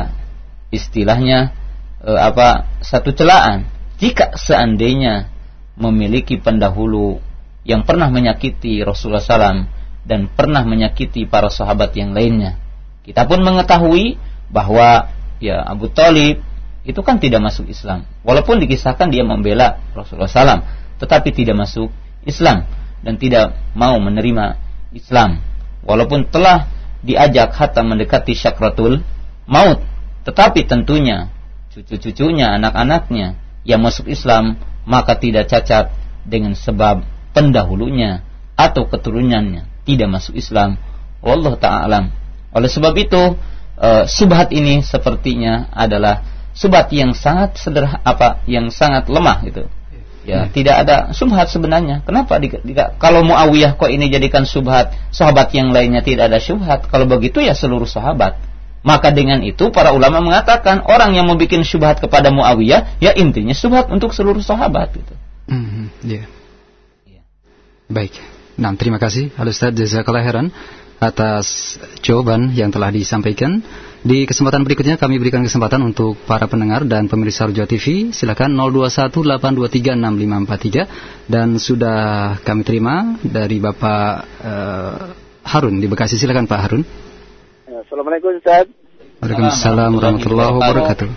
Speaker 1: istilahnya e, apa satu celaan. Jika seandainya memiliki pendahulu yang pernah menyakiti Rasulullah SAW dan pernah menyakiti para sahabat yang lainnya. Kita pun mengetahui bahwa ya Abu Talib itu kan tidak masuk Islam. Walaupun dikisahkan dia membela Rasulullah SAW tetapi tidak masuk Islam dan tidak mau menerima Islam. Walaupun telah diajak hatta mendekati syakratul maut tetapi tentunya cucu-cucunya anak-anaknya yang masuk Islam maka tidak cacat dengan sebab pendahulunya atau keturunannya tidak masuk Islam. Allah taala oleh sebab itu uh, subhat ini sepertinya adalah subhat yang sangat sederhana apa yang sangat lemah gitu Ya, hmm. tidak ada subhat sebenarnya. Kenapa di, di, kalau Muawiyah kok ini jadikan subhat, sahabat yang lainnya tidak ada subhat. Kalau begitu ya seluruh sahabat. Maka dengan itu para ulama mengatakan orang yang membuat subhat kepada Muawiyah ya intinya subhat untuk seluruh sahabat gitu.
Speaker 2: Hmm, yeah. yeah. Baik. Nah, terima kasih Al Ustaz Jazakallah khairan atas jawaban yang telah disampaikan. Di kesempatan berikutnya kami berikan kesempatan untuk para pendengar dan pemirsa Rojo TV. Silakan 0218236543 dan sudah kami terima dari Bapak uh, Harun di Bekasi. Silakan Pak Harun.
Speaker 3: Ya, Assalamualaikum Ustaz.
Speaker 2: Waalaikumsalam warahmatullahi wabarakatuh.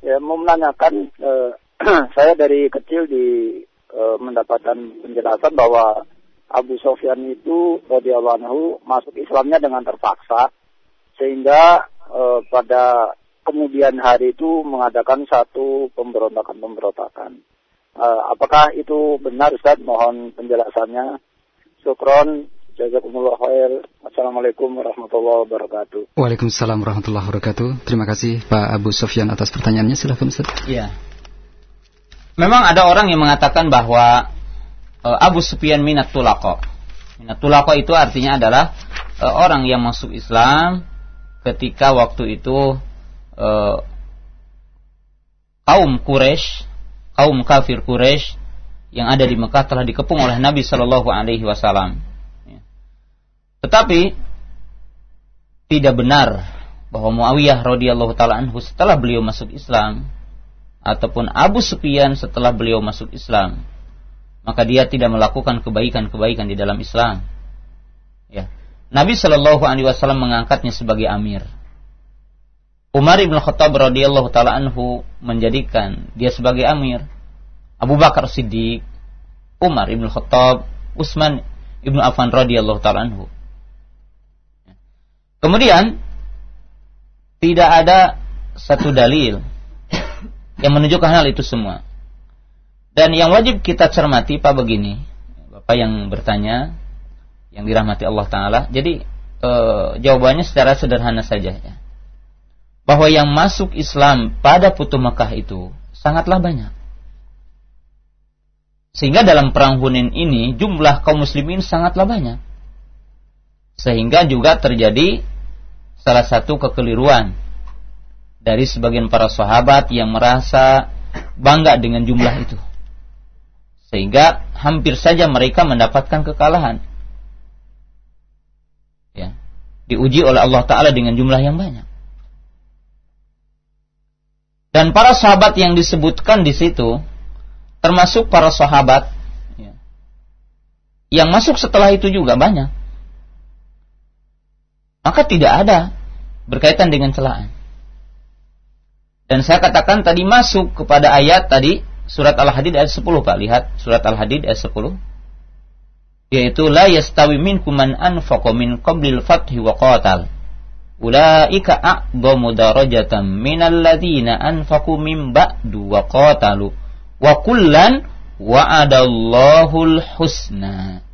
Speaker 3: Ya, mau menanyakan uh, saya dari kecil di uh, mendapatkan penjelasan bahwa Abu Sofyan itu radhiyallahu anhu masuk Islamnya dengan terpaksa sehingga uh, pada kemudian hari itu mengadakan satu pemberontakan-pemberontakan. Uh, apakah itu benar Ustaz? Mohon penjelasannya. Syukron. Jazakumullah khair. Assalamualaikum warahmatullahi wabarakatuh.
Speaker 2: Waalaikumsalam warahmatullahi wabarakatuh. Terima kasih Pak Abu Sofyan atas pertanyaannya. Silahkan Ustaz.
Speaker 1: Iya. Memang ada orang yang mengatakan bahwa uh, Abu Sufyan minat tulako. Minat tulako itu artinya adalah uh, orang yang masuk Islam ketika waktu itu uh, kaum Quraisy, kaum kafir Quraisy yang ada di Mekah telah dikepung oleh Nabi Shallallahu Alaihi Wasallam. Ya. Tetapi tidak benar bahwa Muawiyah radhiyallahu taala anhu setelah beliau masuk Islam ataupun Abu Sufyan setelah beliau masuk Islam maka dia tidak melakukan kebaikan-kebaikan di dalam Islam. Ya. Nabi Shallallahu Alaihi Wasallam mengangkatnya sebagai amir. Umar ibn Khattab radhiyallahu taala anhu menjadikan dia sebagai amir. Abu Bakar Siddiq, Umar ibn Khattab, Utsman ibn Affan radhiyallahu taala anhu. Kemudian tidak ada satu dalil yang menunjukkan hal itu semua. Dan yang wajib kita cermati Pak begini, Bapak yang bertanya, yang dirahmati Allah Taala. Jadi e, jawabannya secara sederhana saja ya. Bahwa yang masuk Islam pada Putu Mekah itu sangatlah banyak. Sehingga dalam perang Hunain ini jumlah kaum muslimin sangatlah banyak. Sehingga juga terjadi salah satu kekeliruan dari sebagian para sahabat yang merasa bangga dengan jumlah itu. Sehingga hampir saja mereka mendapatkan kekalahan. Ya. Diuji oleh Allah Ta'ala dengan jumlah yang banyak. Dan para sahabat yang disebutkan di situ, termasuk para sahabat ya, yang masuk setelah itu juga banyak. Maka tidak ada berkaitan dengan celaan. Dan saya katakan tadi masuk kepada ayat tadi surat Al-Hadid ayat 10 Pak. Lihat surat Al-Hadid ayat 10. Yaitu la yastawi minkum man anfaqa min qablil fathi wa qatal. Ulaika a'dhamu darajatan minal ladzina anfaqu min ba'du wa qatalu. Wa kullan wa'adallahu husna.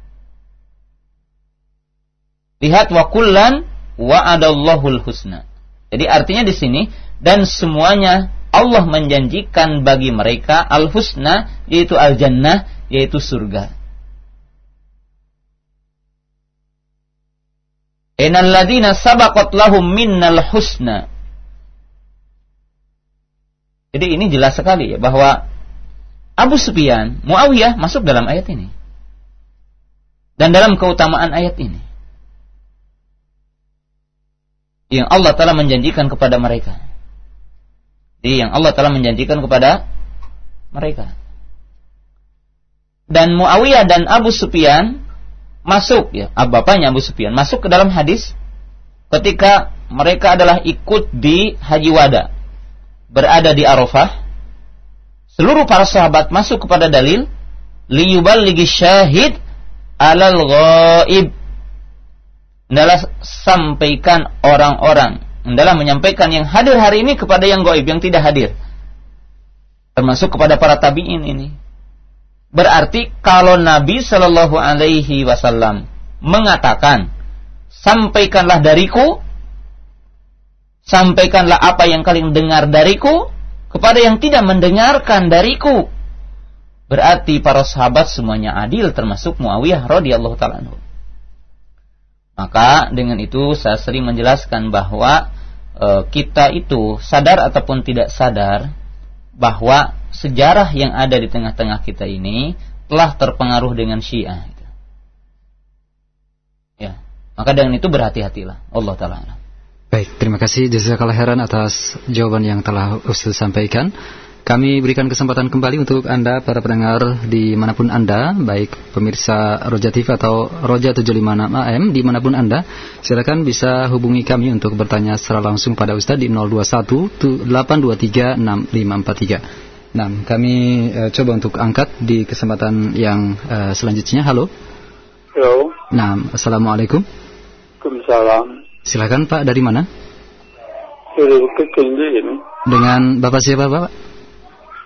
Speaker 1: Lihat wa kullan wa'adallahu husna. Jadi artinya di sini dan semuanya Allah menjanjikan bagi mereka al-husna yaitu al-jannah yaitu surga Innal ladina sabaqat lahum minnal husna. Jadi ini jelas sekali ya bahwa Abu Sufyan, Muawiyah masuk dalam ayat ini. Dan dalam keutamaan ayat ini. Yang Allah telah menjanjikan kepada mereka. Jadi yang Allah telah menjanjikan kepada mereka. Dan Muawiyah dan Abu Sufyan masuk ya. Bapaknya Abu Sufyan masuk ke dalam hadis ketika mereka adalah ikut di Haji Wada berada di Arafah. Seluruh para sahabat masuk kepada dalil liyuballighi syahid alal ghaib. Adalah sampaikan orang-orang adalah menyampaikan yang hadir hari ini kepada yang gaib yang tidak hadir. Termasuk kepada para tabi'in ini Berarti kalau Nabi Shallallahu Alaihi Wasallam mengatakan, sampaikanlah dariku, sampaikanlah apa yang kalian dengar dariku kepada yang tidak mendengarkan dariku. Berarti para sahabat semuanya adil termasuk Muawiyah radhiyallahu taala Maka dengan itu saya sering menjelaskan bahwa e, kita itu sadar ataupun tidak sadar bahwa sejarah yang ada di tengah-tengah kita ini telah terpengaruh dengan Syiah. Ya, maka dengan itu berhati-hatilah. Allah taala.
Speaker 2: Baik, terima kasih jazakallah khairan atas jawaban yang telah Ustaz sampaikan. Kami berikan kesempatan kembali untuk Anda para pendengar di mana pun Anda, baik pemirsa Roja TV atau Roja 756 AM di mana pun Anda, silakan bisa hubungi kami untuk bertanya secara langsung pada Ustadz di 021 823 6543. Nah, kami uh, coba untuk angkat di kesempatan yang uh, selanjutnya. Halo.
Speaker 4: Halo.
Speaker 2: Nah, assalamualaikum.
Speaker 4: Waalaikumsalam.
Speaker 2: Silakan Pak, dari mana?
Speaker 4: Dari Bukit Tinggi ini.
Speaker 2: Dengan Bapak siapa Bapak?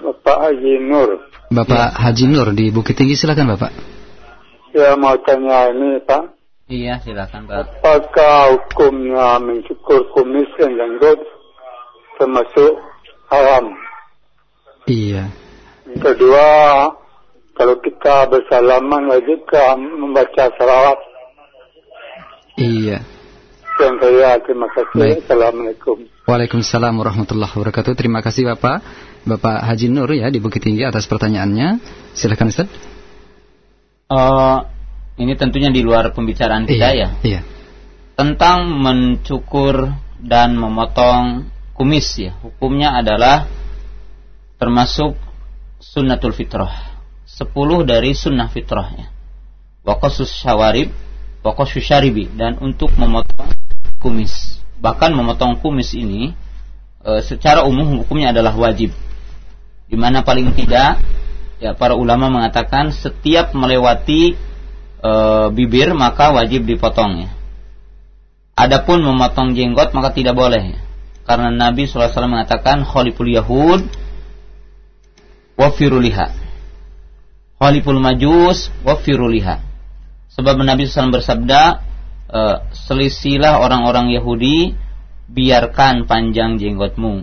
Speaker 4: Bapak Haji Nur.
Speaker 2: Bapak ya. Haji Nur di Bukit Tinggi, silakan Bapak.
Speaker 4: Ya mau tanya ini Pak.
Speaker 1: Iya, silakan Pak.
Speaker 4: Apakah hukumnya mencukur kumis dan jenggot termasuk haram?
Speaker 2: Iya.
Speaker 4: Kedua, kalau kita bersalaman wajibkah membaca salawat?
Speaker 2: Iya.
Speaker 4: Yang saya terima kasih. Baik. Assalamualaikum.
Speaker 2: Waalaikumsalam warahmatullahi wabarakatuh. Terima kasih Bapak, Bapak Haji Nur ya di Bukit Tinggi atas pertanyaannya. Silakan Ustaz.
Speaker 1: Uh, ini tentunya di luar pembicaraan kita
Speaker 2: iya,
Speaker 1: ya.
Speaker 2: Iya.
Speaker 1: Tentang mencukur dan memotong kumis ya. Hukumnya adalah termasuk sunnatul fitrah. Sepuluh dari sunnah fitrahnya. Waqasus syawarib, waqasus syaribi dan untuk memotong kumis. Bahkan memotong kumis ini e, secara umum hukumnya adalah wajib. Di mana paling tidak ya para ulama mengatakan setiap melewati e, bibir maka wajib dipotongnya. Adapun memotong jenggot maka tidak boleh. Karena Nabi SAW mengatakan khaliful yahud wafiruliha. Khaliful majus wafiruliha. Sebab Nabi SAW bersabda, e, selisilah orang-orang Yahudi, biarkan panjang jenggotmu.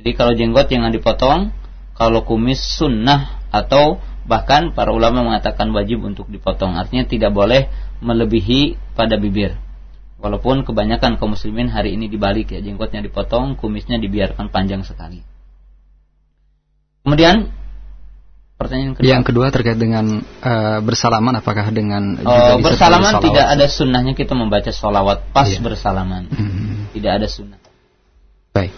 Speaker 1: Jadi kalau jenggot jangan dipotong, kalau kumis sunnah atau Bahkan para ulama mengatakan wajib untuk dipotong. Artinya tidak boleh melebihi pada bibir. Walaupun kebanyakan kaum muslimin hari ini dibalik ya, jenggotnya dipotong, kumisnya dibiarkan panjang sekali. Kemudian pertanyaan kedua.
Speaker 2: Yang kedua terkait dengan uh, bersalaman apakah dengan
Speaker 1: oh, bersalaman tidak ada sunnahnya kita membaca sholawat pas iya. bersalaman. Hmm. Tidak ada sunnah.
Speaker 2: Baik.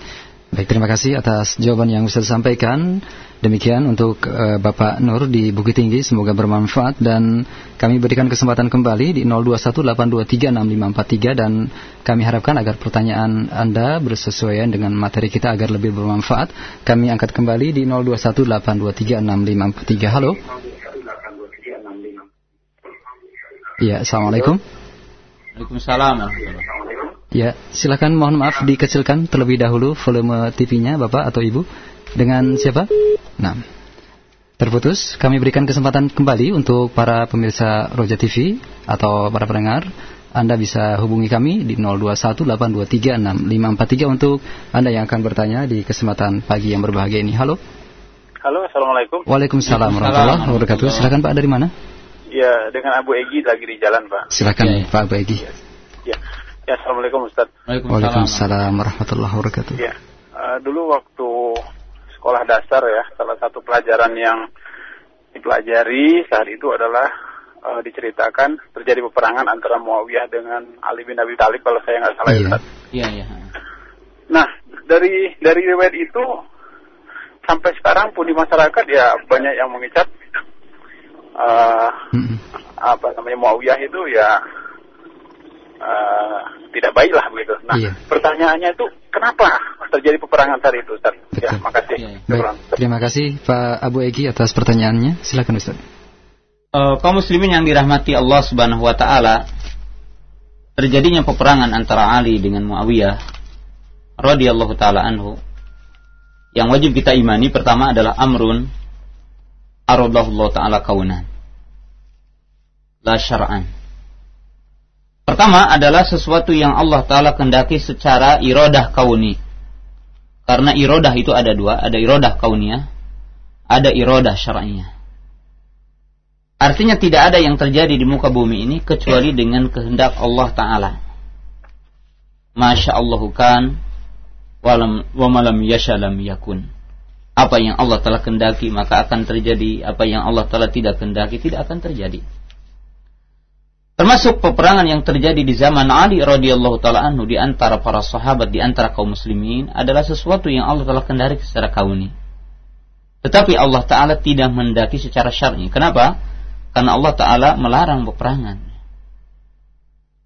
Speaker 2: Baik, terima kasih atas jawaban yang bisa disampaikan. Demikian untuk uh, Bapak Nur di Bukit Tinggi, semoga bermanfaat dan kami berikan kesempatan kembali di 0218236543 dan kami harapkan agar pertanyaan Anda bersesuaian dengan materi kita agar lebih bermanfaat. Kami angkat kembali di 0218236543. Halo. Iya, Assalamualaikum.
Speaker 1: Waalaikumsalam.
Speaker 2: Ya, silakan mohon maaf dikecilkan terlebih dahulu volume TV-nya Bapak atau Ibu. Dengan siapa? Nah, terputus. Kami berikan kesempatan kembali untuk para pemirsa Roja TV atau para pendengar. Anda bisa hubungi kami di 0218236543 untuk Anda yang akan bertanya di kesempatan pagi yang berbahagia ini. Halo.
Speaker 5: Halo, Assalamualaikum.
Speaker 2: Waalaikumsalam warahmatullahi wabarakatuh. Silakan Pak, dari mana?
Speaker 5: Ya, dengan Abu Egi lagi di jalan, Pak.
Speaker 2: Silakan ya, ya. Pak Abu Egi.
Speaker 5: Ya. ya. Ya, Assalamualaikum Ustaz.
Speaker 2: Waalaikumsalam warahmatullahi wabarakatuh.
Speaker 5: Ya, uh, dulu waktu sekolah dasar ya, salah satu pelajaran yang dipelajari saat itu adalah uh, diceritakan terjadi peperangan antara Muawiyah dengan Ali bin Abi Thalib kalau saya nggak salah ya,
Speaker 1: iya. Iya.
Speaker 5: Nah, dari dari riwayat itu sampai sekarang pun di masyarakat ya banyak yang mengecap uh, mm -hmm. apa namanya Muawiyah itu ya uh, tidak baiklah begitu. Nah, iya. pertanyaannya itu kenapa terjadi peperangan saat itu, Ustaz? Ya, Betul. Ya, makasih. Iya, iya.
Speaker 2: Baik. Terima kasih Pak Abu Egi atas pertanyaannya. Silakan Ustaz.
Speaker 1: Uh, kaum muslimin yang dirahmati Allah Subhanahu wa taala, terjadinya peperangan antara Ali dengan Muawiyah radhiyallahu taala anhu yang wajib kita imani pertama adalah amrun aradallahu taala kaunan la syar'an Pertama adalah sesuatu yang Allah Ta'ala kendaki secara irodah kauni. Karena irodah itu ada dua, ada irodah kauniyah, ada irodah syar'iyah. Artinya tidak ada yang terjadi di muka bumi ini kecuali dengan kehendak Allah Ta'ala. Masya Allah kan, wa malam yashalam yakun. Apa yang Allah telah kendaki maka akan terjadi, apa yang Allah telah tidak kendaki tidak akan terjadi. Termasuk peperangan yang terjadi di zaman Ali radhiyallahu taala anhu di antara para sahabat di antara kaum muslimin adalah sesuatu yang Allah telah kendari secara kauni. Tetapi Allah taala tidak mendaki secara syar'i. Kenapa? Karena Allah taala melarang peperangan.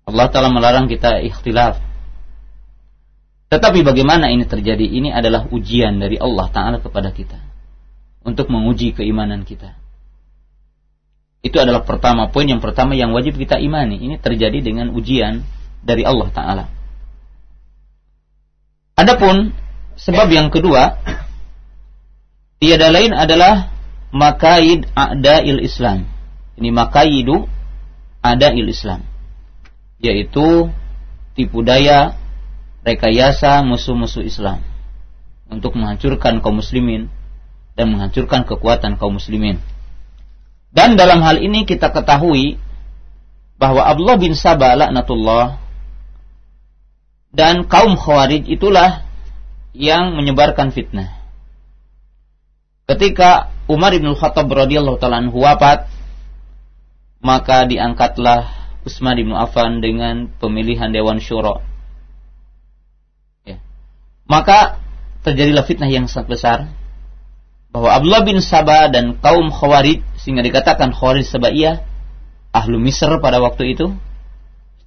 Speaker 1: Allah taala melarang kita ikhtilaf. Tetapi bagaimana ini terjadi? Ini adalah ujian dari Allah taala kepada kita untuk menguji keimanan kita. Itu adalah pertama poin yang pertama yang wajib kita imani. Ini terjadi dengan ujian dari Allah Taala. Adapun sebab yang kedua tiada lain adalah makaid a'dail Islam. Ini makaidu a'dail Islam. Yaitu tipu daya, rekayasa musuh-musuh Islam untuk menghancurkan kaum muslimin dan menghancurkan kekuatan kaum muslimin. Dan dalam hal ini kita ketahui bahwa Abdullah bin Sabah laknatullah dan kaum Khawarij itulah yang menyebarkan fitnah. Ketika Umar bin Khattab radhiyallahu taala wafat, maka diangkatlah Utsman bin Affan dengan pemilihan Dewan Syuro. Ya. Maka terjadilah fitnah yang sangat besar bahwa Abdullah bin Sabah dan kaum Khawarij sehingga dikatakan Khawarij Sabaiyah ahlu Misr pada waktu itu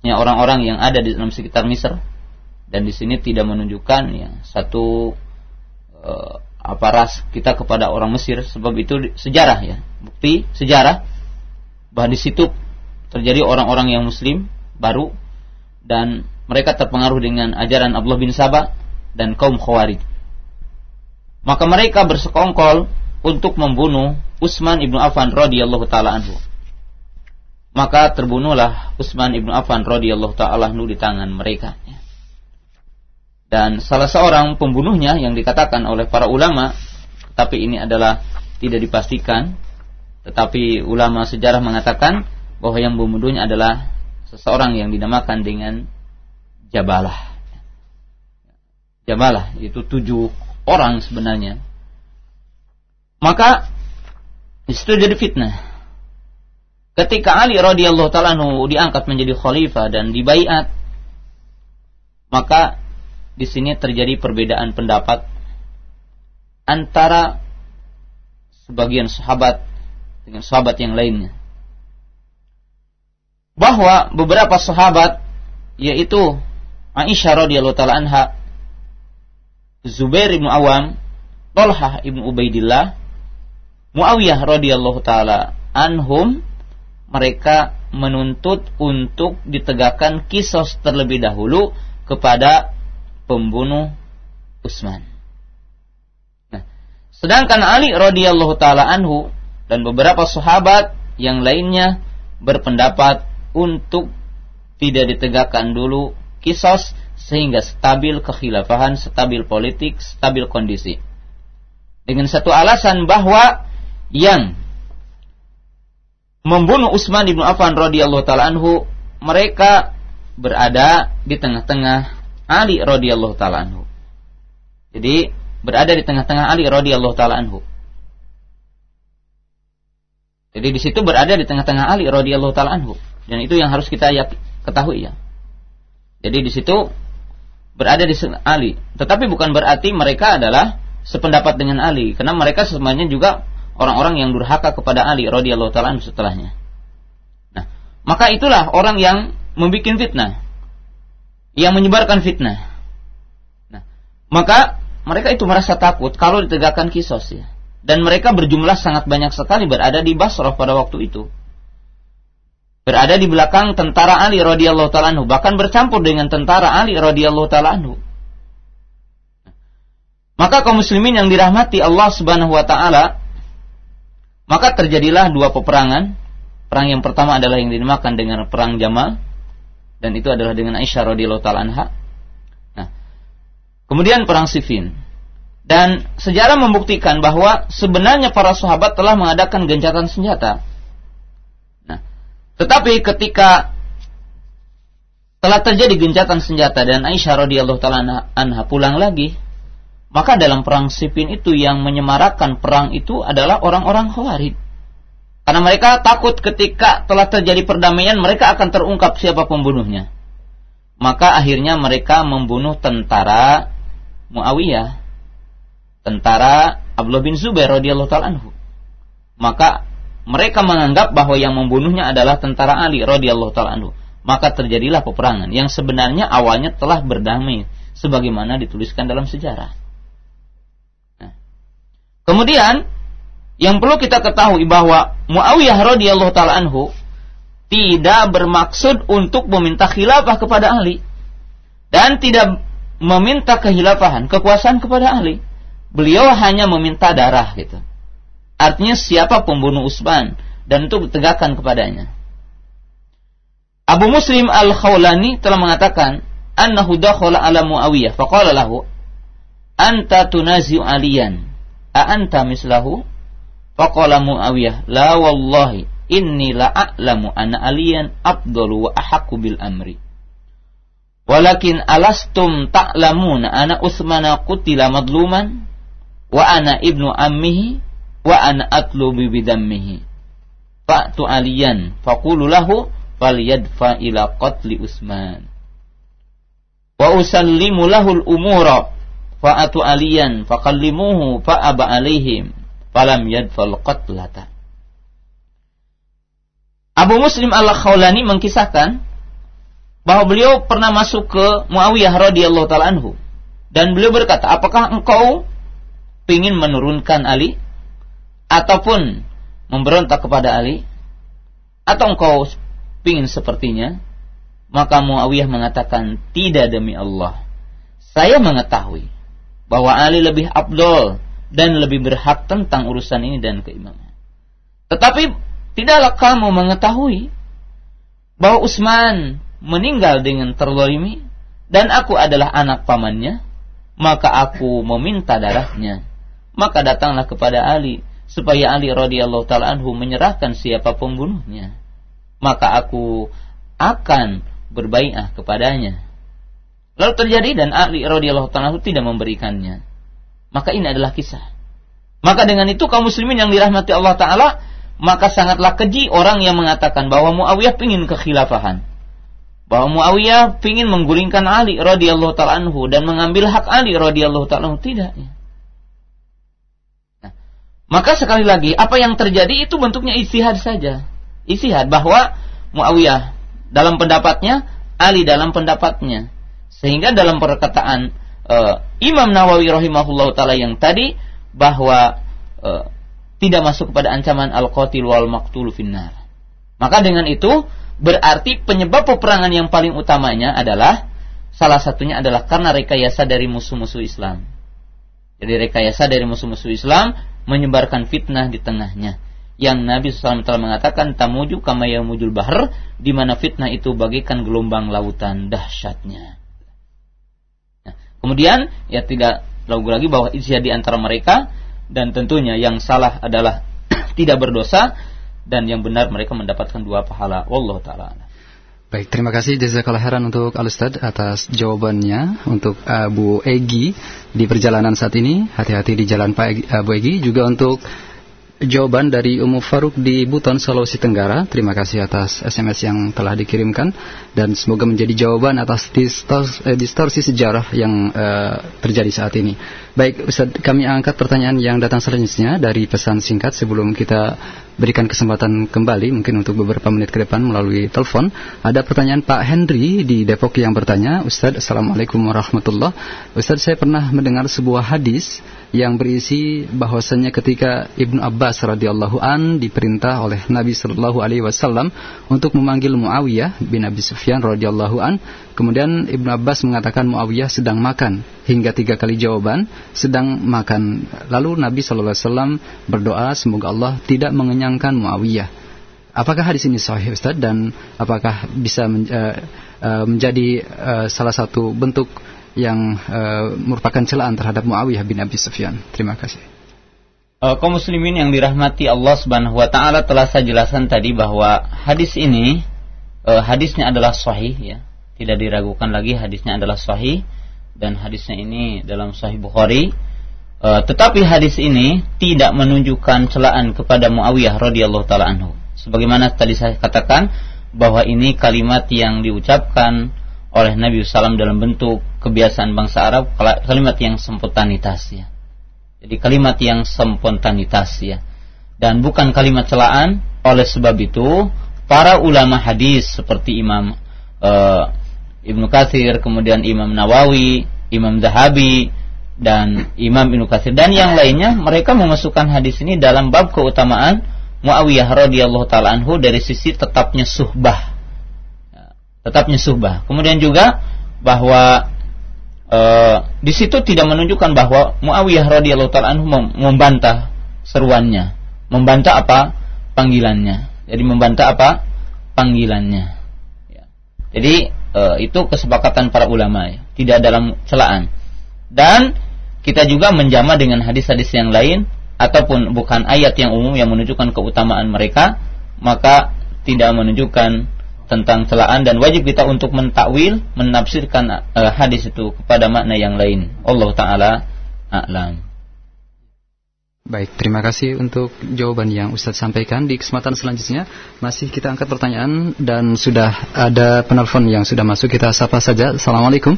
Speaker 1: ya orang-orang yang ada di dalam sekitar Misr dan di sini tidak menunjukkan ya satu uh, apa ras kita kepada orang Mesir. Sebab itu sejarah ya bukti sejarah bahwa di situ terjadi orang-orang yang muslim baru dan mereka terpengaruh dengan ajaran Abdullah bin Sabah dan kaum Khawarij maka mereka bersekongkol untuk membunuh Utsman ibnu Affan radhiyallahu taala anhu. Maka terbunuhlah Utsman ibnu Affan radhiyallahu taala anhu di tangan mereka. Dan salah seorang pembunuhnya yang dikatakan oleh para ulama, tapi ini adalah tidak dipastikan, Tetapi ulama sejarah mengatakan bahwa yang membunuhnya adalah seseorang yang dinamakan dengan Jabalah. Jabalah itu tujuh orang sebenarnya. Maka itu jadi fitnah. Ketika Ali radhiyallahu taala diangkat menjadi khalifah dan dibaiat, maka di sini terjadi perbedaan pendapat antara sebagian sahabat dengan sahabat yang lainnya. Bahwa beberapa sahabat yaitu Aisyah radhiyallahu taala anha, Zubair bin Awam, Talhah ibn Ubaidillah, Muawiyah radhiyallahu taala anhum mereka menuntut untuk ditegakkan kisos terlebih dahulu kepada pembunuh Utsman. Sedangkan Ali radhiyallahu taala anhu dan beberapa sahabat yang lainnya berpendapat untuk tidak ditegakkan dulu kisos sehingga stabil kekhilafahan, stabil politik, stabil kondisi. Dengan satu alasan bahwa yang membunuh Utsman bin Affan radhiyallahu taala anhu mereka berada di tengah-tengah Ali radhiyallahu taala anhu. Jadi berada di tengah-tengah Ali radhiyallahu taala anhu. Jadi di situ berada di tengah-tengah Ali radhiyallahu taala anhu dan itu yang harus kita ketahui ya. Jadi di situ berada di Ali, tetapi bukan berarti mereka adalah sependapat dengan Ali karena mereka semuanya juga orang-orang yang durhaka kepada Ali radhiyallahu taala setelahnya. Nah, maka itulah orang yang membuat fitnah. Yang menyebarkan fitnah. Nah, maka mereka itu merasa takut kalau ditegakkan kisos ya. Dan mereka berjumlah sangat banyak sekali berada di Basrah pada waktu itu. Berada di belakang tentara Ali radhiyallahu taala anhu, bahkan bercampur dengan tentara Ali radhiyallahu taala anhu. Maka kaum muslimin yang dirahmati Allah Subhanahu wa taala, maka terjadilah dua peperangan. Perang yang pertama adalah yang dinamakan dengan perang Jamal dan itu adalah dengan Aisyah radhiyallahu taala anha Kemudian perang Siffin. Dan sejarah membuktikan bahwa sebenarnya para sahabat telah mengadakan gencatan senjata. Tetapi ketika telah terjadi gencatan senjata dan Aisyah radhiyallahu taala anha pulang lagi, maka dalam perang Siffin itu yang menyemarakkan perang itu adalah orang-orang Khawarij. Karena mereka takut ketika telah terjadi perdamaian mereka akan terungkap siapa pembunuhnya. Maka akhirnya mereka membunuh tentara Muawiyah, tentara Abdullah bin Zubair radhiyallahu taala anhu. Maka mereka menganggap bahwa yang membunuhnya adalah tentara Ali radhiyallahu taala anhu. Maka terjadilah peperangan yang sebenarnya awalnya telah berdamai sebagaimana dituliskan dalam sejarah. Nah. Kemudian yang perlu kita ketahui bahwa Muawiyah radhiyallahu taala anhu tidak bermaksud untuk meminta khilafah kepada Ali dan tidak meminta kehilafahan, kekuasaan kepada Ali. Beliau hanya meminta darah gitu. Artinya siapa pembunuh Utsman dan itu ditegakkan kepadanya. Abu Muslim Al-Khawlani telah mengatakan, "Annahu dakhala ala Muawiyah faqala lahu, anta tunazi'u aliyan, a anta mislahu?" Faqala Muawiyah, "La wallahi, inni la a'lamu anna aliyan afdalu wa ahaqqu bil amri." Walakin alastum ta'lamun ana Utsmana qutila madluman wa ana ibnu ammihi wa ana atlubu bidammihi. Fa'tu aliyan faqulu lahu falyadfa ila qatli Utsman. Wa usallimu lahu al-umura fa'atu aliyan faqallimuhu fa'aba alaihim falam yadfal qatlata. Abu Muslim al-Khawlani mengkisahkan bahwa beliau pernah masuk ke Muawiyah radhiyallahu taala anhu dan beliau berkata, "Apakah engkau ingin menurunkan Ali ataupun memberontak kepada Ali atau engkau ingin sepertinya?" Maka Muawiyah mengatakan, "Tidak demi Allah. Saya mengetahui bahwa Ali lebih abdol dan lebih berhak tentang urusan ini dan keimaman. Tetapi tidaklah kamu mengetahui bahwa Utsman meninggal dengan terlolimi dan aku adalah anak pamannya, maka aku meminta darahnya. Maka datanglah kepada Ali supaya Ali radhiyallahu taala anhu menyerahkan siapa pembunuhnya maka aku akan berbaiah kepadanya. Lalu terjadi dan Ali radhiyallahu taala anhu tidak memberikannya. Maka ini adalah kisah. Maka dengan itu kaum muslimin yang dirahmati Allah taala maka sangatlah keji orang yang mengatakan bahwa Muawiyah ingin kekhilafahan. Bahwa Muawiyah ingin menggulingkan Ali radhiyallahu taala anhu dan mengambil hak Ali radhiyallahu taala anhu. Tidak ya. Maka sekali lagi apa yang terjadi itu bentuknya istihad saja. Istihad bahwa Muawiyah dalam pendapatnya, Ali dalam pendapatnya. Sehingga dalam perkataan uh, Imam Nawawi rahimahullah taala yang tadi bahwa uh, tidak masuk kepada ancaman al-qatil wal maqtul finnar. Maka dengan itu berarti penyebab peperangan yang paling utamanya adalah salah satunya adalah karena rekayasa dari musuh-musuh Islam. Jadi rekayasa dari musuh-musuh Islam menyebarkan fitnah di tengahnya. Yang Nabi SAW telah mengatakan tamuju kama mujul bahar di mana fitnah itu bagikan gelombang lautan dahsyatnya. Nah, kemudian ya tidak ragu lagi bahwa isi di antara mereka dan tentunya yang salah adalah tidak berdosa dan yang benar mereka mendapatkan dua pahala. Wallahu taala.
Speaker 2: Baik, terima kasih jazakallah khairan untuk Al Ustaz atas jawabannya untuk Abu Egi di perjalanan saat ini. Hati-hati di jalan Pak Egi, Abu Egi juga untuk jawaban dari Umu Faruk di Buton, Sulawesi Tenggara. Terima kasih atas SMS yang telah dikirimkan dan semoga menjadi jawaban atas distorsi, eh, distorsi sejarah yang uh, terjadi saat ini. Baik, Ustaz, kami angkat pertanyaan yang datang selanjutnya dari pesan singkat sebelum kita berikan kesempatan kembali mungkin untuk beberapa menit ke depan melalui telepon. Ada pertanyaan Pak Henry di Depok yang bertanya, Ustaz, Assalamualaikum warahmatullah. Ustaz, saya pernah mendengar sebuah hadis yang berisi bahwasannya ketika Ibnu Abbas radhiyallahu an diperintah oleh Nabi Shallallahu alaihi wasallam untuk memanggil Muawiyah bin Abi Sufyan radhiyallahu an, kemudian Ibnu Abbas mengatakan Muawiyah sedang makan hingga tiga kali jawaban sedang makan. Lalu Nabi Shallallahu alaihi wasallam berdoa semoga Allah tidak mengenyangkan Muawiyah. Apakah hadis ini sahih Ustaz dan apakah bisa men, uh, menjadi uh, salah satu bentuk yang uh, merupakan celaan terhadap Muawiyah bin Abi Sufyan. Terima kasih.
Speaker 1: Uh, muslimin yang dirahmati Allah Subhanahu wa taala telah saya jelaskan tadi bahwa hadis ini hadisnya adalah sahih ya. Tidak diragukan lagi hadisnya adalah sahih dan hadisnya ini dalam sahih Bukhari. Uh, tetapi hadis ini tidak menunjukkan celaan kepada Muawiyah radhiyallahu taala anhu. Sebagaimana tadi saya katakan bahwa ini kalimat yang diucapkan oleh Nabi SAW dalam bentuk kebiasaan bangsa Arab kalimat yang spontanitas ya. Jadi kalimat yang spontanitas ya. Dan bukan kalimat celaan oleh sebab itu para ulama hadis seperti Imam uh, Ibnu Katsir, kemudian Imam Nawawi, Imam Zahabi dan Imam Ibnu Katsir dan yang lainnya mereka memasukkan hadis ini dalam bab keutamaan Muawiyah radhiyallahu taala anhu dari sisi tetapnya suhbah tetapnya subah. Kemudian juga bahwa e, di situ tidak menunjukkan bahwa Muawiyah radhiyallahu taala anhu membantah seruannya, membantah apa panggilannya. Jadi membantah apa panggilannya. Ya. Jadi e, itu kesepakatan para ulama ya, tidak dalam celaan. Dan kita juga menjama dengan hadis-hadis yang lain ataupun bukan ayat yang umum yang menunjukkan keutamaan mereka, maka tidak menunjukkan tentang celaan dan wajib kita untuk mentakwil, menafsirkan uh, hadis itu kepada makna yang lain. Allah taala a'lam.
Speaker 2: Baik, terima kasih untuk jawaban yang Ustadz sampaikan. Di kesempatan selanjutnya masih kita angkat pertanyaan dan sudah ada penelpon yang sudah masuk. Kita sapa saja. Assalamualaikum.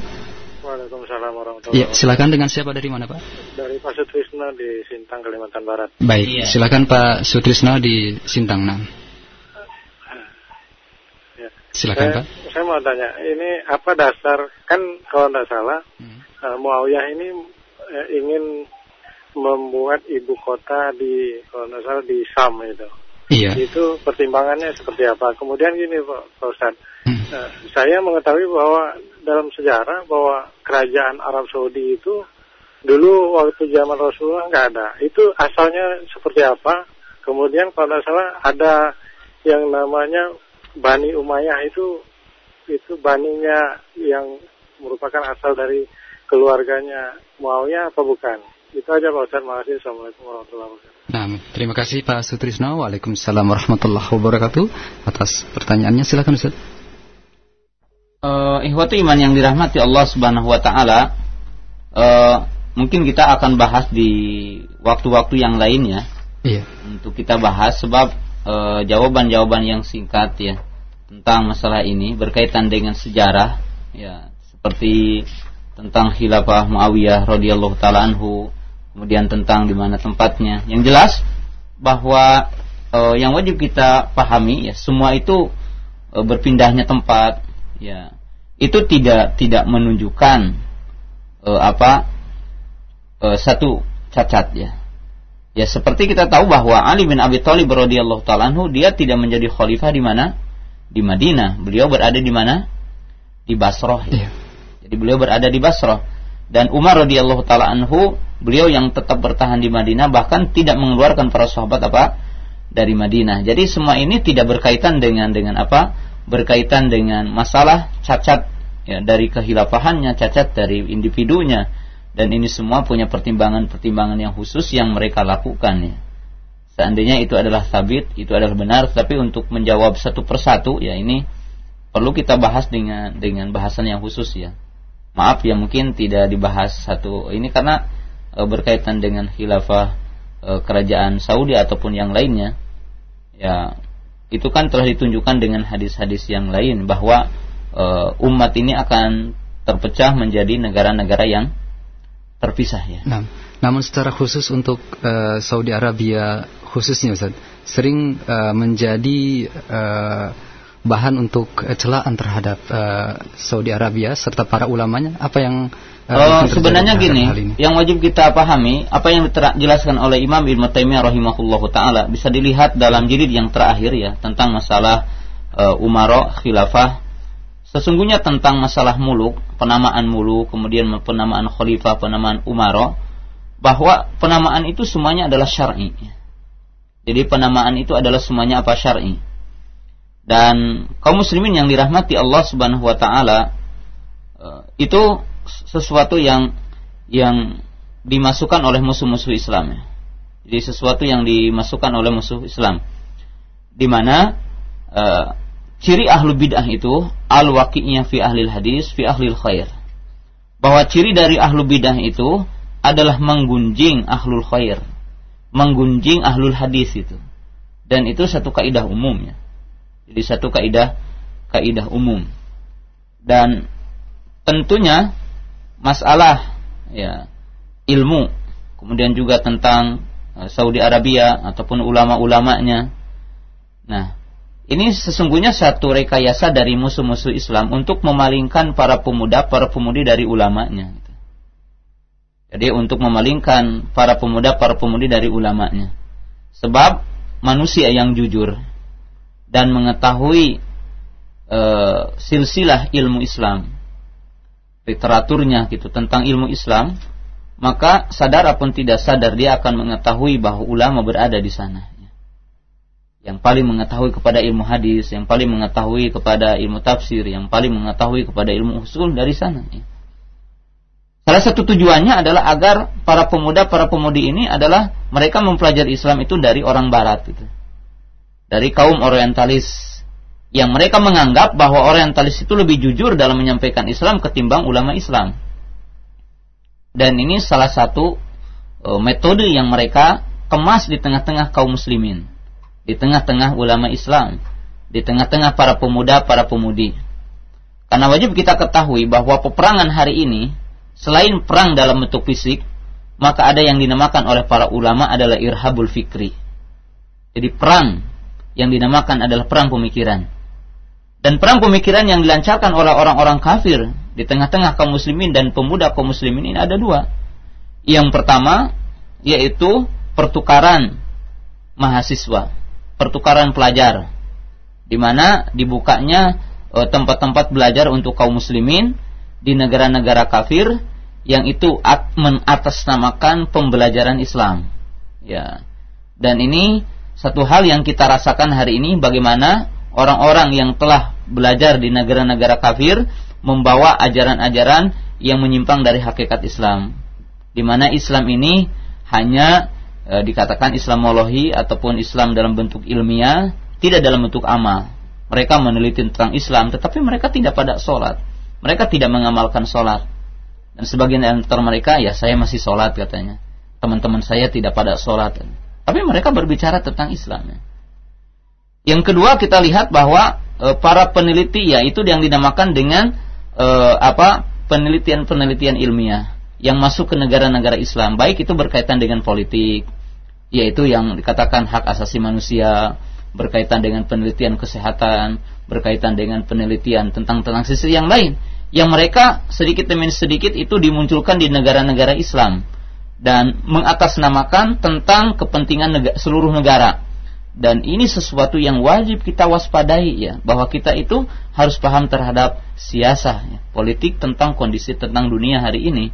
Speaker 6: Waalaikumsalam warahmatullahi
Speaker 2: Ya, silakan dengan siapa dari mana Pak?
Speaker 6: Dari Pak Sutrisno di Sintang, Kalimantan Barat.
Speaker 2: Baik,
Speaker 1: Iya.
Speaker 2: silakan Pak Sutrisno di Sintang. Nah, silakan
Speaker 6: saya,
Speaker 2: Pak.
Speaker 6: saya mau tanya, ini apa dasar, kan kalau tidak salah,
Speaker 2: Hmm.
Speaker 6: eh, Muawiyah ini eh, ingin membuat ibu kota di, kalau tidak salah di Sam itu.
Speaker 2: Iya.
Speaker 6: Itu pertimbangannya seperti apa? Kemudian gini Pak, Pak Ustadz,
Speaker 2: Hmm.
Speaker 6: eh, saya mengetahui bahwa dalam sejarah bahwa kerajaan Arab Saudi itu dulu waktu zaman Rasulullah nggak ada. Itu asalnya seperti apa? Kemudian kalau tidak salah ada yang namanya Bani Umayyah itu itu baninya yang merupakan asal dari keluarganya Muawiyah apa bukan? Itu aja Pak Ustadz, makasih. Assalamualaikum warahmatullahi wabarakatuh.
Speaker 2: Nah, terima kasih Pak Sutrisno. Waalaikumsalam warahmatullahi wabarakatuh. Atas pertanyaannya silakan Ustaz.
Speaker 1: Uh, ihwatu iman yang dirahmati Allah Subhanahu wa taala, uh, mungkin kita akan bahas di waktu-waktu yang lain ya.
Speaker 2: Iya.
Speaker 1: Untuk kita bahas sebab uh, jawaban-jawaban yang singkat ya tentang masalah ini berkaitan dengan sejarah ya seperti tentang khilafah Muawiyah radhiyallahu taala anhu, kemudian tentang di mana tempatnya. Yang jelas bahwa e, yang wajib kita pahami ya semua itu e, berpindahnya tempat ya itu tidak tidak menunjukkan e, apa e, satu cacat ya. Ya seperti kita tahu bahwa Ali bin Abi Thalib radhiyallahu taala anhu dia tidak menjadi khalifah di mana? Di Madinah. Beliau berada di mana? Di Basrah. Ya. Yeah jadi beliau berada di Basrah dan Umar radhiyallahu taala anhu beliau yang tetap bertahan di Madinah bahkan tidak mengeluarkan para sahabat apa dari Madinah. Jadi semua ini tidak berkaitan dengan dengan apa? Berkaitan dengan masalah cacat ya dari kehilafahannya, cacat dari individunya dan ini semua punya pertimbangan-pertimbangan yang khusus yang mereka lakukan ya. Seandainya itu adalah sabit, itu adalah benar, tapi untuk menjawab satu persatu ya ini perlu kita bahas dengan dengan bahasan yang khusus ya maaf ya mungkin tidak dibahas satu ini karena e, berkaitan dengan khilafah e, kerajaan Saudi ataupun yang lainnya ya itu kan telah ditunjukkan dengan hadis-hadis yang lain bahwa e, umat ini akan terpecah menjadi negara-negara yang terpisah ya.
Speaker 2: Nah, namun secara khusus untuk e, Saudi Arabia khususnya Ustaz sering e, menjadi e, bahan untuk uh, celaan terhadap uh, Saudi Arabia serta para ulamanya? Apa yang
Speaker 1: uh, oh, sebenarnya gini yang wajib kita pahami apa yang dijelaskan oleh Imam Ibnu Taimiyah rahimahullah taala bisa dilihat dalam jilid yang terakhir ya tentang masalah uh, umaro khilafah. Sesungguhnya tentang masalah muluk penamaan muluk kemudian penamaan khalifah penamaan umaro bahwa penamaan itu semuanya adalah syar'i. Jadi penamaan itu adalah semuanya apa? Syar'i dan kaum muslimin yang dirahmati Allah Subhanahu wa taala eh, itu sesuatu yang yang dimasukkan oleh musuh-musuh Islam. Jadi sesuatu yang dimasukkan oleh musuh Islam. Di mana uh, ciri ahlu bid'ah itu al waqi'nya fi ahli hadis fi ahli khair. Bahwa ciri dari ahlu bid'ah itu adalah menggunjing ahlul khair, menggunjing ahlul hadis itu. Dan itu satu kaidah umumnya. Jadi satu kaidah kaidah umum. Dan tentunya masalah ya ilmu kemudian juga tentang uh, Saudi Arabia ataupun ulama-ulamanya. Nah, ini sesungguhnya satu rekayasa dari musuh-musuh Islam untuk memalingkan para pemuda, para pemudi dari ulamanya. Jadi untuk memalingkan para pemuda, para pemudi dari ulamanya. Sebab manusia yang jujur dan mengetahui e, silsilah ilmu Islam, literaturnya gitu tentang ilmu Islam, maka sadar ataupun tidak sadar dia akan mengetahui bahwa ulama berada di sana. Yang paling mengetahui kepada ilmu hadis, yang paling mengetahui kepada ilmu tafsir, yang paling mengetahui kepada ilmu usul dari sana. Salah satu tujuannya adalah agar para pemuda, para pemudi ini adalah mereka mempelajari Islam itu dari orang Barat. Gitu dari kaum orientalis yang mereka menganggap bahwa orientalis itu lebih jujur dalam menyampaikan Islam ketimbang ulama Islam. Dan ini salah satu e, metode yang mereka kemas di tengah-tengah kaum muslimin, di tengah-tengah ulama Islam, di tengah-tengah para pemuda, para pemudi. Karena wajib kita ketahui bahwa peperangan hari ini selain perang dalam bentuk fisik, maka ada yang dinamakan oleh para ulama adalah irhabul fikri. Jadi perang yang dinamakan adalah perang pemikiran. Dan perang pemikiran yang dilancarkan oleh orang-orang kafir di tengah-tengah kaum muslimin dan pemuda kaum muslimin ini ada dua. Yang pertama yaitu pertukaran mahasiswa, pertukaran pelajar di mana dibukanya eh, tempat-tempat belajar untuk kaum muslimin di negara-negara kafir yang itu menatasnamakan pembelajaran Islam. Ya. Dan ini satu hal yang kita rasakan hari ini bagaimana orang-orang yang telah belajar di negara-negara kafir membawa ajaran-ajaran yang menyimpang dari hakikat Islam. Di mana Islam ini hanya e, dikatakan Islamologi ataupun Islam dalam bentuk ilmiah, tidak dalam bentuk amal. Mereka meneliti tentang Islam, tetapi mereka tidak pada sholat. Mereka tidak mengamalkan sholat. Dan sebagian antara mereka, ya saya masih sholat katanya. Teman-teman saya tidak pada sholat. Tapi mereka berbicara tentang Islam. Ya. Yang kedua kita lihat bahwa e, para peneliti ya itu yang dinamakan dengan e, apa penelitian-penelitian ilmiah yang masuk ke negara-negara Islam, baik itu berkaitan dengan politik, yaitu yang dikatakan hak asasi manusia, berkaitan dengan penelitian kesehatan, berkaitan dengan penelitian tentang tentang sisi yang lain, yang mereka sedikit demi sedikit itu dimunculkan di negara-negara Islam dan mengatasnamakan tentang kepentingan negara, seluruh negara. Dan ini sesuatu yang wajib kita waspadai ya bahwa kita itu harus paham terhadap siasa ya, politik tentang kondisi tentang dunia hari ini.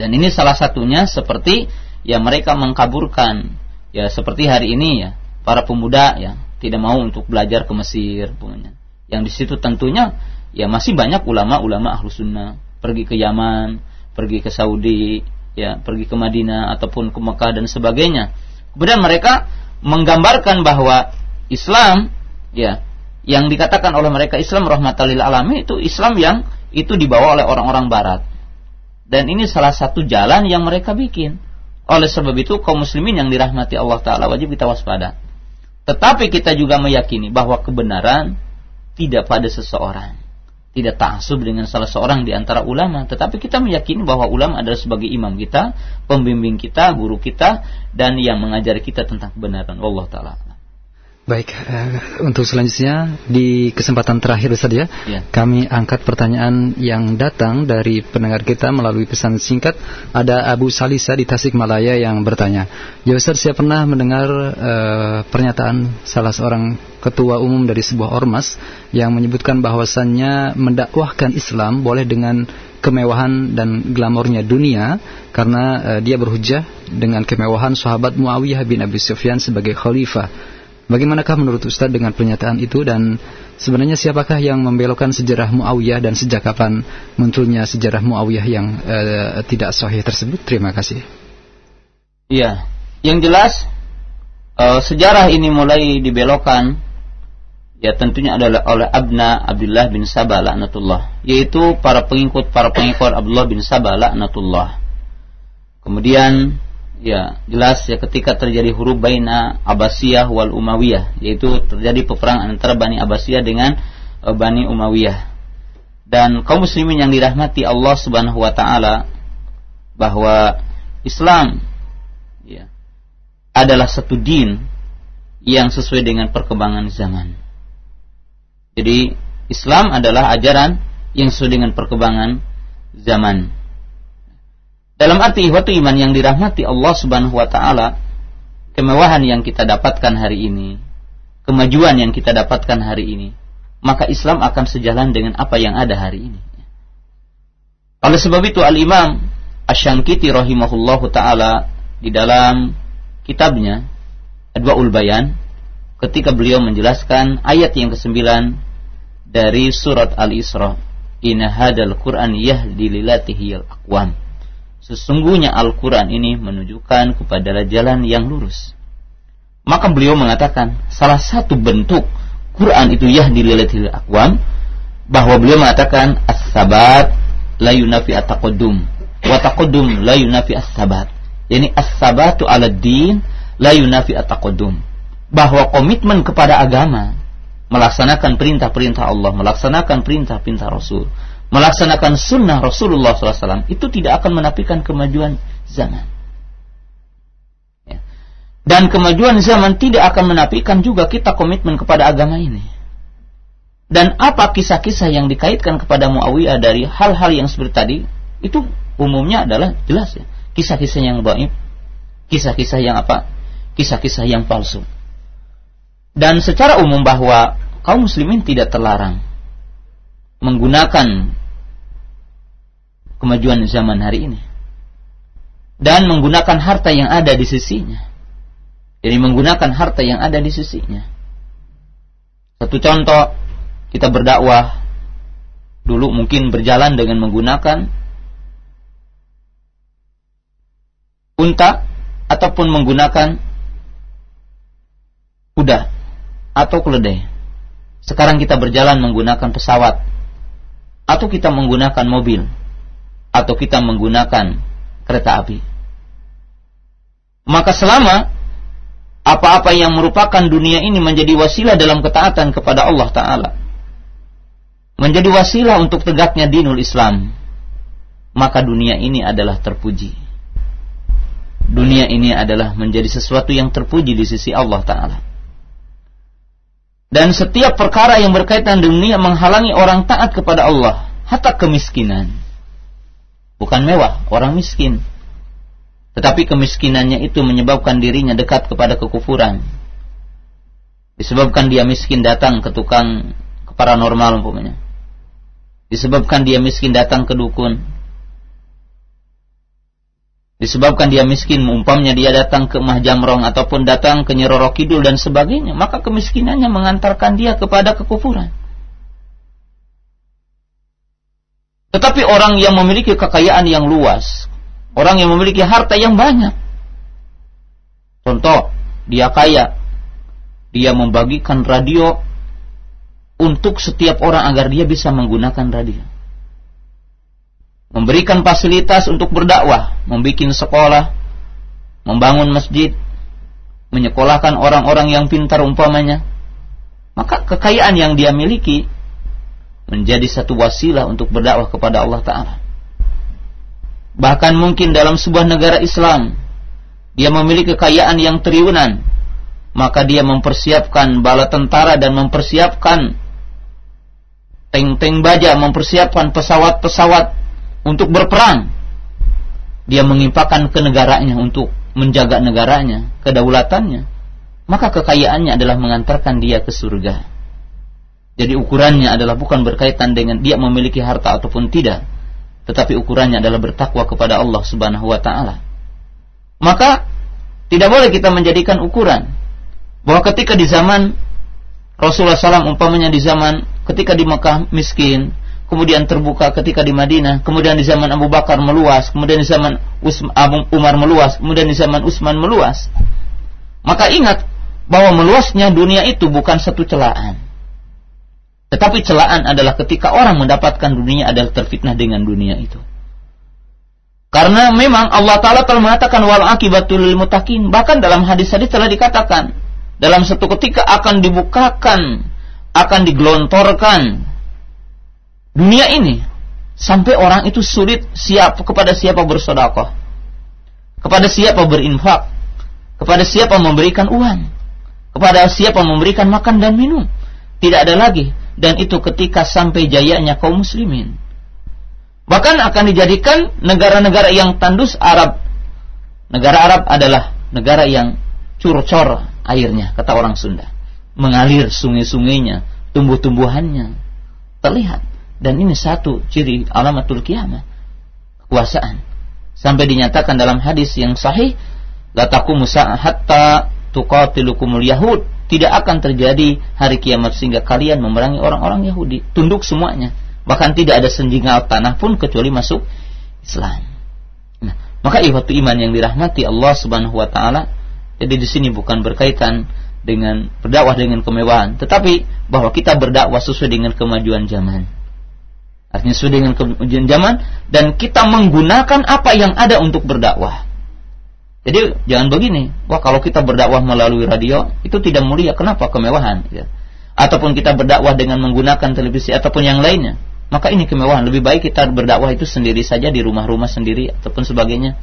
Speaker 1: Dan ini salah satunya seperti ya mereka mengkaburkan ya seperti hari ini ya para pemuda ya tidak mau untuk belajar ke Mesir punya yang di situ tentunya ya masih banyak ulama-ulama ahlu sunnah pergi ke Yaman pergi ke Saudi ya pergi ke Madinah ataupun ke Mekah dan sebagainya kemudian mereka menggambarkan bahwa Islam ya yang dikatakan oleh mereka Islam rahmatalil alami itu Islam yang itu dibawa oleh orang-orang barat. Dan ini salah satu jalan yang mereka bikin. Oleh sebab itu kaum muslimin yang dirahmati Allah taala wajib kita waspada. Tetapi kita juga meyakini bahwa kebenaran tidak pada seseorang tidak taksub dengan salah seorang di antara ulama, tetapi kita meyakini bahwa ulama adalah sebagai imam kita, pembimbing kita, guru kita, dan yang mengajari kita tentang kebenaran. Allah Taala.
Speaker 2: Baik, uh, untuk selanjutnya di kesempatan terakhir Ustaz ya, ya, kami angkat pertanyaan yang datang dari pendengar kita melalui pesan singkat. Ada Abu Salisa di Tasikmalaya yang bertanya, Ya Ustaz, saya pernah mendengar uh, pernyataan salah seorang ketua umum dari sebuah ormas yang menyebutkan bahwasannya mendakwahkan Islam boleh dengan kemewahan dan glamornya dunia karena uh, dia berhujah dengan kemewahan sahabat Muawiyah bin Abi Sufyan sebagai khalifah Bagaimanakah menurut Ustadz dengan pernyataan itu dan sebenarnya siapakah yang membelokkan sejarah Muawiyah dan sejak kapan munculnya sejarah Muawiyah yang uh, tidak sahih tersebut? Terima kasih.
Speaker 1: Iya, yang jelas uh, sejarah ini mulai dibelokkan ya tentunya adalah oleh Abna Abdullah bin Sabah laknatullah yaitu para pengikut para pengikut Abdullah bin Sabah laknatullah. Kemudian ya jelas ya ketika terjadi huruf baina Abbasiyah wal Umayyah yaitu terjadi peperangan antara Bani Abbasiyah dengan uh, Bani Umayyah dan kaum muslimin yang dirahmati Allah Subhanahu wa taala bahwa Islam ya adalah satu din yang sesuai dengan perkembangan zaman. Jadi Islam adalah ajaran yang sesuai dengan perkembangan zaman. Dalam arti ihwatu iman yang dirahmati Allah Subhanahu wa taala, kemewahan yang kita dapatkan hari ini, kemajuan yang kita dapatkan hari ini, maka Islam akan sejalan dengan apa yang ada hari ini. Oleh sebab itu Al-Imam Asy-Syankiti rahimahullahu taala di dalam kitabnya Adwaul Bayan ketika beliau menjelaskan ayat yang ke-9 dari surat Al-Isra, "Inna hadal Qur'an yahdi lilatihi al-aqwam." Sesungguhnya Al-Quran ini menunjukkan kepada jalan yang lurus. Maka beliau mengatakan salah satu bentuk Quran itu yahdi lilatil akwam bahwa beliau mengatakan as-sabat la yunafi at-taqaddum wa taqaddum la yunafi as-sabat. Yani as-sabatu 'ala din la yunafi at-taqaddum. Bahwa komitmen kepada agama melaksanakan perintah-perintah Allah, melaksanakan perintah-perintah Rasul, melaksanakan sunnah Rasulullah SAW itu tidak akan menafikan kemajuan zaman. Ya. Dan kemajuan zaman tidak akan menafikan juga kita komitmen kepada agama ini. Dan apa kisah-kisah yang dikaitkan kepada Muawiyah dari hal-hal yang seperti tadi itu umumnya adalah jelas ya kisah-kisah yang baik, kisah-kisah yang apa? Kisah-kisah yang palsu. Dan secara umum bahwa kaum muslimin tidak terlarang menggunakan kemajuan zaman hari ini dan menggunakan harta yang ada di sisinya. Jadi menggunakan harta yang ada di sisinya. Satu contoh, kita berdakwah dulu mungkin berjalan dengan menggunakan unta ataupun menggunakan kuda atau keledai. Sekarang kita berjalan menggunakan pesawat atau kita menggunakan mobil atau kita menggunakan kereta api. Maka selama apa-apa yang merupakan dunia ini menjadi wasilah dalam ketaatan kepada Allah Ta'ala, menjadi wasilah untuk tegaknya dinul Islam, maka dunia ini adalah terpuji. Dunia ini adalah menjadi sesuatu yang terpuji di sisi Allah Ta'ala. Dan setiap perkara yang berkaitan dunia menghalangi orang taat kepada Allah, hatta kemiskinan. Bukan mewah, orang miskin tetapi kemiskinannya itu menyebabkan dirinya dekat kepada kekufuran. Disebabkan dia miskin datang ke tukang ke paranormal umpamanya. Disebabkan dia miskin datang ke dukun. Disebabkan dia miskin, umpamnya dia datang ke Mah Jamrong ataupun datang ke Nyeroro Kidul dan sebagainya, maka kemiskinannya mengantarkan dia kepada kekufuran. Tetapi orang yang memiliki kekayaan yang luas, Orang yang memiliki harta yang banyak. Contoh, dia kaya. Dia membagikan radio untuk setiap orang agar dia bisa menggunakan radio. Memberikan fasilitas untuk berdakwah, membuat sekolah, membangun masjid, menyekolahkan orang-orang yang pintar umpamanya. Maka kekayaan yang dia miliki menjadi satu wasilah untuk berdakwah kepada Allah Ta'ala bahkan mungkin dalam sebuah negara Islam dia memiliki kekayaan yang triliunan maka dia mempersiapkan bala tentara dan mempersiapkan tank-tank baja mempersiapkan pesawat-pesawat untuk berperang. Dia mengimpakan ke negaranya untuk menjaga negaranya kedaulatannya. Maka kekayaannya adalah mengantarkan dia ke surga. Jadi ukurannya adalah bukan berkaitan dengan dia memiliki harta ataupun tidak. Tetapi ukurannya adalah bertakwa kepada Allah Subhanahu wa taala. Maka tidak boleh kita menjadikan ukuran. Bahwa ketika di zaman Rasulullah SAW umpamanya di zaman ketika di Mekah miskin, kemudian terbuka ketika di Madinah, kemudian di zaman Abu Bakar meluas, kemudian di zaman Umar meluas, kemudian di zaman Utsman meluas. Maka ingat bahwa meluasnya dunia itu bukan satu celaan. Tetapi celaan adalah ketika orang mendapatkan dunia adalah terfitnah dengan dunia itu. Karena memang Allah Ta'ala telah mengatakan wal akibatul mutakin. Bahkan dalam hadis-hadis telah dikatakan. Dalam satu ketika akan dibukakan. Akan digelontorkan. Dunia ini. Sampai orang itu sulit siap kepada siapa bersodakoh. Kepada siapa berinfak. Kepada siapa memberikan uang. Kepada siapa memberikan makan dan minum. Tidak ada lagi dan itu ketika sampai jayanya kaum muslimin. Bahkan akan dijadikan negara-negara yang tandus Arab. Negara Arab adalah negara yang curcor airnya, kata orang Sunda. Mengalir sungai-sungainya, tumbuh-tumbuhannya. Terlihat. Dan ini satu ciri alamatul kiamat. Kekuasaan. Sampai dinyatakan dalam hadis yang sahih, La taqumu hatta tuqatilukumul yahud tidak akan terjadi hari kiamat sehingga kalian memerangi orang-orang Yahudi. Tunduk semuanya. Bahkan tidak ada senjingal tanah pun kecuali masuk Islam. Nah, maka ihwatu iman yang dirahmati Allah Subhanahu wa taala jadi di sini bukan berkaitan dengan berdakwah dengan kemewahan, tetapi bahwa kita berdakwah sesuai dengan kemajuan zaman. Artinya sesuai dengan kemajuan zaman dan kita menggunakan apa yang ada untuk berdakwah. Jadi jangan begini, wah kalau kita berdakwah melalui radio itu tidak mulia, kenapa kemewahan? Ya. Ataupun kita berdakwah dengan menggunakan televisi ataupun yang lainnya, maka ini kemewahan. Lebih baik kita berdakwah itu sendiri saja di rumah-rumah sendiri ataupun sebagainya.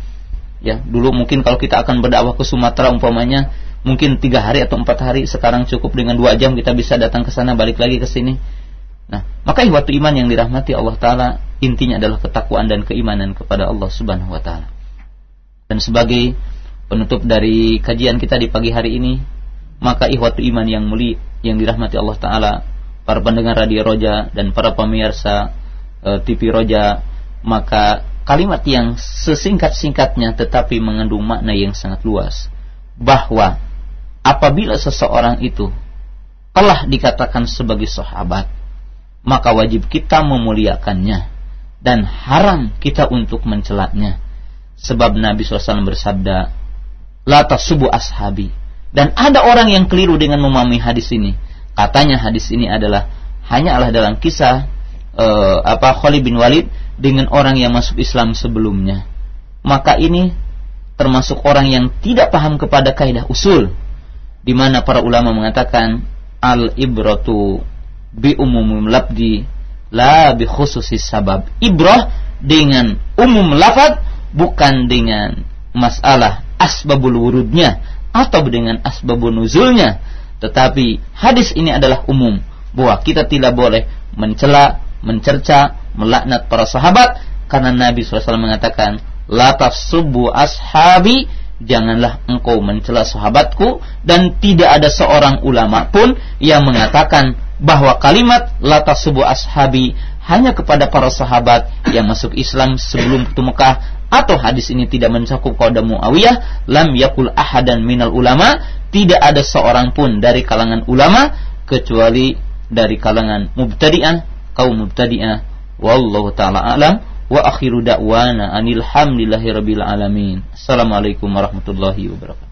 Speaker 1: Ya, dulu mungkin kalau kita akan berdakwah ke Sumatera umpamanya mungkin tiga hari atau empat hari, sekarang cukup dengan dua jam kita bisa datang ke sana balik lagi ke sini. Nah, maka waktu iman yang dirahmati Allah Taala intinya adalah ketakwaan dan keimanan kepada Allah Subhanahu Wa Taala. Dan sebagai penutup dari kajian kita di pagi hari ini maka ihwatu iman yang mulia yang dirahmati Allah taala para pendengar radio Roja dan para pemirsa e, TV Roja maka kalimat yang sesingkat-singkatnya tetapi mengandung makna yang sangat luas bahwa apabila seseorang itu telah dikatakan sebagai sahabat maka wajib kita memuliakannya dan haram kita untuk mencelaknya sebab Nabi SAW bersabda la tasubu ashabi. Dan ada orang yang keliru dengan memahami hadis ini. Katanya hadis ini adalah hanyalah dalam kisah uh, apa Khalid bin Walid dengan orang yang masuk Islam sebelumnya. Maka ini termasuk orang yang tidak paham kepada kaidah usul di mana para ulama mengatakan al ibratu bi umumul labdi la bi khususis sabab. Ibrah dengan umum lafad bukan dengan masalah asbabul wurudnya atau dengan asbabun nuzulnya tetapi hadis ini adalah umum bahwa kita tidak boleh mencela, mencerca, melaknat para sahabat karena Nabi SAW mengatakan la tasubbu ashabi janganlah engkau mencela sahabatku dan tidak ada seorang ulama pun yang mengatakan bahwa kalimat la tasubbu ashabi hanya kepada para sahabat yang masuk Islam sebelum ke Mekah atau hadis ini tidak mencakup kauda Muawiyah lam yakul ahadan minal ulama tidak ada seorang pun dari kalangan ulama kecuali dari kalangan mubtadi'ah kaum mubtadi'ah. Wallahu taala alam wa akhiru da'wana anil assalamualaikum warahmatullahi wabarakatuh